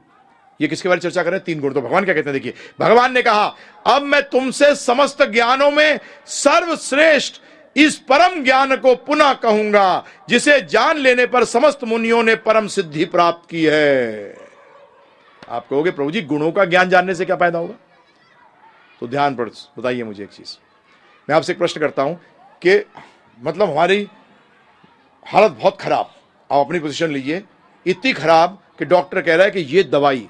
ये किसके बारे में चर्चा करें तीन गुण। तो भगवान क्या कहते हैं? देखिए, भगवान ने कहा, अब मैं तुमसे समस्त ज्ञानों में सर्वश्रेष्ठ इस परम ज्ञान को पुनः कहूँगा, जिसे जान लेने पर समस्त मुनियों ने परम सिद्धि प्राप्त की है। आप कहोगे, प्रभु जी, गुणों का ज्ञान जानने से क्या फ़ायदा होगा? तो ध्यान पर बताइए मुझे एक चीज़। मैं आपसे एक प्रश्न करता हूँ कि मतलब हमारी हालत बहुत खराब। आप अपनी पोजीशन लीजिए। इतनी खराब कि डॉक्टर कह रहा है कि ये दवाई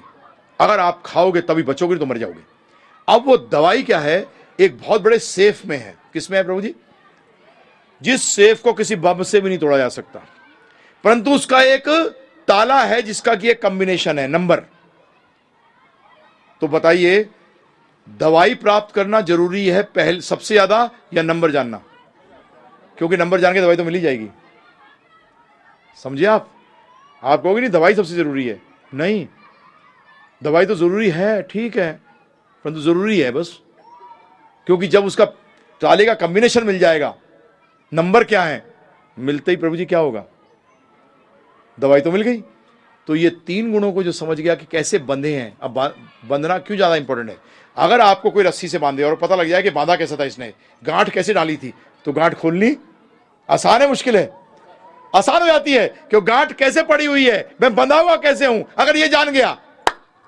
अगर आप खाओगे, तभी बचोगे तो मर जाओगे। अब वो दवाई क्या है? एक बहुत बड़े सेफ़ में है। किसमें है प्रभु जी? जिस सेफ़ को किसी बम से भी नहीं तोड़ा जा सकता। परंतु उसका एक ताला है जिसका कि एक कॉम्बिनेशन है नंबर तो बताइए, दवाई प्राप्त करना ज़रूरी है पहले, सबसे ज़्यादा या नंबर जानना? क्योंकि नंबर जान के दवाई तो मिल ही जाएगी। समझिए आप? आप कहोगे, नहीं, दवाई सबसे ज़रूरी है। नहीं। दवाई तो ज़रूरी है, ठीक है, परंतु ज़रूरी है बस। क्योंकि जब उसका ताले का कॉम्बिनेशन मिल जाएगा, नंबर क्या है? मिलते ही प्रभु जी क्या होगा? दवाई तो मिल गई। तो ये तीन गुणों को जो समझ गया कि कैसे बंधे हैं, अब बंधना क्यों ज़्यादा इंपॉर्टेंट है? अगर आपको कोई रस्सी से बांधे और पता लग जाए कि बांधा कैसा था इसने, गांठ कैसे डाली थी तो गांठ खोलनी आसान है, मुश्किल है। आसान हो जाती है कि गांठ कैसे पड़ी हुई है, मैं बंधा हुआ कैसे हूँ? अगर ये जान गया,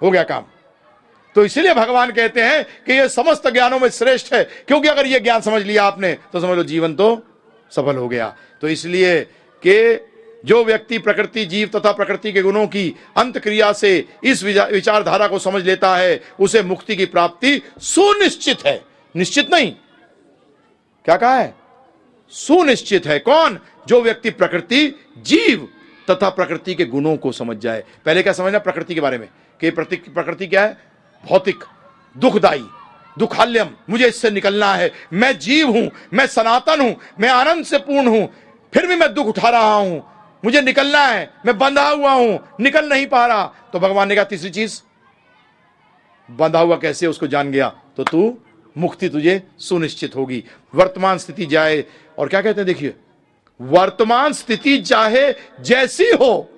हो गया काम। तो इसलिए भगवान कहते हैं कि ये समस्त ज्ञानों में श्रेष्ठ है, क्योंकि अगर ये ज्ञान समझ लिया आपने तो समझ लो जीवन तो सफल हो गया। तो इसलिए कि जो व्यक्ति प्रकृति, जीव तथा प्रकृति के गुणों की अंत क्रिया से इस विचारधारा को समझ लेता है, उसे मुक्ति की प्राप्ति सुनिश्चित है। निश्चित नहीं। क्या कहा है? सुनिश्चित है। कौन? जो व्यक्ति प्रकृति, जीव तथा प्रकृति के गुणों को समझ जाए। पहले क्या समझना प्रकृति के बारे में? कि प्रकृति क्या है? भौतिक दुखदाई दुखाल्यम। मुझे इससे निकलना है। मैं जीव हूँ, मैं सनातन हूँ, मैं आनंद से पूर्ण हूँ, फिर भी मैं दुख उठा रहा हूँ। मुझे निकलना है, मैं बंधा हुआ हूँ, निकल नहीं पा रहा। तो भगवान ने कहा, तीसरी चीज़, बंधा हुआ कैसे उसको जान गया। तो तू, मुक्ति तुझे सुनिश्चित होगी। वर्तमान स्थिति जाए, और क्या कहते हैं, देखिए, वर्तमान स्थिति चाहे जैसी हो,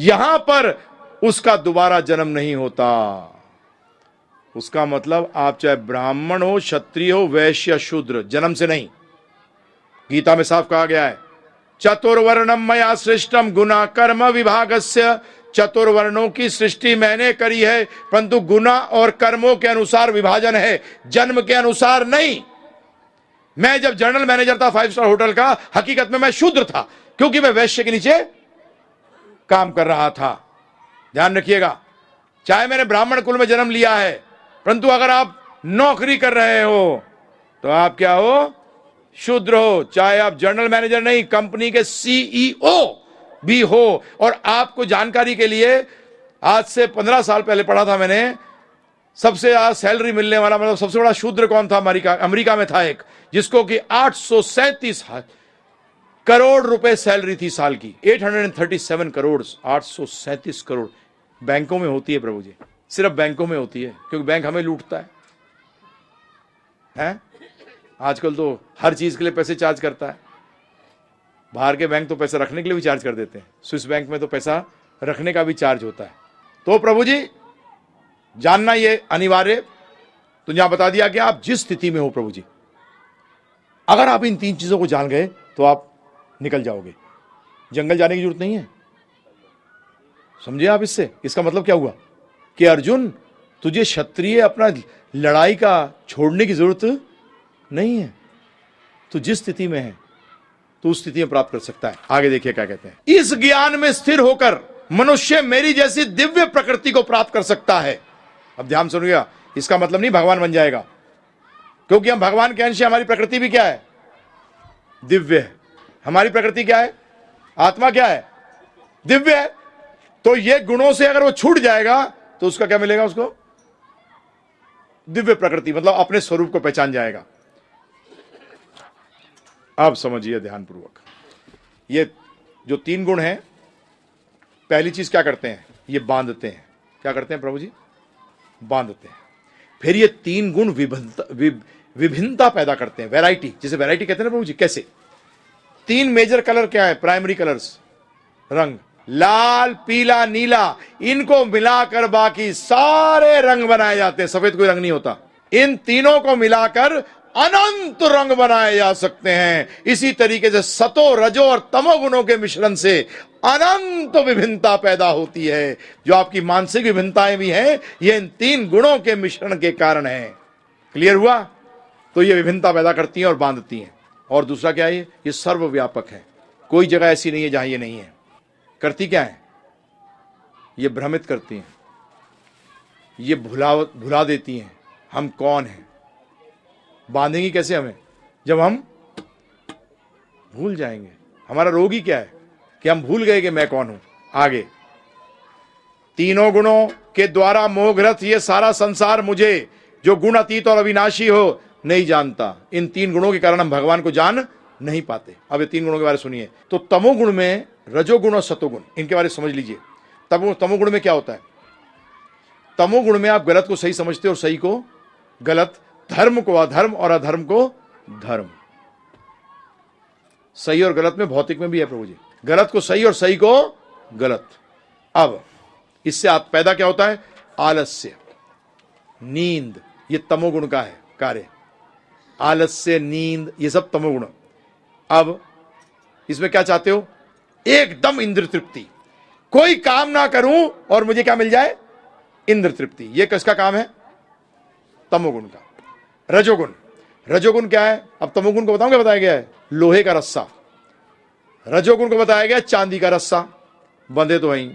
यहाँ पर उसका दोबारा जन्म नहीं होता। उसका मतलब आप चाहे ब्राह्मण हो, क्षत्रिय हो, वैश्य, शूद्र, जन्म से नहीं। गीता में साफ़ कहा गया है चतुर्वर्णम मया सृष्टम गुना कर्म विभाग चतुर्वर्णों की सृष्टि मैंने करी है, परंतु गुना और कर्मों के अनुसार विभाजन है, जन्म के अनुसार नहीं। मैं जब जनरल मैनेजर था फाइव स्टार होटल का, हकीकत में मैं शूद्र था, क्योंकि मैं वैश्य के नीचे काम कर रहा था। ध्यान रखिएगा, चाहे मैंने ब्राह्मण कुल में जन्म लिया है, परंतु अगर आप नौकरी कर रहे हो तो आप क्या हो? शूद्र हो, चाहे आप जनरल मैनेजर नहीं कंपनी के सीईओ भी हो। और आपको जानकारी के लिए आज से पंद्रह साल पहले पढ़ा था मैंने, सबसे ज़्यादा सैलरी मिलने वाला मतलब सबसे बड़ा शूद्र कौन था? अमेरिका अमेरिका में था एक, जिसको कि आठ सौ सैंतीस करोड़ रुपए सैलरी थी साल की। 837 करोड़, आठ सौ सैंतीस करोड़। बैंकों में होती है प्रभु जी। सिर्फ़ बैंकों में होती है, क्योंकि बैंक हमें लूटता है। हैं? आजकल तो हर चीज़ के लिए पैसे चार्ज करता है। बाहर के बैंक तो पैसा रखने के लिए भी चार्ज कर देते हैं। स्विस बैंक में तो पैसा रखने का भी चार्ज होता है। तो प्रभु जी, जानना ये अनिवार्य। तो यहाँ बता दिया कि आप जिस स्थिति में हो प्रभु जी, अगर आप इन तीन चीज़ों को जान गए तो आप निकल जाओगे। जंगल जाने की ज़रूरत नहीं है। समझे आप इससे? इसका मतलब क्या हुआ? कि अर्जुन, तुझे क्षत्रिय अपना लड़ाई का छोड़ने की ज़रूरत नहीं है। तो जिस स्थिति में है तो उस स्थिति में प्राप्त कर सकता है। आगे देखिए क्या कहते हैं। इस ज्ञान में स्थिर होकर मनुष्य मेरी जैसी दिव्य प्रकृति को प्राप्त कर सकता है। अब ध्यान सुनिएगा, इसका मतलब नहीं भगवान बन जाएगा। क्योंकि हम भगवान के अंश हमारी प्रकृति भी क्या है? दिव्य है। हमारी प्रकृति क्या है? आत्मा क्या है? दिव्य है। तो ये गुणों से अगर वो छूट जाएगा तो उसका क्या मिलेगा उसको? दिव्य प्रकृति मतलब अपने स्वरूप को पहचान जाएगा। अब समझिए ध्यानपूर्वक। ये जो तीन गुण हैं, पहली चीज़ क्या करते हैं? ये बांधते हैं। क्या करते हैं प्रभु जी बांधते हैं। फिर ये तीन गुण विभिन्नता विभिन्नता पैदा करते हैं। वैरायटी जिसे वैरायटी कहते हैं ना प्रभु जी कैसे? तीन मेजर कलर क्या है? प्राइमरी कलर्स रंग। लाल, पीला, नीला, इनको मिलाकर बाकी सारे रंग बनाए जाते हैं। सफ़ेद कोई रंग नहीं होता। इन तीनों को मिलाकर अनंत रंग बनाए जा सकते हैं। इसी तरीके से सतो रजो और तमो गुणों के मिश्रण से अनंत विभिन्नता पैदा होती है। जो आपकी मानसिक विभिन्नताएँ भी हैं, ये इन तीन गुणों के मिश्रण के कारण है। क्लियर हुआ? तो ये विभिन्नता पैदा करती हैं और बांधती हैं। और दूसरा क्या है? ये सर्वव्यापक है। कोई जगह ऐसी नहीं है जहाँ ये नहीं है। करती क्या है? ये भ्रमित करती हैं। ये भुला भुला देती हैं। हम कौन हैं? बांधेंगी कैसे हमें? जब हम भूल जाएँगे। हमारा रोग ही क्या है? कि हम भूल गए कि मैं कौन हूँ? आगे। तीनों गुणों के द्वारा मोहग्रथ ये सारा संसार मुझे, जो गुण अतीत और अविनाशी हो, नहीं जानता। इन तीन गुणों के कारण हम भगवान को जान नहीं पाते। अब ये तीन गुणों के बारे में सुनिए। तो तमोगुण में रजोगुण और सतोगुण, इनके बारे में समझ लीजिए। तमो, तमोगुण में क्या होता है? तमोगुण में आप गलत को सही समझते हो और सही को गलत धर्म को अधर्म और अधर्म को धर्म। सही और गलत में, भौतिक में भी है प्रभु जी। गलत को सही और सही को गलत। अब, इससे आप पैदा क्या होता है? आलस्य। नींद, ये तमोगुण का है, कार्य। आलस्य, नींद, ये सब तमोगुण। अब, इसमें क्या चाहते हो? एकदम इंद्र तृप्ति। कोई काम ना करूँ और मुझे क्या मिल जाए? इंद्र तृप्ति। ये किसका काम है? तमोगुण का। रजोगुण। रजोगुण क्या है? अब तमोगुण को बताऊँ क्या बताया गया है? लोहे का रस्सा। रजोगुण को बताया गया चांदी का रस्सा। बंधे तो वहीं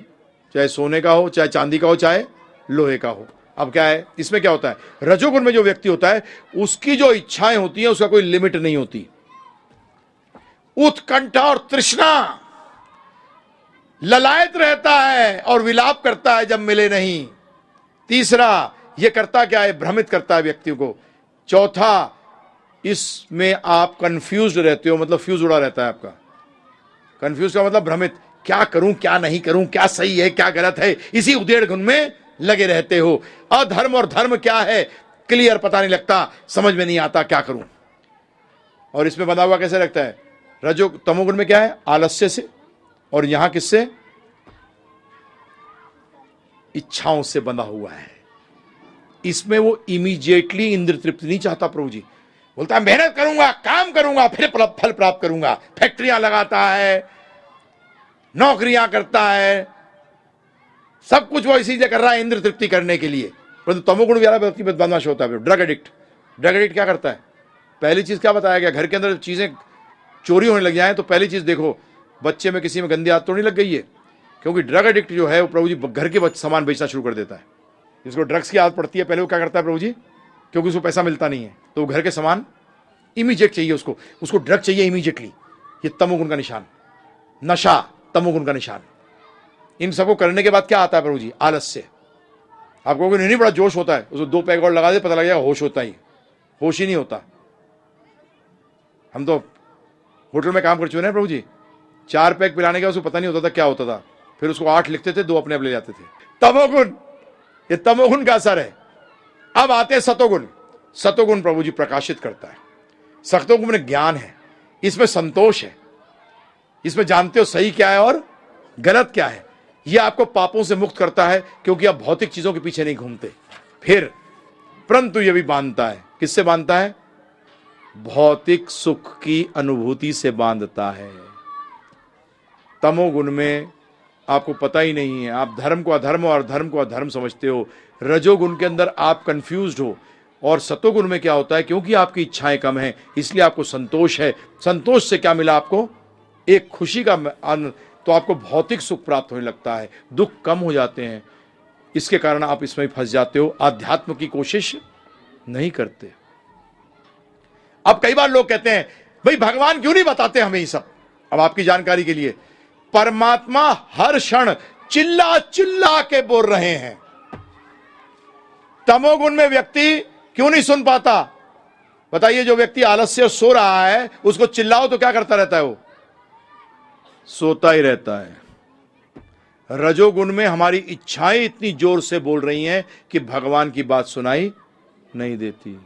चाहे सोने का हो, चाहे चांदी का हो, चाहे लोहे का हो। अब क्या है? इसमें क्या होता है? रजोगुण में जो व्यक्ति होता है, उसकी जो इच्छाएँ होती हैं, उसका कोई लिमिट नहीं होती। उत्कंठा और तृष्णा। ललायत रहता है और विलाप करता है जब मिले नहीं। तीसरा यह करता क्या है? भ्रमित करता है व्यक्ति को। चौथा, इसमें आप कंफ्यूज रहते हो मतलब फ्यूज उड़ा रहता है आपका। कंफ्यूज का मतलब भ्रमित। क्या करूँ, क्या नहीं करूँ, क्या सही है, क्या गलत है, इसी उदेड़ गुण में लगे रहते हो। अधर्म और धर्म क्या है? क्लियर पता नहीं लगता, समझ में नहीं आता क्या करूँ। और इसमें बना हुआ कैसे लगता है? रजो तमोगुण में क्या है? आलस्य से। और यहाँ किससे? इच्छाओं से बंधा हुआ है। इसमें वो इमीजिएटली इंद्र तृप्ति नहीं चाहता प्रभु जी। बोलता है मेहनत करूँगा, काम करूँगा, फिर फल प्राप्त करूँगा। फैक्ट्रियाँ लगाता है, नौकरियाँ करता है, सब कुछ वो इसी से कर रहा है इंद्र तृप्ति करने के लिए। परंतु तमोगुण वाला व्यक्ति बदमाश होता है। Drug addict. ड्रग एडिक्ट क्या करता है? पहली चीज़ क्या बताया गया? घर के अंदर चीज़ें चोरी होने लग जाए तो पहली चीज़ देखो, बच्चे में किसी में गंदी आदत तो नहीं लग गई है? क्योंकि ड्रग एडिक्ट जो है, वो प्रभु जी घर के सामान बेचना शुरू कर देता है। जिसको ड्रग्स की आदत पड़ती है, पहले वो क्या करता है प्रभु जी? क्योंकि उसको पैसा मिलता नहीं है तो घर के सामान इमीजिएट चाहिए उसको। उसको ड्रग चाहिए इमीजिएटली ये तमोगुण का निशान। नशा, तमोगुण का निशान। इन सबको करने के बाद क्या आता है प्रभु जी? आलस्य। आपको नहीं बड़ा जोश होता है। उसको दो पैक और लगा दे, पता लग जाएगा होश होता ही होश ही नहीं होता। हम तो होटल में काम कर चुके हैं प्रभु जी। चार पैक पिलाने का उसको पता नहीं होता था क्या होता था। फिर उसको आठ लिखते थे, दो अपने आप ले जाते थे। तमोगुण! ये तमोगुण का असर है। अब आते हैं सतोगुण। सतोगुण प्रभु जी प्रकाशित करता है। सतोगुण में ज्ञान है। इसमें संतोष है। इसमें जानते हो सही क्या है और गलत क्या है। यह आपको पापों से मुक्त करता है क्योंकि आप भौतिक चीज़ों के पीछे नहीं घूमते। फिर, परंतु यह भी बांधता है। किससे बांधता है? भौतिक सुख की अनुभूति से बांधता है। तमोगुण में आपको पता ही नहीं है। आप धर्म को अधर्म और धर्म को अधर्म समझते हो। रजोगुण के अंदर आप कंफ्यूज हो। और सतोगुण में क्या होता है? क्योंकि आपकी इच्छाएँ कम है, इसलिए आपको संतोष है। संतोष से क्या मिला आपको? एक खुशी का तो आपको भौतिक सुख प्राप्त होने लगता है। दुख कम हो जाते हैं। इसके कारण आप इसमें फंस जाते हो। आध्यात्म की कोशिश नहीं करते। अब कई बार लोग कहते हैं, भाई, भगवान क्यों नहीं बताते हमें ये सब? अब आपकी जानकारी के लिए। परमात्मा हर क्षण चिल्ला चिल्ला के बोल रहे हैं। तमोगुण में व्यक्ति क्यों नहीं सुन पाता? बताइए, जो व्यक्ति आलस्य सो रहा है, उसको चिल्लाओ तो क्या करता रहता है वो? सोता ही रहता है। रजोगुण में हमारी इच्छाएँ इतनी ज़ोर से बोल रही हैं कि भगवान की बात सुनाई नहीं देती।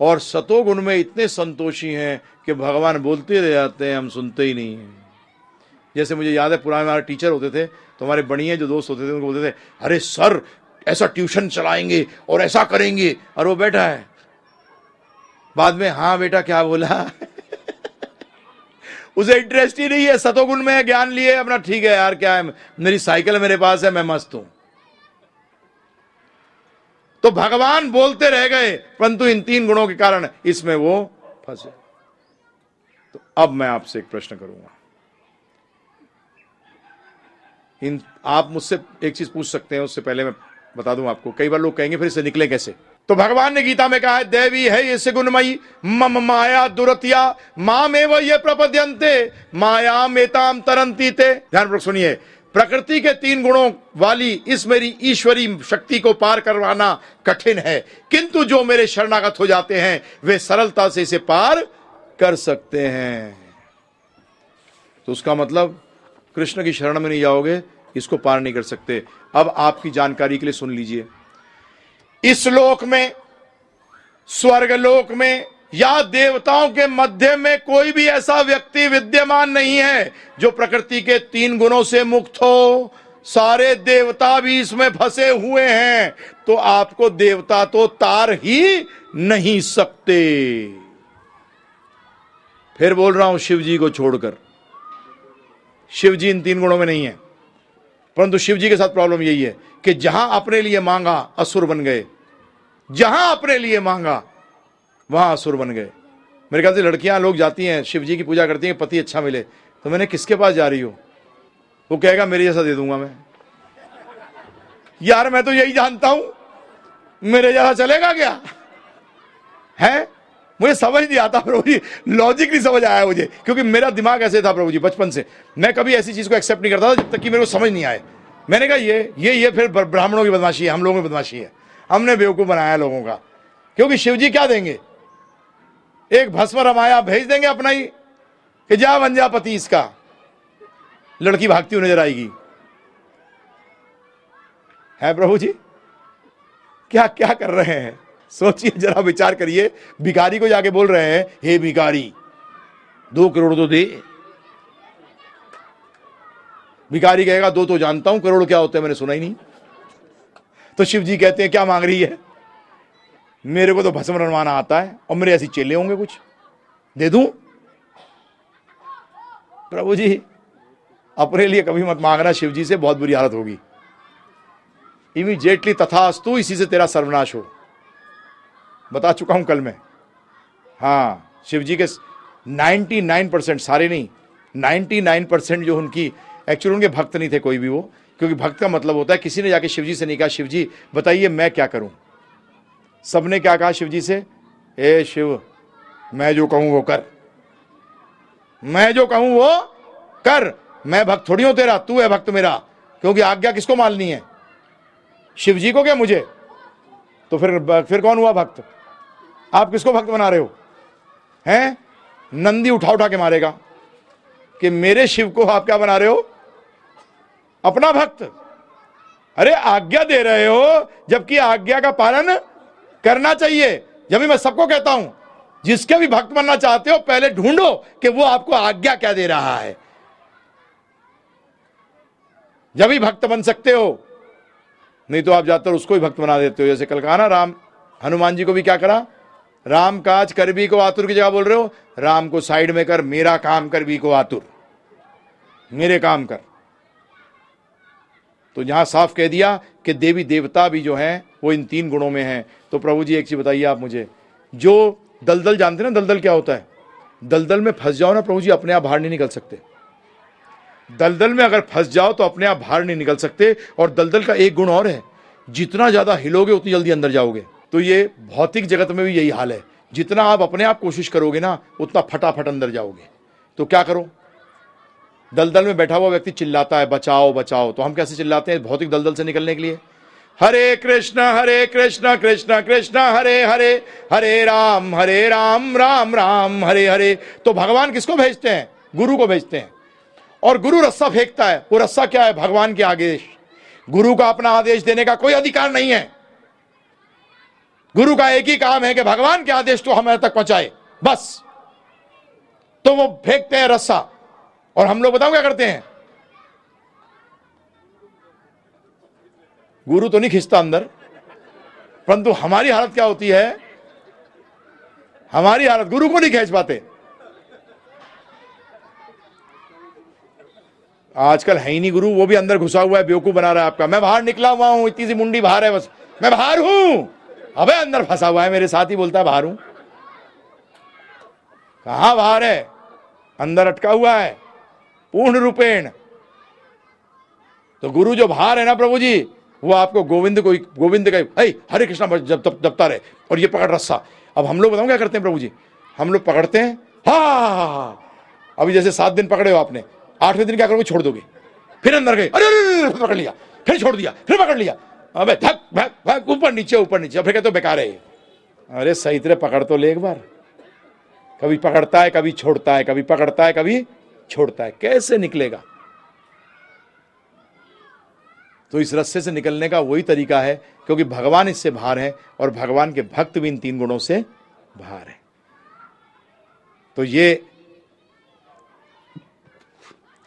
और सतोगुण में इतने संतोषी हैं कि भगवान बोलते रह जाते हैं, हम सुनते ही नहीं हैं। जैसे मुझे याद है, पुराने हमारे टीचर होते थे तो हमारे बढ़िया जो दोस्त होते थे, उनको बोलते थे, अरे सर, ऐसा ट्यूशन चलाएँगे और ऐसा करेंगे। और वो बैठा है। बाद में हाँ बेटा, क्या बोला? उसे इंटरेस्ट ही नहीं है, सतोगुण में ज्ञान लिए, अपना ठीक है यार, क्या है, मेरी साइकिल मेरे पास है, मैं मस्त हूँ। तो भगवान बोलते रह गए, परंतु इन तीन गुणों के कारण इसमें वो फंसे। तो अब मैं आपसे एक प्रश्न करूँगा। इन आप मुझसे एक चीज़ पूछ सकते हैं, उससे पहले मैं बता दूँ आपको। कई बार लोग कहेंगे, फिर इससे निकले कैसे? तो भगवान ने गीता में कहा है, देवी है ये गुणमयी मम माया दुरतिया माँ में वो ये प्रपद्यंते माया मेताम तरंती ते। ध्यान सुनिए, प्रकृति के तीन गुणों वाली इस मेरी ईश्वरी शक्ति को पार करवाना कठिन है, किंतु जो मेरे शरणागत हो जाते हैं, वे सरलता से इसे पार कर सकते हैं। तो उसका मतलब कृष्ण की शरण में नहीं जाओगे, इसको पार नहीं कर सकते। अब आपकी जानकारी के लिए सुन लीजिए। इस लोक में, स्वर्ग लोक में या देवताओं के मध्य में कोई भी ऐसा व्यक्ति विद्यमान नहीं है जो प्रकृति के तीन गुणों से मुक्त हो। सारे देवता भी इसमें फंसे हुए हैं तो आपको देवता तो तार ही नहीं सकते। फिर बोल रहा हूँ शिव जी को छोड़कर। शिव जी इन तीन गुणों में नहीं है। परंतु शिव जी के साथ प्रॉब्लम यही है कि जहाँ अपने लिए मांगा, असुर बन गए। जहाँ अपने लिए मांगा, वहाँ असुर बन गए। मेरे ख्याल से लड़कियाँ, लोग जाती हैं शिव जी की पूजा करती हैं, पति अच्छा मिले। तो मैंने किसके पास जा रही हो? वो कहेगा, मेरे जैसा दे दूँगा मैं। यार, मैं तो यही जानता हूँ। मेरे जैसा चलेगा क्या? है? मुझे समझ नहीं आता प्रभु जी लॉजिक नहीं समझ आया मुझे, क्योंकि मेरा दिमाग ऐसे था प्रभु जी बचपन से। मैं कभी ऐसी चीज़ को एक्सेप्ट नहीं करता था जब तक कि मेरे को समझ नहीं आए। मैंने कहा, ये ये ये फिर ब्राह्मणों की बदमाशी है, हम लोगों की बदमाशी है। हमने बेवकूफ़ बनाया लोगों का। क्योंकि शिव जी क्या देंगे? एक भस्म रमाया भेज देंगे अपना ही, कि जा बन जा पति इसका। लड़की भागती हुई नज़र आएगी। है प्रभु जी क्या क्या कर रहे हैं? सोचिए, जरा विचार करिए। भिखारी को जाके बोल रहे हैं, हे भिखारी, दो करोड़ तो दे। भिखारी कहेगा, दो तो जानता हूँ, करोड़ क्या होते हैं, मैंने सुना ही नहीं। तो शिव जी कहते हैं, क्या मांग रही है? मेरे को तो भस्म रनवाना आता है, और मेरे ऐसी चेले होंगे कुछ। दे दू? प्रभु जी, अपने लिए कभी मत मांगना शिव जी से बहुत बुरी हालत होगी। इमीजिएटली तथा तथास्तु, इसी से तेरा सर्वनाश हो। बता चुका हूँ कल मैं। हाँ शिव जी के 99 परसेंट, सारे नहीं 99 परसेंट जो उनकी एक्चुअली उनके भक्त नहीं थे कोई भी वो, क्योंकि भक्त का मतलब होता है किसी ने जाके शिव जी से नहीं कहा शिव जी बताइए मैं क्या करूँ? सबने क्या कहा शिव जी से? ए शिव, मैं जो कहूँ वो कर। मैं जो कहूँ वो कर। मैं भक्त थोड़ी हूँ तेरा, तू है भक्त मेरा, क्योंकि आज्ञा किसको माननी है? शिव जी को क्या मुझे? तो फिर फिर कौन हुआ भक्त? आप किसको भक्त बना रहे हो? हैं? नंदी उठा उठा के मारेगा। कि मेरे शिव को आप क्या बना रहे हो? अपना भक्त। अरे, आज्ञा दे रहे हो, जबकि आज्ञा का पालन करना चाहिए। जब मैं सबको कहता हूँ, जिसके भी भक्त बनना चाहते हो, पहले ढूंढो कि वो आपको आज्ञा क्या दे रहा है। जब ही भक्त बन सकते हो, नहीं तो आप जाकर उसको ही भक्त बना देते हो। जैसे कल कहा ना राम, हनुमान जी को भी क्या करा? राम काज कर भी को आतुर की जगह बोल रहे हो? राम को साइड में कर, मेरा काम कर भी को आतुर। मेरे काम कर। तो यहाँ साफ़ कह दिया कि देवी देवता भी जो हैं, वो इन तीन गुणों में हैं। तो प्रभु जी, एक चीज़ बताइए आप मुझे। जो दलदल जानते ना, दलदल क्या होता है? दलदल में फंस जाओ ना, प्रभु जी, अपने आप बाहर नहीं निकल सकते। दलदल में अगर फंस जाओ तो अपने आप बाहर नहीं निकल सकते, और दलदल का एक गुण और है। जितना ज़्यादा हिलोगे, उतनी जल्दी अंदर जाओगे। तो ये भौतिक जगत में भी यही हाल है। जितना आप अपने आप कोशिश करोगे ना, उतना फटाफट अंदर जाओगे। तो क्या करो? दलदल में बैठा हुआ व्यक्ति चिल्लाता है, बचाओ बचाओ। तो हम कैसे चिल्लाते हैं भौतिक दलदल से निकलने के लिए? हरे कृष्ण हरे कृष्ण कृष्ण कृष्ण, हरे हरे हरे राम हरे राम राम राम, हरे हरे। तो भगवान किसको भेजते हैं? गुरु को भेजते हैं। और गुरु रस्सा फेंकता है। वो रस्सा क्या है? भगवान के आदेश। गुरु का अपना आदेश देने का कोई अधिकार नहीं है। गुरु का एक ही काम है कि भगवान के आदेश तो हमारे तक पहुँचाए। बस। तो वो फेंकते हैं रस्सा। और हम लोग बताओ क्या करते हैं? गुरु तो नहीं खींचता अंदर। परंतु हमारी हालत क्या होती है? हमारी हालत गुरु को नहीं खींच पाते। आजकल है ही नहीं गुरु, वो भी अंदर घुसा हुआ है, बेवकूफ़ बना रहा है आपका। मैं बाहर निकला हुआ हूँ, इतनी सी मुंडी बाहर है बस। मैं बाहर हूँ। अबे अंदर फंसा हुआ है, मेरे साथ ही बोलता है, बाहर हूँ। कहा बाहर है? अंदर अटका हुआ है। पूर्ण रूपेण। तो गुरु जो बाहर है ना प्रभु जी, वो आपको गोविंद को गोविंद का हरे कृष्णा जब तब जबता रहे। और ये पकड़ रस्सा। अब हम लोग बताओ क्या करते हैं प्रभु जी? हम लोग पकड़ते हैं? हा अभी जैसे सात दिन पकड़े हो आपने, आठवें दिन क्या करोगे? छोड़ दोगे। फिर अंदर गए। अरे, पकड़ लिया। फिर छोड़ दिया। फिर पकड़ लिया। अबे, थक भक भक ऊपर नीचे ऊपर नीचे। फिर कहते तो बेकार है अरे, सही तरह पकड़ तो ले एक बार। कभी पकड़ता है, कभी छोड़ता है, कभी पकड़ता है, कभी छोड़ता है। कैसे निकलेगा? तो इस रस्से से निकलने का वही तरीका है, क्योंकि भगवान इससे बाहर है और भगवान के भक्त भी इन तीन गुणों से बाहर है। तो ये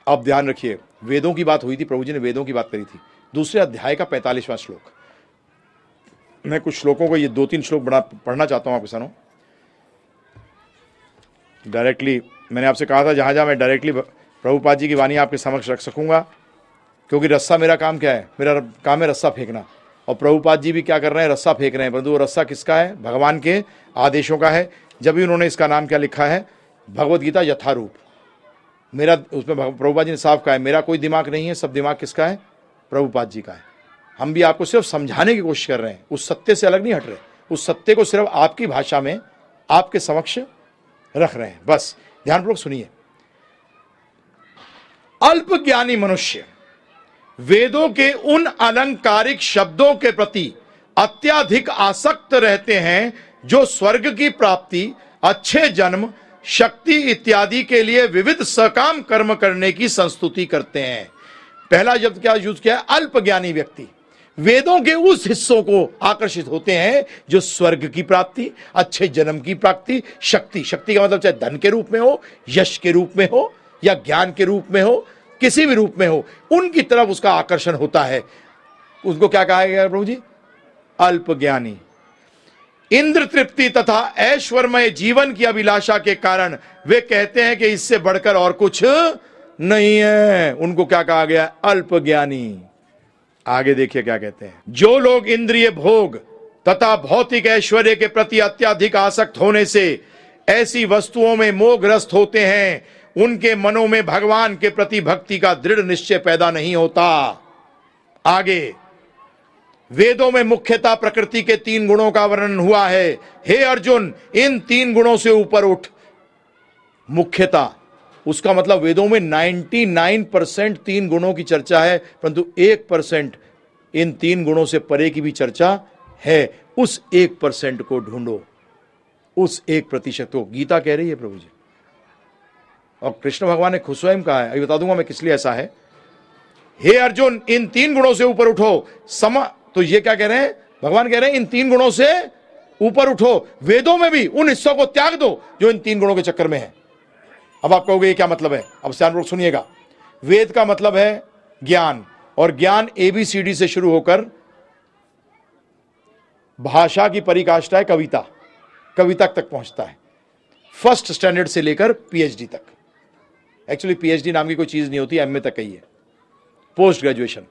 अब ध्यान रखिए, वेदों की बात हुई थी, प्रभु जी ने वेदों की बात करी थी। दूसरे अध्याय का पैंतालीसवां श्लोक। मैं कुछ श्लोकों को ये दो तीन श्लोक बड़ा पढ़ना चाहता हूँ आपके सामने डायरेक्टली मैंने आपसे कहा था, जहाँ जहाँ मैं डायरेक्टली प्रभुपाद जी की वाणी आपके समक्ष रख सकूँगा, क्योंकि रस्सा मेरा काम क्या है? मेरा काम है रस्सा फेंकना। और प्रभुपाद जी भी क्या कर रहे हैं? रस्सा फेंक रहे हैं, परंतु वो रस्सा किसका है? भगवान के आदेशों का है। जब भी उन्होंने इसका नाम क्या लिखा है? भगवदगीता यथारूप। मेरा, उसमें प्रभुपाद जी ने साफ़ कहा है, मेरा कोई दिमाग नहीं है, सब दिमाग किसका है? प्रभुपाद जी का है। हम भी आपको सिर्फ़ समझाने की कोशिश कर रहे हैं। उस सत्य से अलग नहीं हट रहे। उस सत्य को सिर्फ़ आपकी भाषा में आपके समक्ष रख रहे हैं। बस, ध्यानपूर्वक सुनिए। अल्प ज्ञानी मनुष्य, वेदों के उन अलंकारिक शब्दों के प्रति अत्याधिक आसक्त रहते हैं जो स्वर्ग की प्राप्ति, अच्छे जन्म, शक्ति इत्यादि के लिए विविध सकाम कर्म करने की संस्तुति करते हैं। पहला शब्द क्या यूज़ किया है? अल्प ज्ञानी व्यक्ति। वेदों के उस हिस्सों को आकर्षित होते हैं जो स्वर्ग की प्राप्ति, अच्छे जन्म की प्राप्ति, शक्ति। शक्ति का मतलब चाहे धन के रूप में हो, यश के रूप में हो, या ज्ञान के रूप में हो, किसी भी रूप में हो, उनकी तरफ़ उसका आकर्षण होता है। उसको क्या कहा गया प्रभु जी? अल्प ज्ञानी इंद्र तृप्ति तथा ऐश्वर्मय जीवन की अभिलाषा के कारण वे कहते हैं कि इससे बढ़कर और कुछ नहीं है। उनको क्या कहा गया? अल्प ज्ञानी। आगे देखिए क्या कहते हैं। जो लोग इंद्रिय भोग तथा भौतिक ऐश्वर्य के प्रति अत्याधिक आसक्त होने से ऐसी वस्तुओं में मोहग्रस्त होते हैं, उनके मनों में भगवान के प्रति भक्ति का दृढ़ निश्चय पैदा नहीं होता। आगे, वेदों में मुख्यता प्रकृति के तीन गुणों का वर्णन हुआ है। हे अर्जुन, इन तीन गुणों से ऊपर उठ। मुख्यता उसका मतलब वेदों में 99 परसेंट तीन गुणों की चर्चा है, परंतु एक परसेंट इन तीन गुणों से परे की भी चर्चा है। उस एक परसेंट को ढूंढो। उस एक प्रतिशत को। गीता कह रही है प्रभु जी। और कृष्ण भगवान ने खुद स्वयं कहा है, अभी बता दूँगा मैं किस लिए ऐसा है। हे अर्जुन, इन तीन गुणों से ऊपर उठो। सम तो ये क्या कह रहे हैं? भगवान कह रहे हैं, इन तीन गुणों से ऊपर उठो। वेदों में भी उन हिस्सों को त्याग दो जो इन तीन गुणों के चक्कर में है। अब आप कहोगे ये क्या मतलब है? अब ध्यानपूर्वक सुनिएगा। वेद का मतलब है ज्ञान, और ज्ञान एबीसीडी से शुरू होकर भाषा की परिकाष्ठा है कविता। कविता तक पहुँचता है। फ़र्स्ट स्टैंडर्ड से लेकर पीएचडी तक। एक्चुअली पीएचडी नाम की कोई चीज़ नहीं होती एमए तक ही है पोस्ट ग्रेजुएशन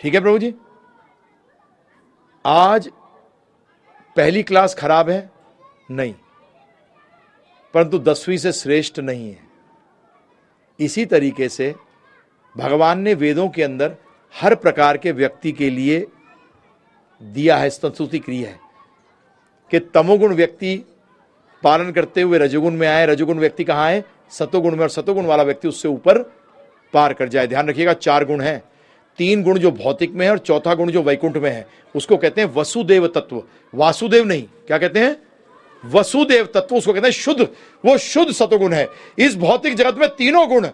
ठीक है प्रभु जी? आज पहली क्लास खराब है? नहीं। परंतु दसवीं से श्रेष्ठ नहीं है। इसी तरीके से भगवान ने वेदों के अंदर हर प्रकार के व्यक्ति के लिए दिया है स्तुति क्रिया है, कि तमोगुण व्यक्ति पालन करते हुए रजोगुण में आए। रजोगुण व्यक्ति कहाँ है? सतोगुण में, और सतोगुण वाला व्यक्ति उससे ऊपर पार कर जाए। ध्यान रखिएगा, चार गुण हैं। तीन गुण जो भौतिक में है, और चौथा गुण जो वैकुंठ में है। उसको कहते हैं वसुदेव तत्व। वासुदेव नहीं, क्या कहते हैं? वसुदेव तत्व, उसको कहते हैं शुद्ध। वो शुद्ध सतुगुण है। इस भौतिक जगत में तीनों गुण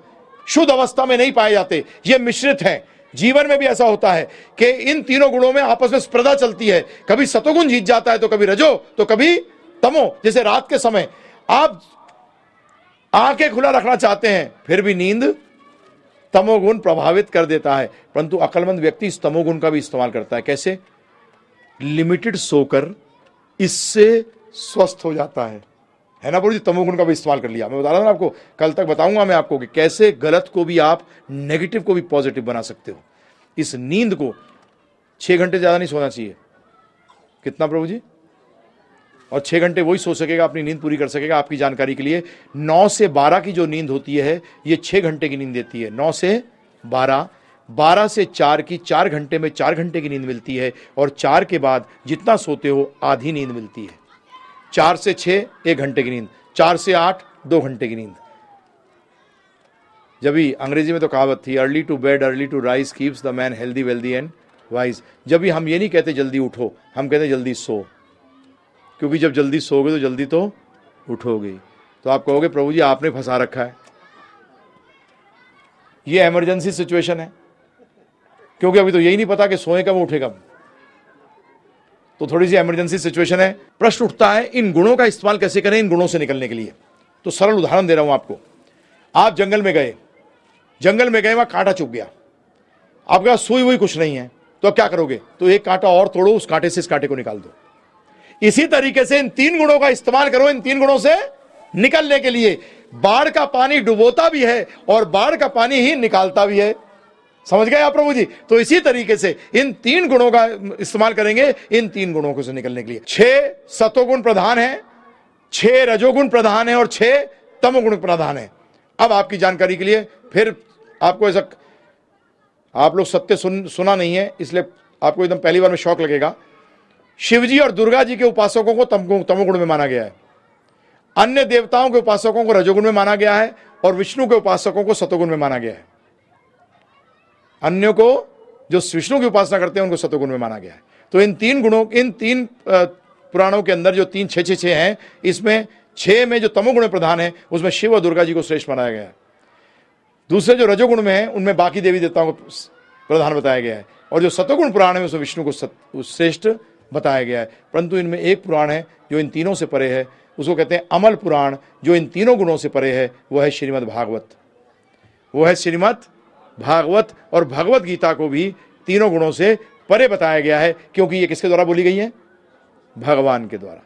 शुद्ध अवस्था में नहीं पाए जाते। ये मिश्रित हैं। जीवन में भी ऐसा होता है कि इन तीनों गुणों में आपस में स्पर्धा चलती है। कभी सतोगुण जीत जाता है तो कभी रजो तो कभी तमो। जैसे रात के समय आप आँखें खुला रखना चाहते हैं, फिर भी नींद तमोगुण प्रभावित कर देता है। परंतु अकलमंद व्यक्ति इस तमोगुण का भी इस्तेमाल करता है। कैसे? लिमिटेड सोकर। इससे स्वस्थ हो जाता है। है ना जी? तमोगुण का भी इस्तेमाल कर लिया। मैं बता रहा हूँ आपको, कल तक बताऊँगा मैं आपको कि कैसे गलत को भी आप नेगेटिव को भी पॉजिटिव बना सकते हो। इस नींद को छह घंटे ज़्यादा नहीं सोना चाहिए। कितना प्रभु जी? और छह घंटे वही सो सकेगा, अपनी नींद पूरी कर सकेगा आपकी जानकारी के लिए। नौ से बारह की जो नींद होती है, ये छह घंटे की नींद देती है। नौ से बारह बारह से चार की चार घंटे में चार घंटे की नींद मिलती है और चार के बाद जितना सोते हो, आधी नींद मिलती है। चार से छह, एक घंटे की नींद। चार से आठ, दो घंटे की नींद। जब भी अंग्रेज़ी में तो कहावत थी early to bed early to rise keeps the man healthy wealthy and wise जब भी हम ये नहीं कहते, जल्दी उठो, हम कहते, जल्दी सो। क्योंकि जब जल्दी सोगे तो जल्दी तो उठोगे तो आप कहोगे, प्रभु जी, आपने फंसा रखा है। ये इमरजेंसी सिचुएशन है। क्योंकि अभी तो यही नहीं पता कि सोए कब, उठे कब। तो थोड़ी सी इमरजेंसी सिचुएशन है। प्रश्न उठता है, इन गुणों का इस्तेमाल कैसे करें इन गुणों से निकलने के लिए? तो सरल उदाहरण दे रहा हूँ आपको। आप जंगल में गए, जंगल में गए, वहाँ कांटा चुप गया। आपके पास सुई हुई कुछ नहीं है तो क्या करोगे? तो एक कांटा और तोड़ो, उस कांटे से इस कांटे को निकाल दो। इसी तरीके से इन तीन गुणों का इस्तेमाल करो इन तीन गुणों से निकलने के लिए। बाढ़ का पानी डुबोता भी है और बाढ़ का पानी ही निकालता भी है। समझ गए आप प्रभु जी? तो इसी तरीके से इन तीन गुणों का इस्तेमाल करेंगे इन तीन गुणों को से निकलने के लिए। छह सतोगुण प्रधान है, छह रजोगुण प्रधान है और छह तमोगुण प्रधान है। अब आपकी जानकारी के लिए फिर आपको ऐसा आप लोग सत्य सुन, सुना नहीं है, इसलिए आपको एकदम पहली बार में शौक लगेगा। शिवजी और दुर्गा जी के उपासकों को तमोगुण में माना गया है। अन्य देवताओं के उपासकों को रजोगुण में माना गया है और विष्णु के उपासकों को सतोगुण में माना गया है। अन्यों को, जो विष्णु की उपासना करते हैं, उनको सतोगुण में माना गया है। तो इन तीन गुणों, इन तीन पुराणों के अंदर जो तीन छः छः छः हैं, इसमें छः में जो तमोगुण प्रधान है, उसमें शिव और दुर्गा जी को श्रेष्ठ बनाया गया है। दूसरे जो रजोगुण में है, उनमें बाकी देवी देवताओं को प्रधान बताया गया है। और जो सतोगुण पुराण है, उसमें विष्णु को श्रेष्ठ बताया गया है। परंतु इनमें एक पुराण है, जो इन तीनों से परे है, उसको कहते हैं अमल पुराण, जो इन तीनों गुणों से परे है वह है श्रीमद् भागवत वो है श्रीमद् भागवत और भगवत गीता को भी तीनों गुणों से परे बताया गया है, क्योंकि ये किसके द्वारा बोली गई है? भगवान के द्वारा।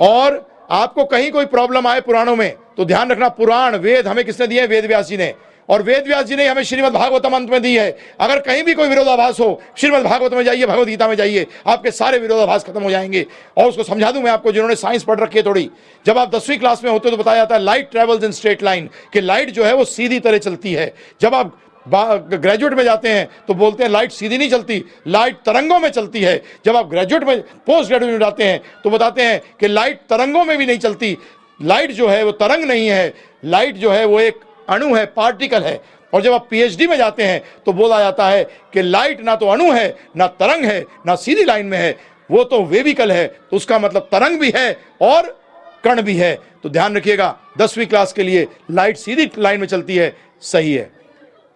और आपको कहीं कोई प्रॉब्लम आए पुराणों में तो ध्यान रखना, पुराण वेद हमें किसने दिए वेद व्यासी ने। और वेद व्यास जी ने हमें श्रीमद भागवतम अंत में दी है। अगर कहीं भी कोई विरोधाभास हो, श्रीमद भागवत में जाइए, भगवत गीता में जाइए, आपके सारे विरोधाभास खत्म हो जाएँगे। और उसको समझा दूँ मैं आपको, जिन्होंने साइंस पढ़ रखी है थोड़ी। जब आप दसवीं क्लास में होते हो तो बताया जाता है, light travels in straight line, कि लाइट जो है वो सीधी तरह चलती है। जब आप ग्रेजुएट में जाते हैं तो बोलते हैं, लाइट सीधी नहीं चलती, लाइट तरंगों में चलती है। जब आप ग्रेजुएट में पोस्ट ग्रेजुएट में जाते हैं तो बताते हैं कि लाइट तरंगों में भी नहीं चलती। लाइट जो है वो तरंग नहीं है। लाइट जो है वो एक अणु है पार्टिकल है। और जब आप पीएचडी में जाते हैं तो बोला जाता है कि लाइट ना तो अणु है, ना तरंग है, ना सीधी लाइन में है। वो तो वेविकल है तो उसका मतलब तरंग भी है और कण भी है। तो ध्यान रखिएगा, दसवीं क्लास के लिए लाइट सीधी लाइन में चलती है, सही है।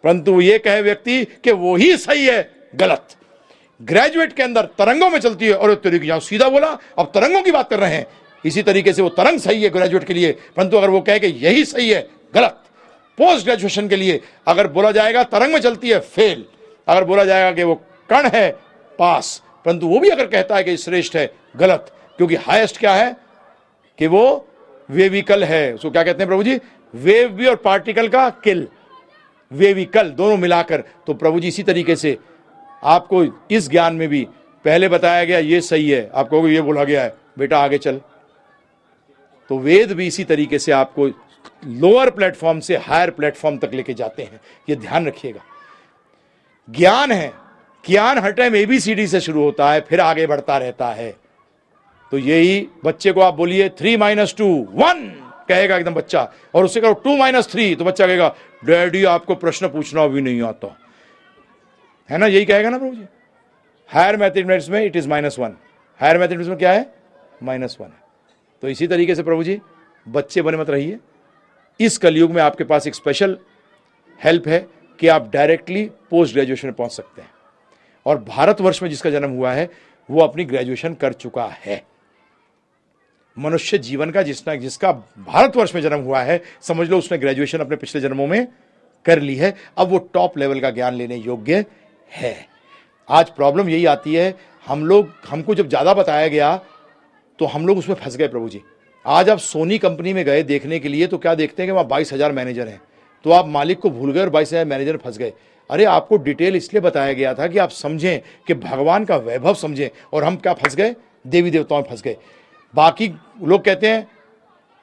परंतु ये कहे व्यक्ति कि वो ही सही है, गलत। ग्रेजुएट के अंदर तरंगों में चलती है, और तरीके सीधा बोला, अब तरंगों की बात कर रहे हैं। इसी तरीके से वो तरंग सही है ग्रेजुएट के लिए। परंतु अगर वो कहे कि यही सही है, गलत। पोस्ट ग्रेजुएशन के लिए अगर बोला जाएगा तरंग में चलती है फेल अगर बोला जाएगा कि वो कण है पास परंतु वो भी अगर कहता है कि श्रेष्ठ है, गलत. क्योंकि हाईएस्ट क्या है? कि वो वेविकल है. उसको क्या कहते हैं प्रभु जी? वेव भी और पार्टिकल का किल. वेविकल, दोनों मिलाकर. तो प्रभु जी इसी तरीके से आपको इस ज्ञान में भी पहले बताया गया, ये सही है. आपको ये बोला गया है, बेटा, आगे चल. तो वेद भी इसी तरीके से आपको लोअर प्लेटफॉर्म से हायर प्लेटफॉर्म तक लेके जाते हैं। ये ध्यान रखिएगा। ज्ञान है। ज्ञान हर टाइम एबीसीडी से शुरू होता है, फिर आगे बढ़ता रहता है। तो यही बच्चे को आप बोलिए थ्री माइनस टू वन कहेगा एकदम बच्चा। और उससे कहो टू माइनस थ्री तो बच्चा कहेगा, डैडी, आपको प्रश्न पूछना भी नहीं आता। है ना? यही कहेगा ना प्रभु जी? हायर मैथमेटिक्स में it is minus one higher mathematics में क्या है? माइनस वन तो इसी तरीके से प्रभु जी, बच्चे बने मत रहिए। इस कलयुग में आपके पास एक स्पेशल हेल्प है कि आप डायरेक्टली पोस्ट ग्रेजुएशन में पहुँच सकते हैं। और भारतवर्ष में जिसका जन्म हुआ है, वो अपनी ग्रेजुएशन कर चुका है। मनुष्य जीवन का जिसना जिसका भारतवर्ष में जन्म हुआ है, समझ लो उसने ग्रेजुएशन अपने पिछले जन्मों में कर ली है, अब वो टॉप लेवल का ज्ञान लेने योग्य है। आज प्रॉब्लम यही आती है, हम लोग, हमको जब ज़्यादा बताया गया तो हम लोग उसमें फंस गए प्रभु जी। आज आप सोनी कंपनी में गए देखने के लिए तो क्या देखते हैं कि वहाँ बाईस हज़ार मैनेजर हैं? तो आप मालिक को भूल गए और बाईस हज़ार मैनेजर फंस गए। अरे, आपको डिटेल इसलिए बताया गया था कि आप समझें कि भगवान का वैभव समझें और हम क्या फंस गए? देवी देवताओं में फंस गए। बाकी लोग कहते हैं,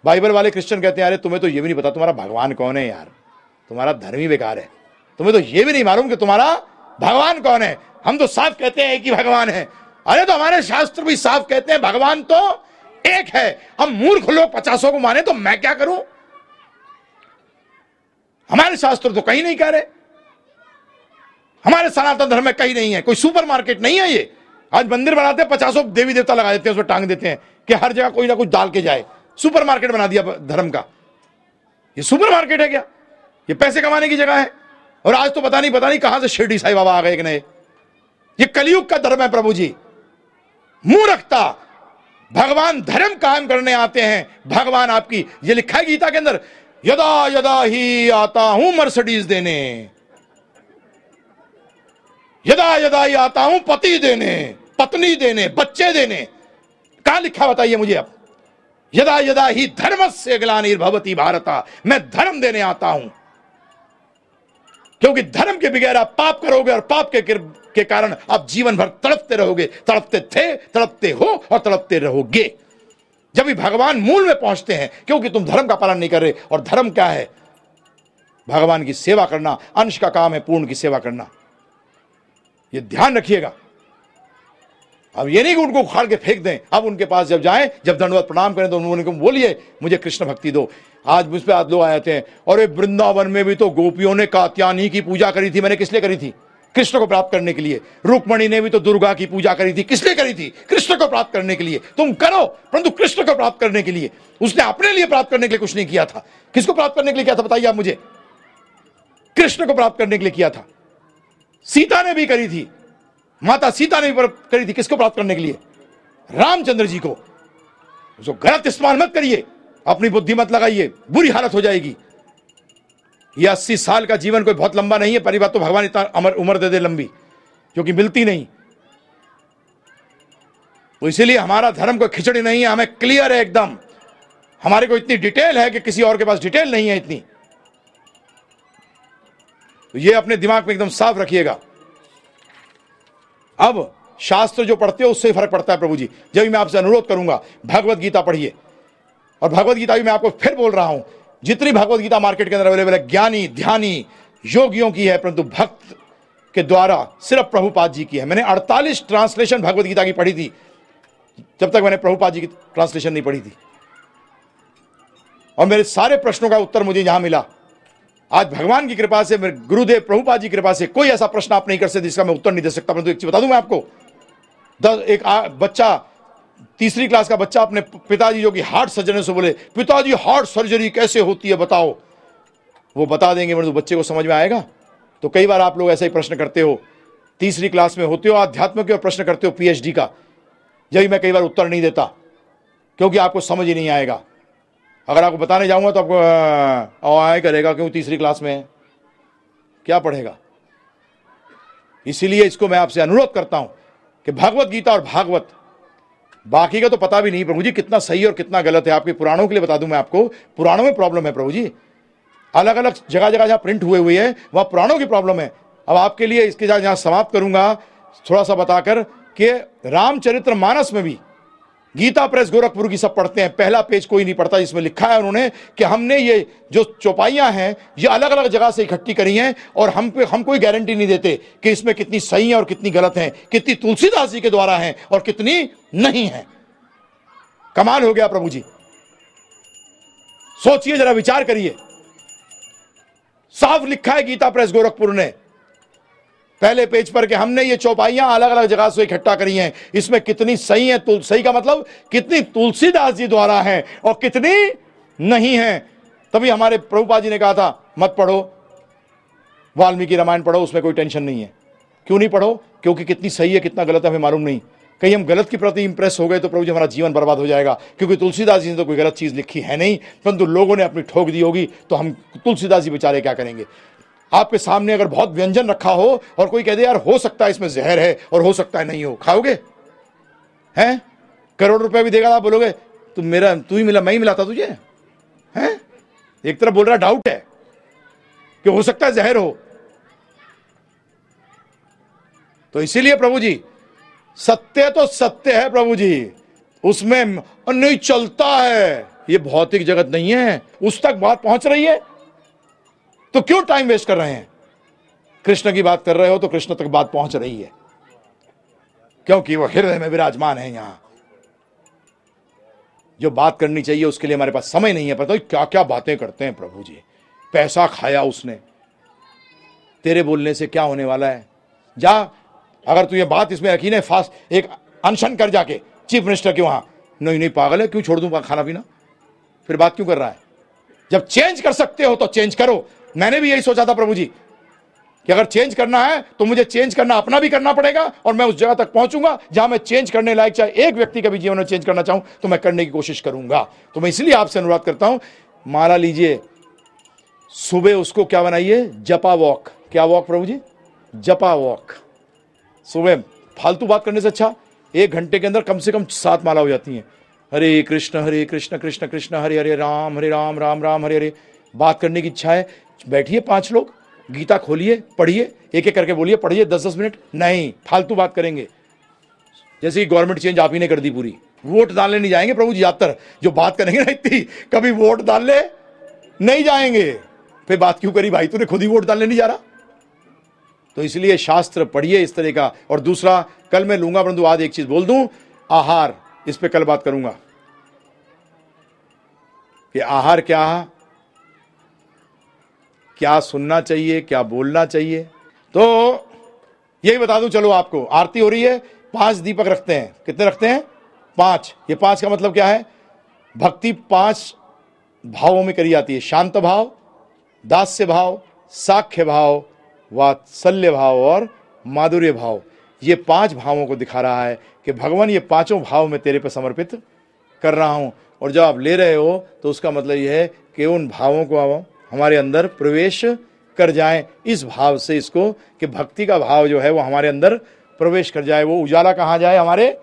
बाइबल वाले क्रिश्चियन कहते हैं, अरे, तुम्हें तो ये भी नहीं पता, तुम्हारा भगवान कौन है यार? तुम्हारा धर्म ही बेकार है। तुम्हें तो ये भी नहीं मालूम कि तुम्हारा भगवान कौन है। हम तो साफ़ कहते हैं कि भगवान है। अरे तो हमारे शास्त्र भी साफ़ कहते हैं, भगवान तो एक है। हम मूर्ख लोग पचासों को माने तो मैं क्या करूँ? हमारे शास्त्र तो कहीं नहीं कह रहे। हमारे सनातन धर्म में कहीं नहीं है। कोई सुपरमार्केट नहीं है ये। आज मंदिर बनाते हैं, पचासों देवी देवता लगा देते हैं, उसमें टांग देते हैं कि हर जगह कोई ना कुछ डाल के जाए। सुपरमार्केट बना दिया धर्म का। ये सुपरमार्केट है क्या? ये पैसे कमाने की जगह है। और आज तो पता नहीं पता नहीं कहाँ से शिरडी साई बाबा आ गए एक नए ये कलयुग का धर्म है प्रभु जी। मुँह रखता भगवान धर्म कायम करने आते हैं। भगवान आपकी, ये लिखा है गीता के अंदर, यदा यदा ही आता हूँ मर्सडीज देने। यदा यदा ही आता हूँ पति देने, पत्नी देने, बच्चे देने। कहा लिखा बताइए मुझे अब यदा यदा ही धर्म से ग्लानिर्भवती भारता, मैं धर्म देने आता हूँ। क्योंकि धर्म के बगैर आप पाप करोगे और पाप के के कारण आप जीवन भर तड़पते रहोगे। तड़पते थे, तड़पते हो और तड़पते रहोगे। जब भी भगवान मूल में पहुँचते हैं, क्योंकि तुम धर्म का पालन नहीं कर रहे, और धर्म क्या है? भगवान की सेवा करना, अंश का काम है पूर्ण की सेवा करना। यह ध्यान रखिएगा। अब ये नहीं कि उनको उखाड़ के फेंक दें। अब उनके पास जब जाएँ, जब दंडवत प्रणाम करें तो उन्होंने बोलिए मुझे कृष्ण भक्ति दो। आज मुझ पर आज लोग आए थे। और वृंदावन में भी तो गोपियों ने कात्यानी की पूजा करी थी। मैंने किस लिए करी थी? कृष्ण को प्राप्त करने के लिए। रुक्मणी ने भी तो दुर्गा की पूजा करी थी। किसने करी थी? कृष्ण को प्राप्त करने के लिए। तुम करो, परंतु कृष्ण को प्राप्त करने के लिए। उसने अपने लिए प्राप्त करने के लिए कुछ नहीं किया था। किसको प्राप्त करने के लिए किया था, बताइए आप मुझे? कृष्ण को प्राप्त करने के लिए किया था। सीता ने भी करी थी। माता सीता ने भी करी थी किसको प्राप्त करने के लिए? रामचंद्र जी को। उसको गलत इस्तेमाल मत करिए। अपनी बुद्धि मत लगाइए। बुरी हालत हो जाएगी। ये अस्सी साल का जीवन कोई बहुत लंबा नहीं है। पहली बात तो भगवान इतना अमर उम्र दे दे लंबी क्योंकि मिलती नहीं। तो इसीलिए हमारा धर्म कोई खिचड़ी नहीं है। हमें क्लियर है एकदम। हमारे को इतनी डिटेल है कि किसी और के पास डिटेल नहीं है इतनी। तो ये अपने दिमाग में एकदम साफ़ रखिएगा। अब शास्त्र जो पढ़ते हो, उससे फ़र्क पड़ता है प्रभु जी। जब मैं आपसे अनुरोध करूँगा, भगवत गीता पढ़िए। और भगवत गीता भी मैं आपको फिर बोल रहा हूँ। जितनी भगवत गीता मार्केट के अंदर अवेलेबल है, ज्ञानी, ध्यानी, योगियों की है, परंतु भक्त के द्वारा सिर्फ़ प्रभुपाद जी की है। मैंने 48 ट्रांसलेशन भगवत गीता की पढ़ी थी। जब तक मैंने प्रभुपाद जी की ट्रांसलेशन नहीं पढ़ी थी। और मेरे सारे प्रश्नों का उत्तर मुझे यहाँ मिला। आज भगवान की कृपा से मेरे गुरुदेव प्रभुपा जी की कृपा से कोई ऐसा प्रश्न आप नहीं कर सकते जिसका मैं उत्तर नहीं दे सकता। परंतु एक चीज़ बता दूँ मैं आपको। दस एक आ, बच्चा तीसरी क्लास का बच्चा अपने पिताजी जो कि हार्ट सर्जरी से बोले पिताजी हार्ट सर्जरी कैसे होती है बताओ? वो बता देंगे मतलब बच्चे को समझ में आएगा। तो कई बार आप लोग ऐसा ही प्रश्न करते हो। तीसरी क्लास में होते हो अध्यात्म के और प्रश्न करते हो पीएचडी का। यही मैं कई बार उत्तर नहीं देता क्योंकि आपको समझ ही नहीं आएगा। अगर आपको बताने जाऊँगा तो आपको आए करेगा क्यों तीसरी क्लास में क्या पढ़ेगा? इसीलिए इसको मैं आपसे अनुरोध करता हूँ कि भगवत गीता और भागवत, बाकी का तो पता भी नहीं प्रभु जी कितना सही और कितना गलत है। आपके पुराणों के लिए बता दूँ मैं आपको, पुराणों में प्रॉब्लम है प्रभु जी अलग अलग जगह जगह जहाँ प्रिंट हुए हुए हैं, वहाँ पुराणों की प्रॉब्लम है। अब आपके लिए इसके जहाँ समाप्त करूँगा, थोड़ा सा बताकर कि रामचरित्र मानस में भी गीता प्रेस गोरखपुर की सब पढ़ते हैं। पहला पेज कोई नहीं पढ़ता जिसमें लिखा है उन्होंने कि हमने ये जो चौपाइयाँ हैं, ये अलग अलग जगह से इकट्ठी करी हैं और हम पे, हम कोई गारंटी नहीं देते कि इसमें कितनी सही है और कितनी गलत है, कितनी तुलसीदास जी के द्वारा है और कितनी नहीं है। कमाल हो गया प्रभु जी। सोचिए, जरा विचार करिए। साफ़ लिखा है गीता प्रेस गोरखपुर ने। पहले पेज पर कि हमने ये चौपाइयाँ अलग अलग जगह से इकट्ठा करी हैं। इसमें कितनी सही है सही का मतलब कितनी तुलसीदास जी द्वारा है और कितनी नहीं है। तभी हमारे प्रभुपा जी ने कहा था, मत पढ़ो, वाल्मीकि रामायण पढ़ो, उसमें कोई टेंशन नहीं है। क्यों नहीं पढ़ो? क्योंकि कितनी सही है, कितना गलत है, हमें मालूम नहीं। कहीं हम गलत के प्रति इंप्रेस हो गए तो प्रभु जी हमारा जीवन बर्बाद हो जाएगा। क्योंकि तुलसीदास जी ने तो कोई गलत चीज़ लिखी है नहीं, परंतु लोगों ने अपनी ठोक दी होगी तो हम तुलसीदास जी बेचारे क्या करेंगे? आपके सामने अगर बहुत व्यंजन रखा हो और कोई कह दे, यार, हो सकता है इसमें जहर है और हो सकता है नहीं हो। खाओगे? हैं? करोड़ रुपए भी देगा आप बोलोगे तुम मेरा, तू ही मिला, मैं ही मिलाता तुझे? हैं? एक तरफ़ बोल रहा डाउट है कि हो सकता है जहर हो। तो इसीलिए प्रभु जी, सत्य तो सत्य है प्रभु जी, उसमें नहीं चलता है। ये भौतिक जगत नहीं है, उस तक बात पहुँच रही है। तो क्यों टाइम वेस्ट कर रहे हैं? कृष्ण की बात कर रहे हो तो कृष्ण तक बात पहुँच रही है। क्योंकि वो हृदय में विराजमान है यहाँ। जो बात करनी चाहिए उसके लिए हमारे पास समय नहीं है। पता क्या क्या बातें करते हैं प्रभु जी। पैसा खाया उसने। तेरे बोलने से क्या होने वाला है? जा, अगर तू ये बात इसमें रखी ना फास्ट एक अनशन कर जाके, चीफ मिनिस्टर के वहाँ। नहीं नहीं, पागल है, क्यों छोड़ दूँगा खाना पीना? फिर बात क्यों कर रहा है? जब चेंज कर सकते हो तो चेंज करो। मैंने भी यही सोचा था प्रभु जी कि अगर चेंज करना है तो मुझे चेंज करना, अपना भी करना पड़ेगा, और मैं उस जगह तक पहुंचूँगा, जहाँ मैं चेंज करने लायक चाहे एक व्यक्ति का भी जीवन में चेंज करना चाहूँ तो मैं करने की कोशिश करूँगा। तो मैं इसलिए आपसे अनुरोध करता हूँ, माला लीजिए, सुबह उसको क्या बनाइए? जपा वॉक। क्या वॉक प्रभु जी जपा वॉक। सुबह फालतू बात करने से अच्छा एक घंटे के अंदर कम से कम सात माला हो जाती हैं। हरे कृष्ण हरे कृष्ण कृष्ण कृष्ण, हरे हरे राम हरे राम राम राम, हरे हरे। बात करने की इच्छा है बैठिए पाँच लोग, गीता खोलिए, पढ़िए एक एक करके बोलिए, पढ़िए दस दस मिनट। नहीं, फालतू बात करेंगे। जैसे कि गवर्नमेंट चेंज आप ही ने कर दी पूरी। वोट डालने नहीं जाएँगे, प्रभु जी ज़्यादातर जो बात करेंगे ना इतनी, कभी वोट डालने नहीं जाएँगे। फिर बात क्यों करी भाई, तूने खुद ही वोट डालने नहीं जा रहा? तो इसलिए शास्त्र पढ़िए इस तरह का। और दूसरा, कल मैं लूँगा, परंतु आज एक चीज़ बोल दूँ, आहार। इस पर कल बात करूँगा। कि आहार क्या क्या सुनना चाहिए, क्या बोलना चाहिए? तो यही बता दूँ, चलो आपको। आरती हो रही है, पाँच दीपक रखते हैं। कितने रखते हैं? पाँच। ये पाँच का मतलब क्या है? भक्ति पाँच भावों में करी जाती है। शांत भाव, दास्य भाव, साख्य भाव, वात्सल्य भाव और माधुर्य भाव। ये पाँच भावों को दिखा रहा है कि भगवान ये पाँचों भाव में तेरे पर समर्पित कर रहा हूँ। और जब आप ले रहे हो तो उसका मतलब यह है कि उन भावों को आप हमारे अंदर प्रवेश कर जाए। इस भाव से इसको कि भक्ति का भाव जो है वो हमारे अंदर प्रवेश कर जाए। वो उजाला कहाँ जाए? हमारे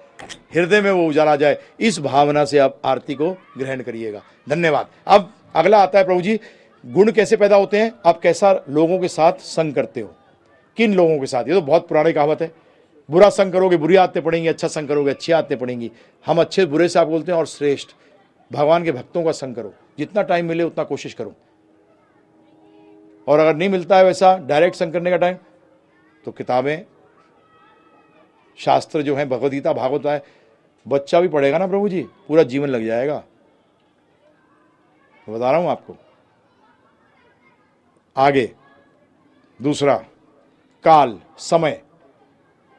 हृदय में वो उजाला जाए। इस भावना से आप आरती को ग्रहण करिएगा। धन्यवाद। अब अगला आता है प्रभु जी। गुण कैसे पैदा होते हैं? आप कैसा लोगों के साथ संग करते हो? किन लोगों के साथ? ये तो बहुत पुरानी कहावत है। बुरा संग करोगे, बुरी आदतें पड़ेंगी अच्छा संग करोगे, अच्छी आदतें पड़ेंगी। हम अच्छे बुरे से आप बोलते हैं और श्रेष्ठ। भगवान के भक्तों का संग करो। जितना टाइम मिले उतना कोशिश करो। और अगर नहीं मिलता है वैसा डायरेक्ट संग करने का टाइम तो किताबें, शास्त्र जो है, भगवदगीता, भागवत है बच्चा भी पढ़ेगा ना प्रभु जी? पूरा जीवन लग जाएगा। बता रहा हूँ आपको। आगे, दूसरा, काल, समय।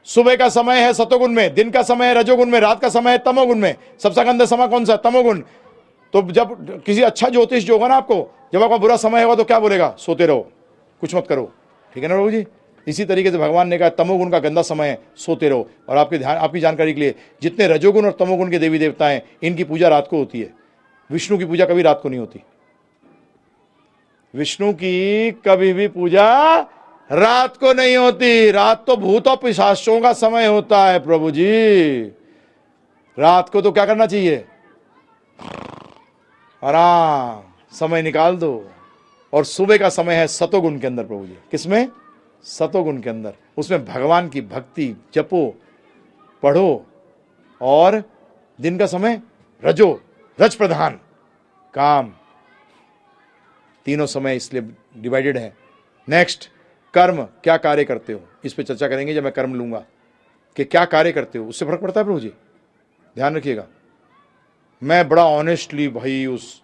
सुबह का समय है सतोगुण में, दिन का समय है रजोगुण में, रात का समय है तमोगुण में। सबसे गंदा समय कौन सा तमोगुण। तो जब किसी अच्छा ज्योतिष जो होगा ना आपको, जब आपका बुरा समय होगा तो क्या बोलेगा? सोते रहो, कुछ मत करो। ठीक है ना प्रभु जी? इसी तरीके से भगवान ने कहा, तमोगुण का गंदा समय है, सोते रहो। और आपके ध्यान, आपकी जानकारी के लिए, जितने रजोगुण और तमोगुण के देवी देवता हैं, इनकी पूजा रात को होती है। विष्णु की पूजा कभी रात को नहीं होती। विष्णु की कभी भी पूजा रात को नहीं होती। रात तो भूत और पिशाचों का समय होता है, प्रभु जी। रात को तो क्या करना चाहिए? आराम, समय निकाल दो। और सुबह का समय है सतोगुण के अंदर, प्रभु जी। किसमें? सतोगुण के अंदर। उसमें भगवान की भक्ति, जपो, पढ़ो, और दिन का समय रजो, रज प्रधान, काम। तीनों समय इसलिए डिवाइडेड है। नेक्स्ट कर्म, क्या कार्य करते हो? इस पर चर्चा करेंगे, जब मैं कर्म लूँगा। कि क्या कार्य करते हो? उससे फ़र्क पड़ता है, प्रभु जी? ध्यान रखिएगा। मैं बड़ा ऑनेस्टली भाई उस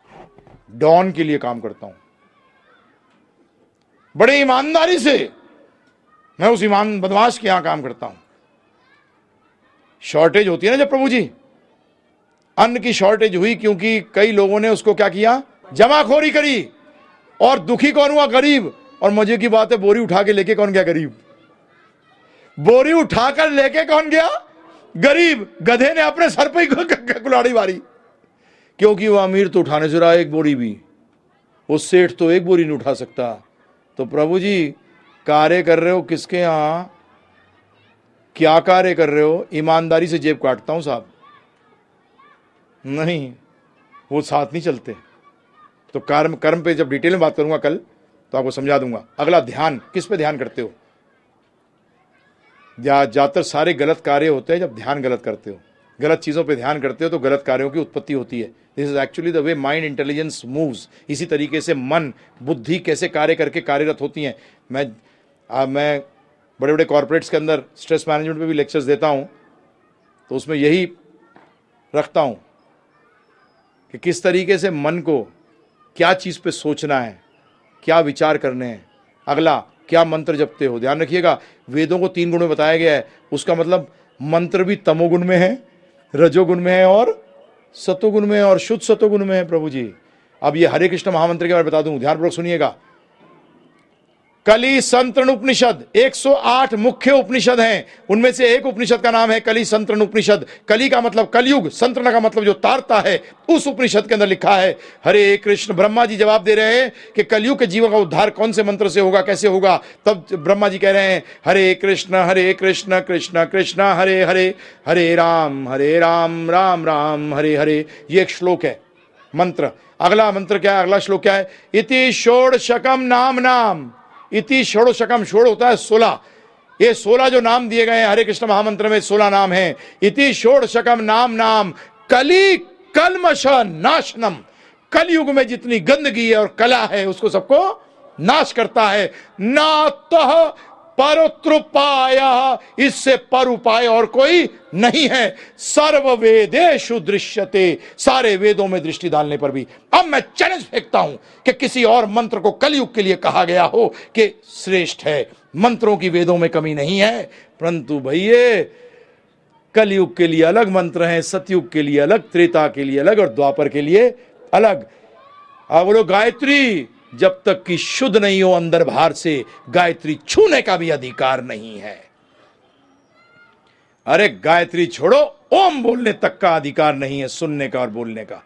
डॉन के लिए काम करता हूँ। बड़े ईमानदारी से मैं उस ईमान, बदमाश के यहाँ काम करता हूँ। शॉर्टेज होती है ना जब प्रभु जी? अन्न की शॉर्टेज हुई क्योंकि कई लोगों ने उसको क्या किया? जमाखोरी करी। और दुखी कौन हुआ? गरीब। और मज़े की बात है बोरी उठा के लेके कौन गया? गरीब। बोरी उठाकर लेके कौन गया? गरीब। गधे ने अपने सर पर ही कुलाड़ी मारी। क्योंकि वो अमीर तो उठाने से रहा एक बोरी भी। वो सेठ तो एक बोरी नहीं उठा सकता। तो प्रभु जी, कार्य कर रहे हो किसके यहाँ? क्या कार्य कर रहे हो? ईमानदारी से जेब काटता हूँ साहब। नहीं, वो साथ नहीं चलते। तो कर्म कर्म पे जब डिटेल में बात करूँगा कल तो आपको समझा दूँगा। अगला ध्यान, किस पे ध्यान करते हो? ज़्यादातर सारे गलत कार्य होते हैं जब ध्यान गलत करते हो। गलत चीज़ों पे ध्यान करते हो तो गलत कार्यों की उत्पत्ति होती है। This is actually the way mind intelligence moves इसी तरीके से मन बुद्धि कैसे कार्य करके कार्यरत होती हैं। मैं आ, मैं बड़े बड़े कॉरपोरेट्स के अंदर स्ट्रेस मैनेजमेंट पे भी लेक्चर्स देता हूँ तो उसमें यही रखता हूँ कि किस तरीके से मन को क्या चीज़ पे सोचना है क्या विचार करने हैं। अगला क्या मंत्र जपते हो? ध्यान रखिएगा वेदों को तीन गुण में बताया गया है। उसका मतलब मंत्र भी तमोगुण में है रजोगुण में है और सतोगुण में है और शुद्ध सतोगुण में है प्रभु जी। अब ये हरे कृष्ण महामंत्र के बारे में बता दूँ, ध्यानपूर्वक सुनिएगा। कली संतरण उपनिषद 108 मुख्य उपनिषद हैं। उनमें से एक उपनिषद का नाम है कली संतरण उपनिषद। कली का मतलब कलयुग, संतरण का मतलब जो तारता है, उस उपनिषद के अंदर लिखा है, हरे कृष्ण, ब्रह्मा जी जवाब दे रहे हैं कि कलयुग के जीवन का उद्धार कौन से मंत्र से होगा, कैसे होगा? तब ब्रह्मा जी कह रहे हैं, हरे कृष्ण हरे कृष्ण कृष्ण कृष्ण, हरे हरे हरे राम हरे राम राम राम, हरे हरे। ये एक श्लोक है, मंत्र। अगला मंत्र क्या है? अगला श्लोक क्या है? इति षोड़ नाम नाम। इति षोड़ शकम षोड़ होता है सोलह ये सोलह जो नाम दिए गए हैं, हरे कृष्ण महामंत्र में सोलह नाम है। इति षोड़ शकम नाम नाम कली कलमश नाशनम। कलयुग में जितनी गंदगी है और कला है, उसको सबको नाश करता है। ना तह परोत्रुपाय इससे पर उपाय और कोई नहीं है। सर्व वेदेशु दृश्यते। सारे वेदों में दृष्टि डालने पर भी। अब मैं चैलेंज फेंकता हूँ कि किसी और मंत्र को कलयुग के लिए कहा गया हो कि श्रेष्ठ है। मंत्रों की वेदों में कमी नहीं है। परंतु भैये, कलयुग के लिए अलग मंत्र हैं, सतयुग के लिए अलग, त्रेता के लिए अलग और द्वापर के लिए अलग। अब बोलो गायत्री जब तक कि शुद्ध नहीं हो, अंदर बाहर से गायत्री छूने का भी अधिकार नहीं है। अरे गायत्री छोड़ो, ओम बोलने तक का अधिकार नहीं है, सुनने का और बोलने का।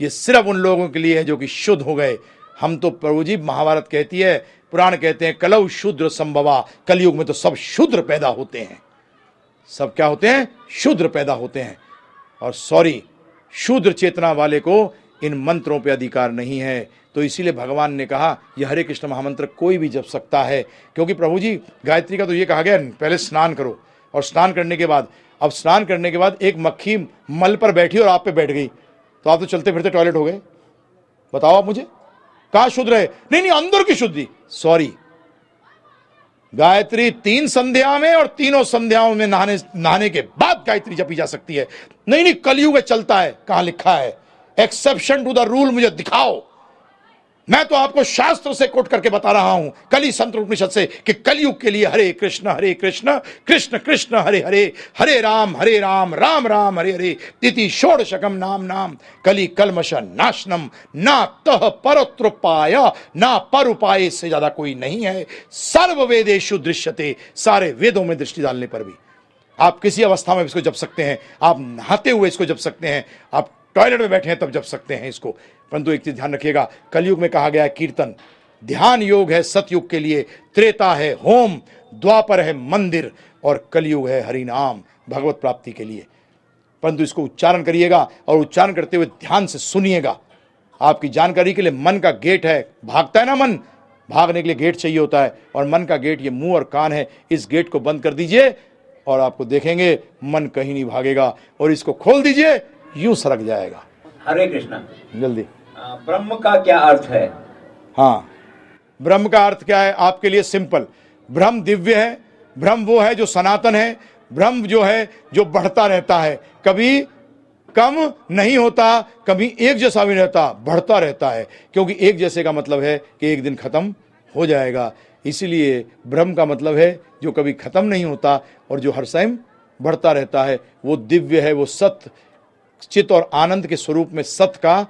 ये सिर्फ़ उन लोगों के लिए है जो कि शुद्ध हो गए। हम तो प्रभु जी, महाभारत कहती है, पुराण कहते हैं कलव शूद्र संभवा। कलयुग में तो सब शूद्र पैदा होते हैं। सब क्या होते हैं? शूद्र पैदा होते हैं। और सॉरी, शूद्र चेतना वाले को इन मंत्रों पे अधिकार नहीं है। तो इसीलिए भगवान ने कहा, यह हरे कृष्ण महामंत्र कोई भी जप सकता है। क्योंकि प्रभु जी, गायत्री का तो ये कहा गया, पहले स्नान करो। और स्नान करने के बाद, अब स्नान करने के बाद एक मक्खी मल पर बैठी और आप पे बैठ गई। तो आप तो चलते फिरते टॉयलेट हो गए। बताओ आप मुझे। कहा शुद्ध रहे? नहीं नहीं, अंदर की शुद्धि। सॉरी गायत्री तीन संध्या में और तीनों संध्याओं में नहाने नहाने के बाद गायत्री जपी जा सकती है। नहीं नहीं, कलयुग चलता है। कहाँ लिखा है? एक्सेप्शन टू द रूल मुझे दिखाओ। मैं तो आपको शास्त्र से कोट करके बता रहा हूँ, कली संत उपनिषद से, कि कलयुग के लिए हरे कृष्ण हरे कृष्ण कृष्ण कृष्ण, हरे हरे हरे राम हरे राम राम राम, हरे हरे तिथि षोड़शकम नाम नाम, कली कलमश नाशनम, ना तह परत्रुपाय, ना पर उपाय से ज़्यादा कोई नहीं है। सर्व वेदेशु दृश्यते, सारे वेदों में दृष्टि डालने पर भी। आप किसी अवस्था में इसको जप सकते हैं, आप नहाते हुए इसको जप सकते हैं, आप टॉयलेट में बैठे हैं तब जप सकते हैं इसको। परंतु एक चीज़ ध्यान रखिएगा। कलयुग में कहा गया है, कीर्तन। ध्यान योग है, सतयुग के लिए त्रेता है, होम, द्वापर है, मंदिर, और कलयुग है, हरिनाम, भगवत प्राप्ति के लिए। परंतु इसको उच्चारण करिएगा, और उच्चारण करते हुए ध्यान से सुनिएगा। आपकी जानकारी के लिए मन का गेट है, भागता है ना मन? भागने के लिए गेट चाहिए होता है, और मन का गेट, ये मुँह और कान है, इस गेट को बंद कर दीजिए, और आपको देखेंगे, मन कहीं नहीं भागेगा, और इसको खोल दीजिए, यूँ सरक जाएगा। हरे कृष्णा। जल्दी। ब्रह्म का क्या अर्थ है? हाँ। ब्रह्म का अर्थ क्या है? आपके लिए सिंपल। ब्रह्म दिव्य है ब्रह्म वो है जो सनातन है ब्रह्म जो है जो बढ़ता रहता है। कभी कम नहीं होता कभी एक जैसा भी रहता बढ़ता रहता है। क्योंकि एक जैसे का मतलब है कि एक दिन खत्म हो जाएगा। इसीलिए ब्रह्म का मतलब है जो कभी खत्म नहीं होता और जो हर समय बढ़ता रहता है वो दिव्य है वो सत्य चित और आनंद के स्वरूप में सत का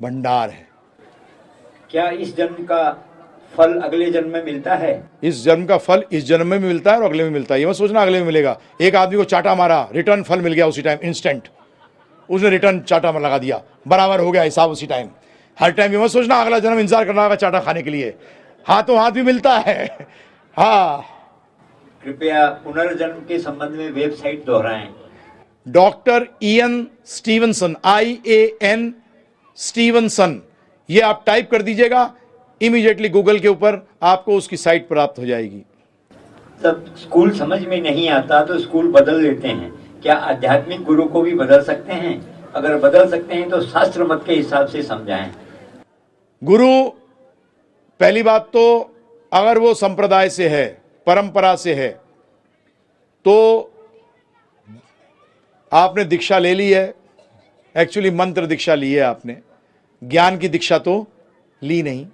भंडार है। क्या इस जन्म का फल अगले जन्म में मिलता है? इस जन्म का फल इस जन्म में मिलता है और अगले में मिलता है। ये मत सोचना अगले में मिलेगा। एक आदमी को चाटा मारा रिटर्न फल मिल गया उसी टाइम इंस्टेंट उसने रिटर्न चाटा में लगा दिया। बराबर हो गया हिसाब उसी टाइम हर टाइम ये मत सोचना अगला जन्म इंतज़ार करना होगा चाटा खाने के लिए। हाथों हाथ भी मिलता है। हाँ। कृपया पुनर्जन्म के संबंध में वेबसाइट दोहराएँ। Doctor Ian Stevenson I A N Stevenson ये आप टाइप कर दीजिएगा इमीडिएटली गूगल के ऊपर आपको उसकी साइट प्राप्त हो जाएगी। सब स्कूल समझ में नहीं आता तो स्कूल बदल लेते हैं। क्या आध्यात्मिक गुरु को भी बदल सकते हैं? अगर बदल सकते हैं तो शास्त्र मत के हिसाब से समझाएँ। गुरु पहली बात तो अगर वो संप्रदाय से है परंपरा से है तो आपने दीक्षा ले ली है। एक्चुअली मंत्र दीक्षा ली है आपने। ज्ञान की दीक्षा तो ली नहीं।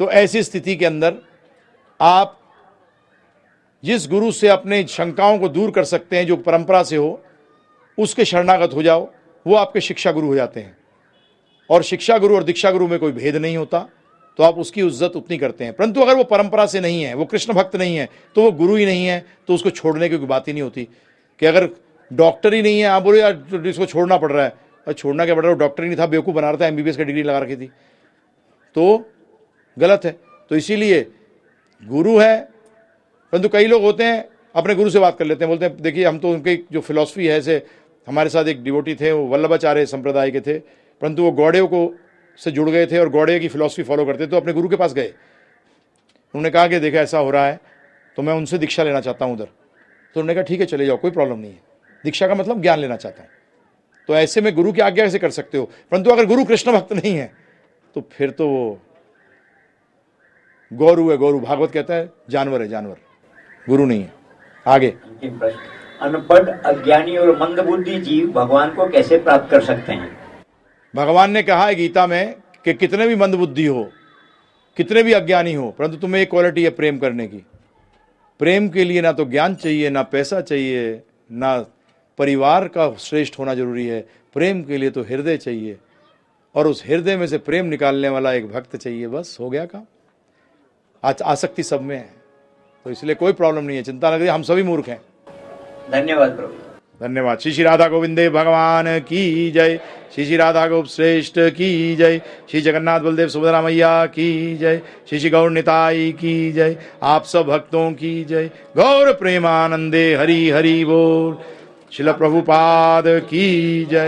तो ऐसी स्थिति के अंदर आप जिस गुरु से अपने शंकाओं को दूर कर सकते हैं, जो परंपरा से हो, उसके शरणागत हो जाओ। वो आपके शिक्षा गुरु हो जाते हैं। और शिक्षा गुरु और दीक्षा गुरु में कोई भेद नहीं होता तो आप उसकी इज़्ज़त उतनी करते हैं। परंतु अगर वो परंपरा से नहीं है, वो कृष्ण भक्त नहीं है तो वो गुरु ही नहीं है तो उसको छोड़ने की कोई बात ही नहीं होती। कि अगर डॉक्टर ही नहीं है। आप बोले, यार, इसको छोड़ना पड़ रहा है। और छोड़ना क्या पड़ रहा है? डॉक्टर ही नहीं था, बेवकूफ़ बना रहा था एमबीबीएस की डिग्री लगा रखी थी। तो गलत है। तो इसीलिए गुरु है, परंतु कई लोग होते हैं, अपने गुरु से बात कर लेते हैं, बोलते हैं, देखिए, हम तो उनकी जो फिलॉसफी है, ऐसे हमारे साथ एक डिवोटी थे, वो वल्लभाचार्य संप्रदाय के थे, परंतु वो गौड़े को से जुड़ गए थे और गौड़े की फिलॉसफी फॉलो करते तो अपने गुरु के पास गए। उन्होंने कहा कि, देखा, ऐसा हो रहा है तो मैं उनसे दीक्षा लेना चाहता हूँ उधर। तो उन्होंने कहा, ठीक है, चले जाओ, कोई प्रॉब्लम नहीं है। दीक्षा का मतलब ज्ञान लेना चाहता हूँ। तो ऐसे में गुरु की आज्ञा कैसे कर सकते हो। परंतु अगर गुरु कृष्ण भक्त नहीं है तो फिर तो वो गौरू है गौरू। भागवत कहता है जानवर है जानवर। गुरु नहीं है। आगे। अनपढ़ अज्ञानी और मंदबुद्धि जीव भगवान को कैसे प्राप्त कर सकते हैं? भगवान ने कहा है गीता में कि कितने भी मंदबुद्धि हो कितने भी अज्ञानी हो परंतु तुम्हें एक क्वालिटी है प्रेम करने की। प्रेम के लिए ना तो ज्ञान चाहिए ना पैसा चाहिए ना परिवार का श्रेष्ठ होना ज़रूरी है। प्रेम के लिए तो हृदय चाहिए। और उस हृदय में से प्रेम निकालने वाला एक भक्त चाहिए बस हो गया काम। आज आसक्ति सब में है तो इसलिए कोई प्रॉब्लम नहीं है। चिंता लग रही हम सभी मूर्ख हैं। धन्यवाद प्रभु। धन्यवाद। श्री श्री राधा गोविंदे भगवान की जय। श्री श्री राधा गोप श्रेष्ठ की जय। श्री जगन्नाथ बलदेव सुभद्रा मैया की जय। श्री श्री गौर निताई की जय। आप सब भक्तों की जय। गौर प्रेमानंदे हरि हरि बोल। शिल प्रभुपाद की जय।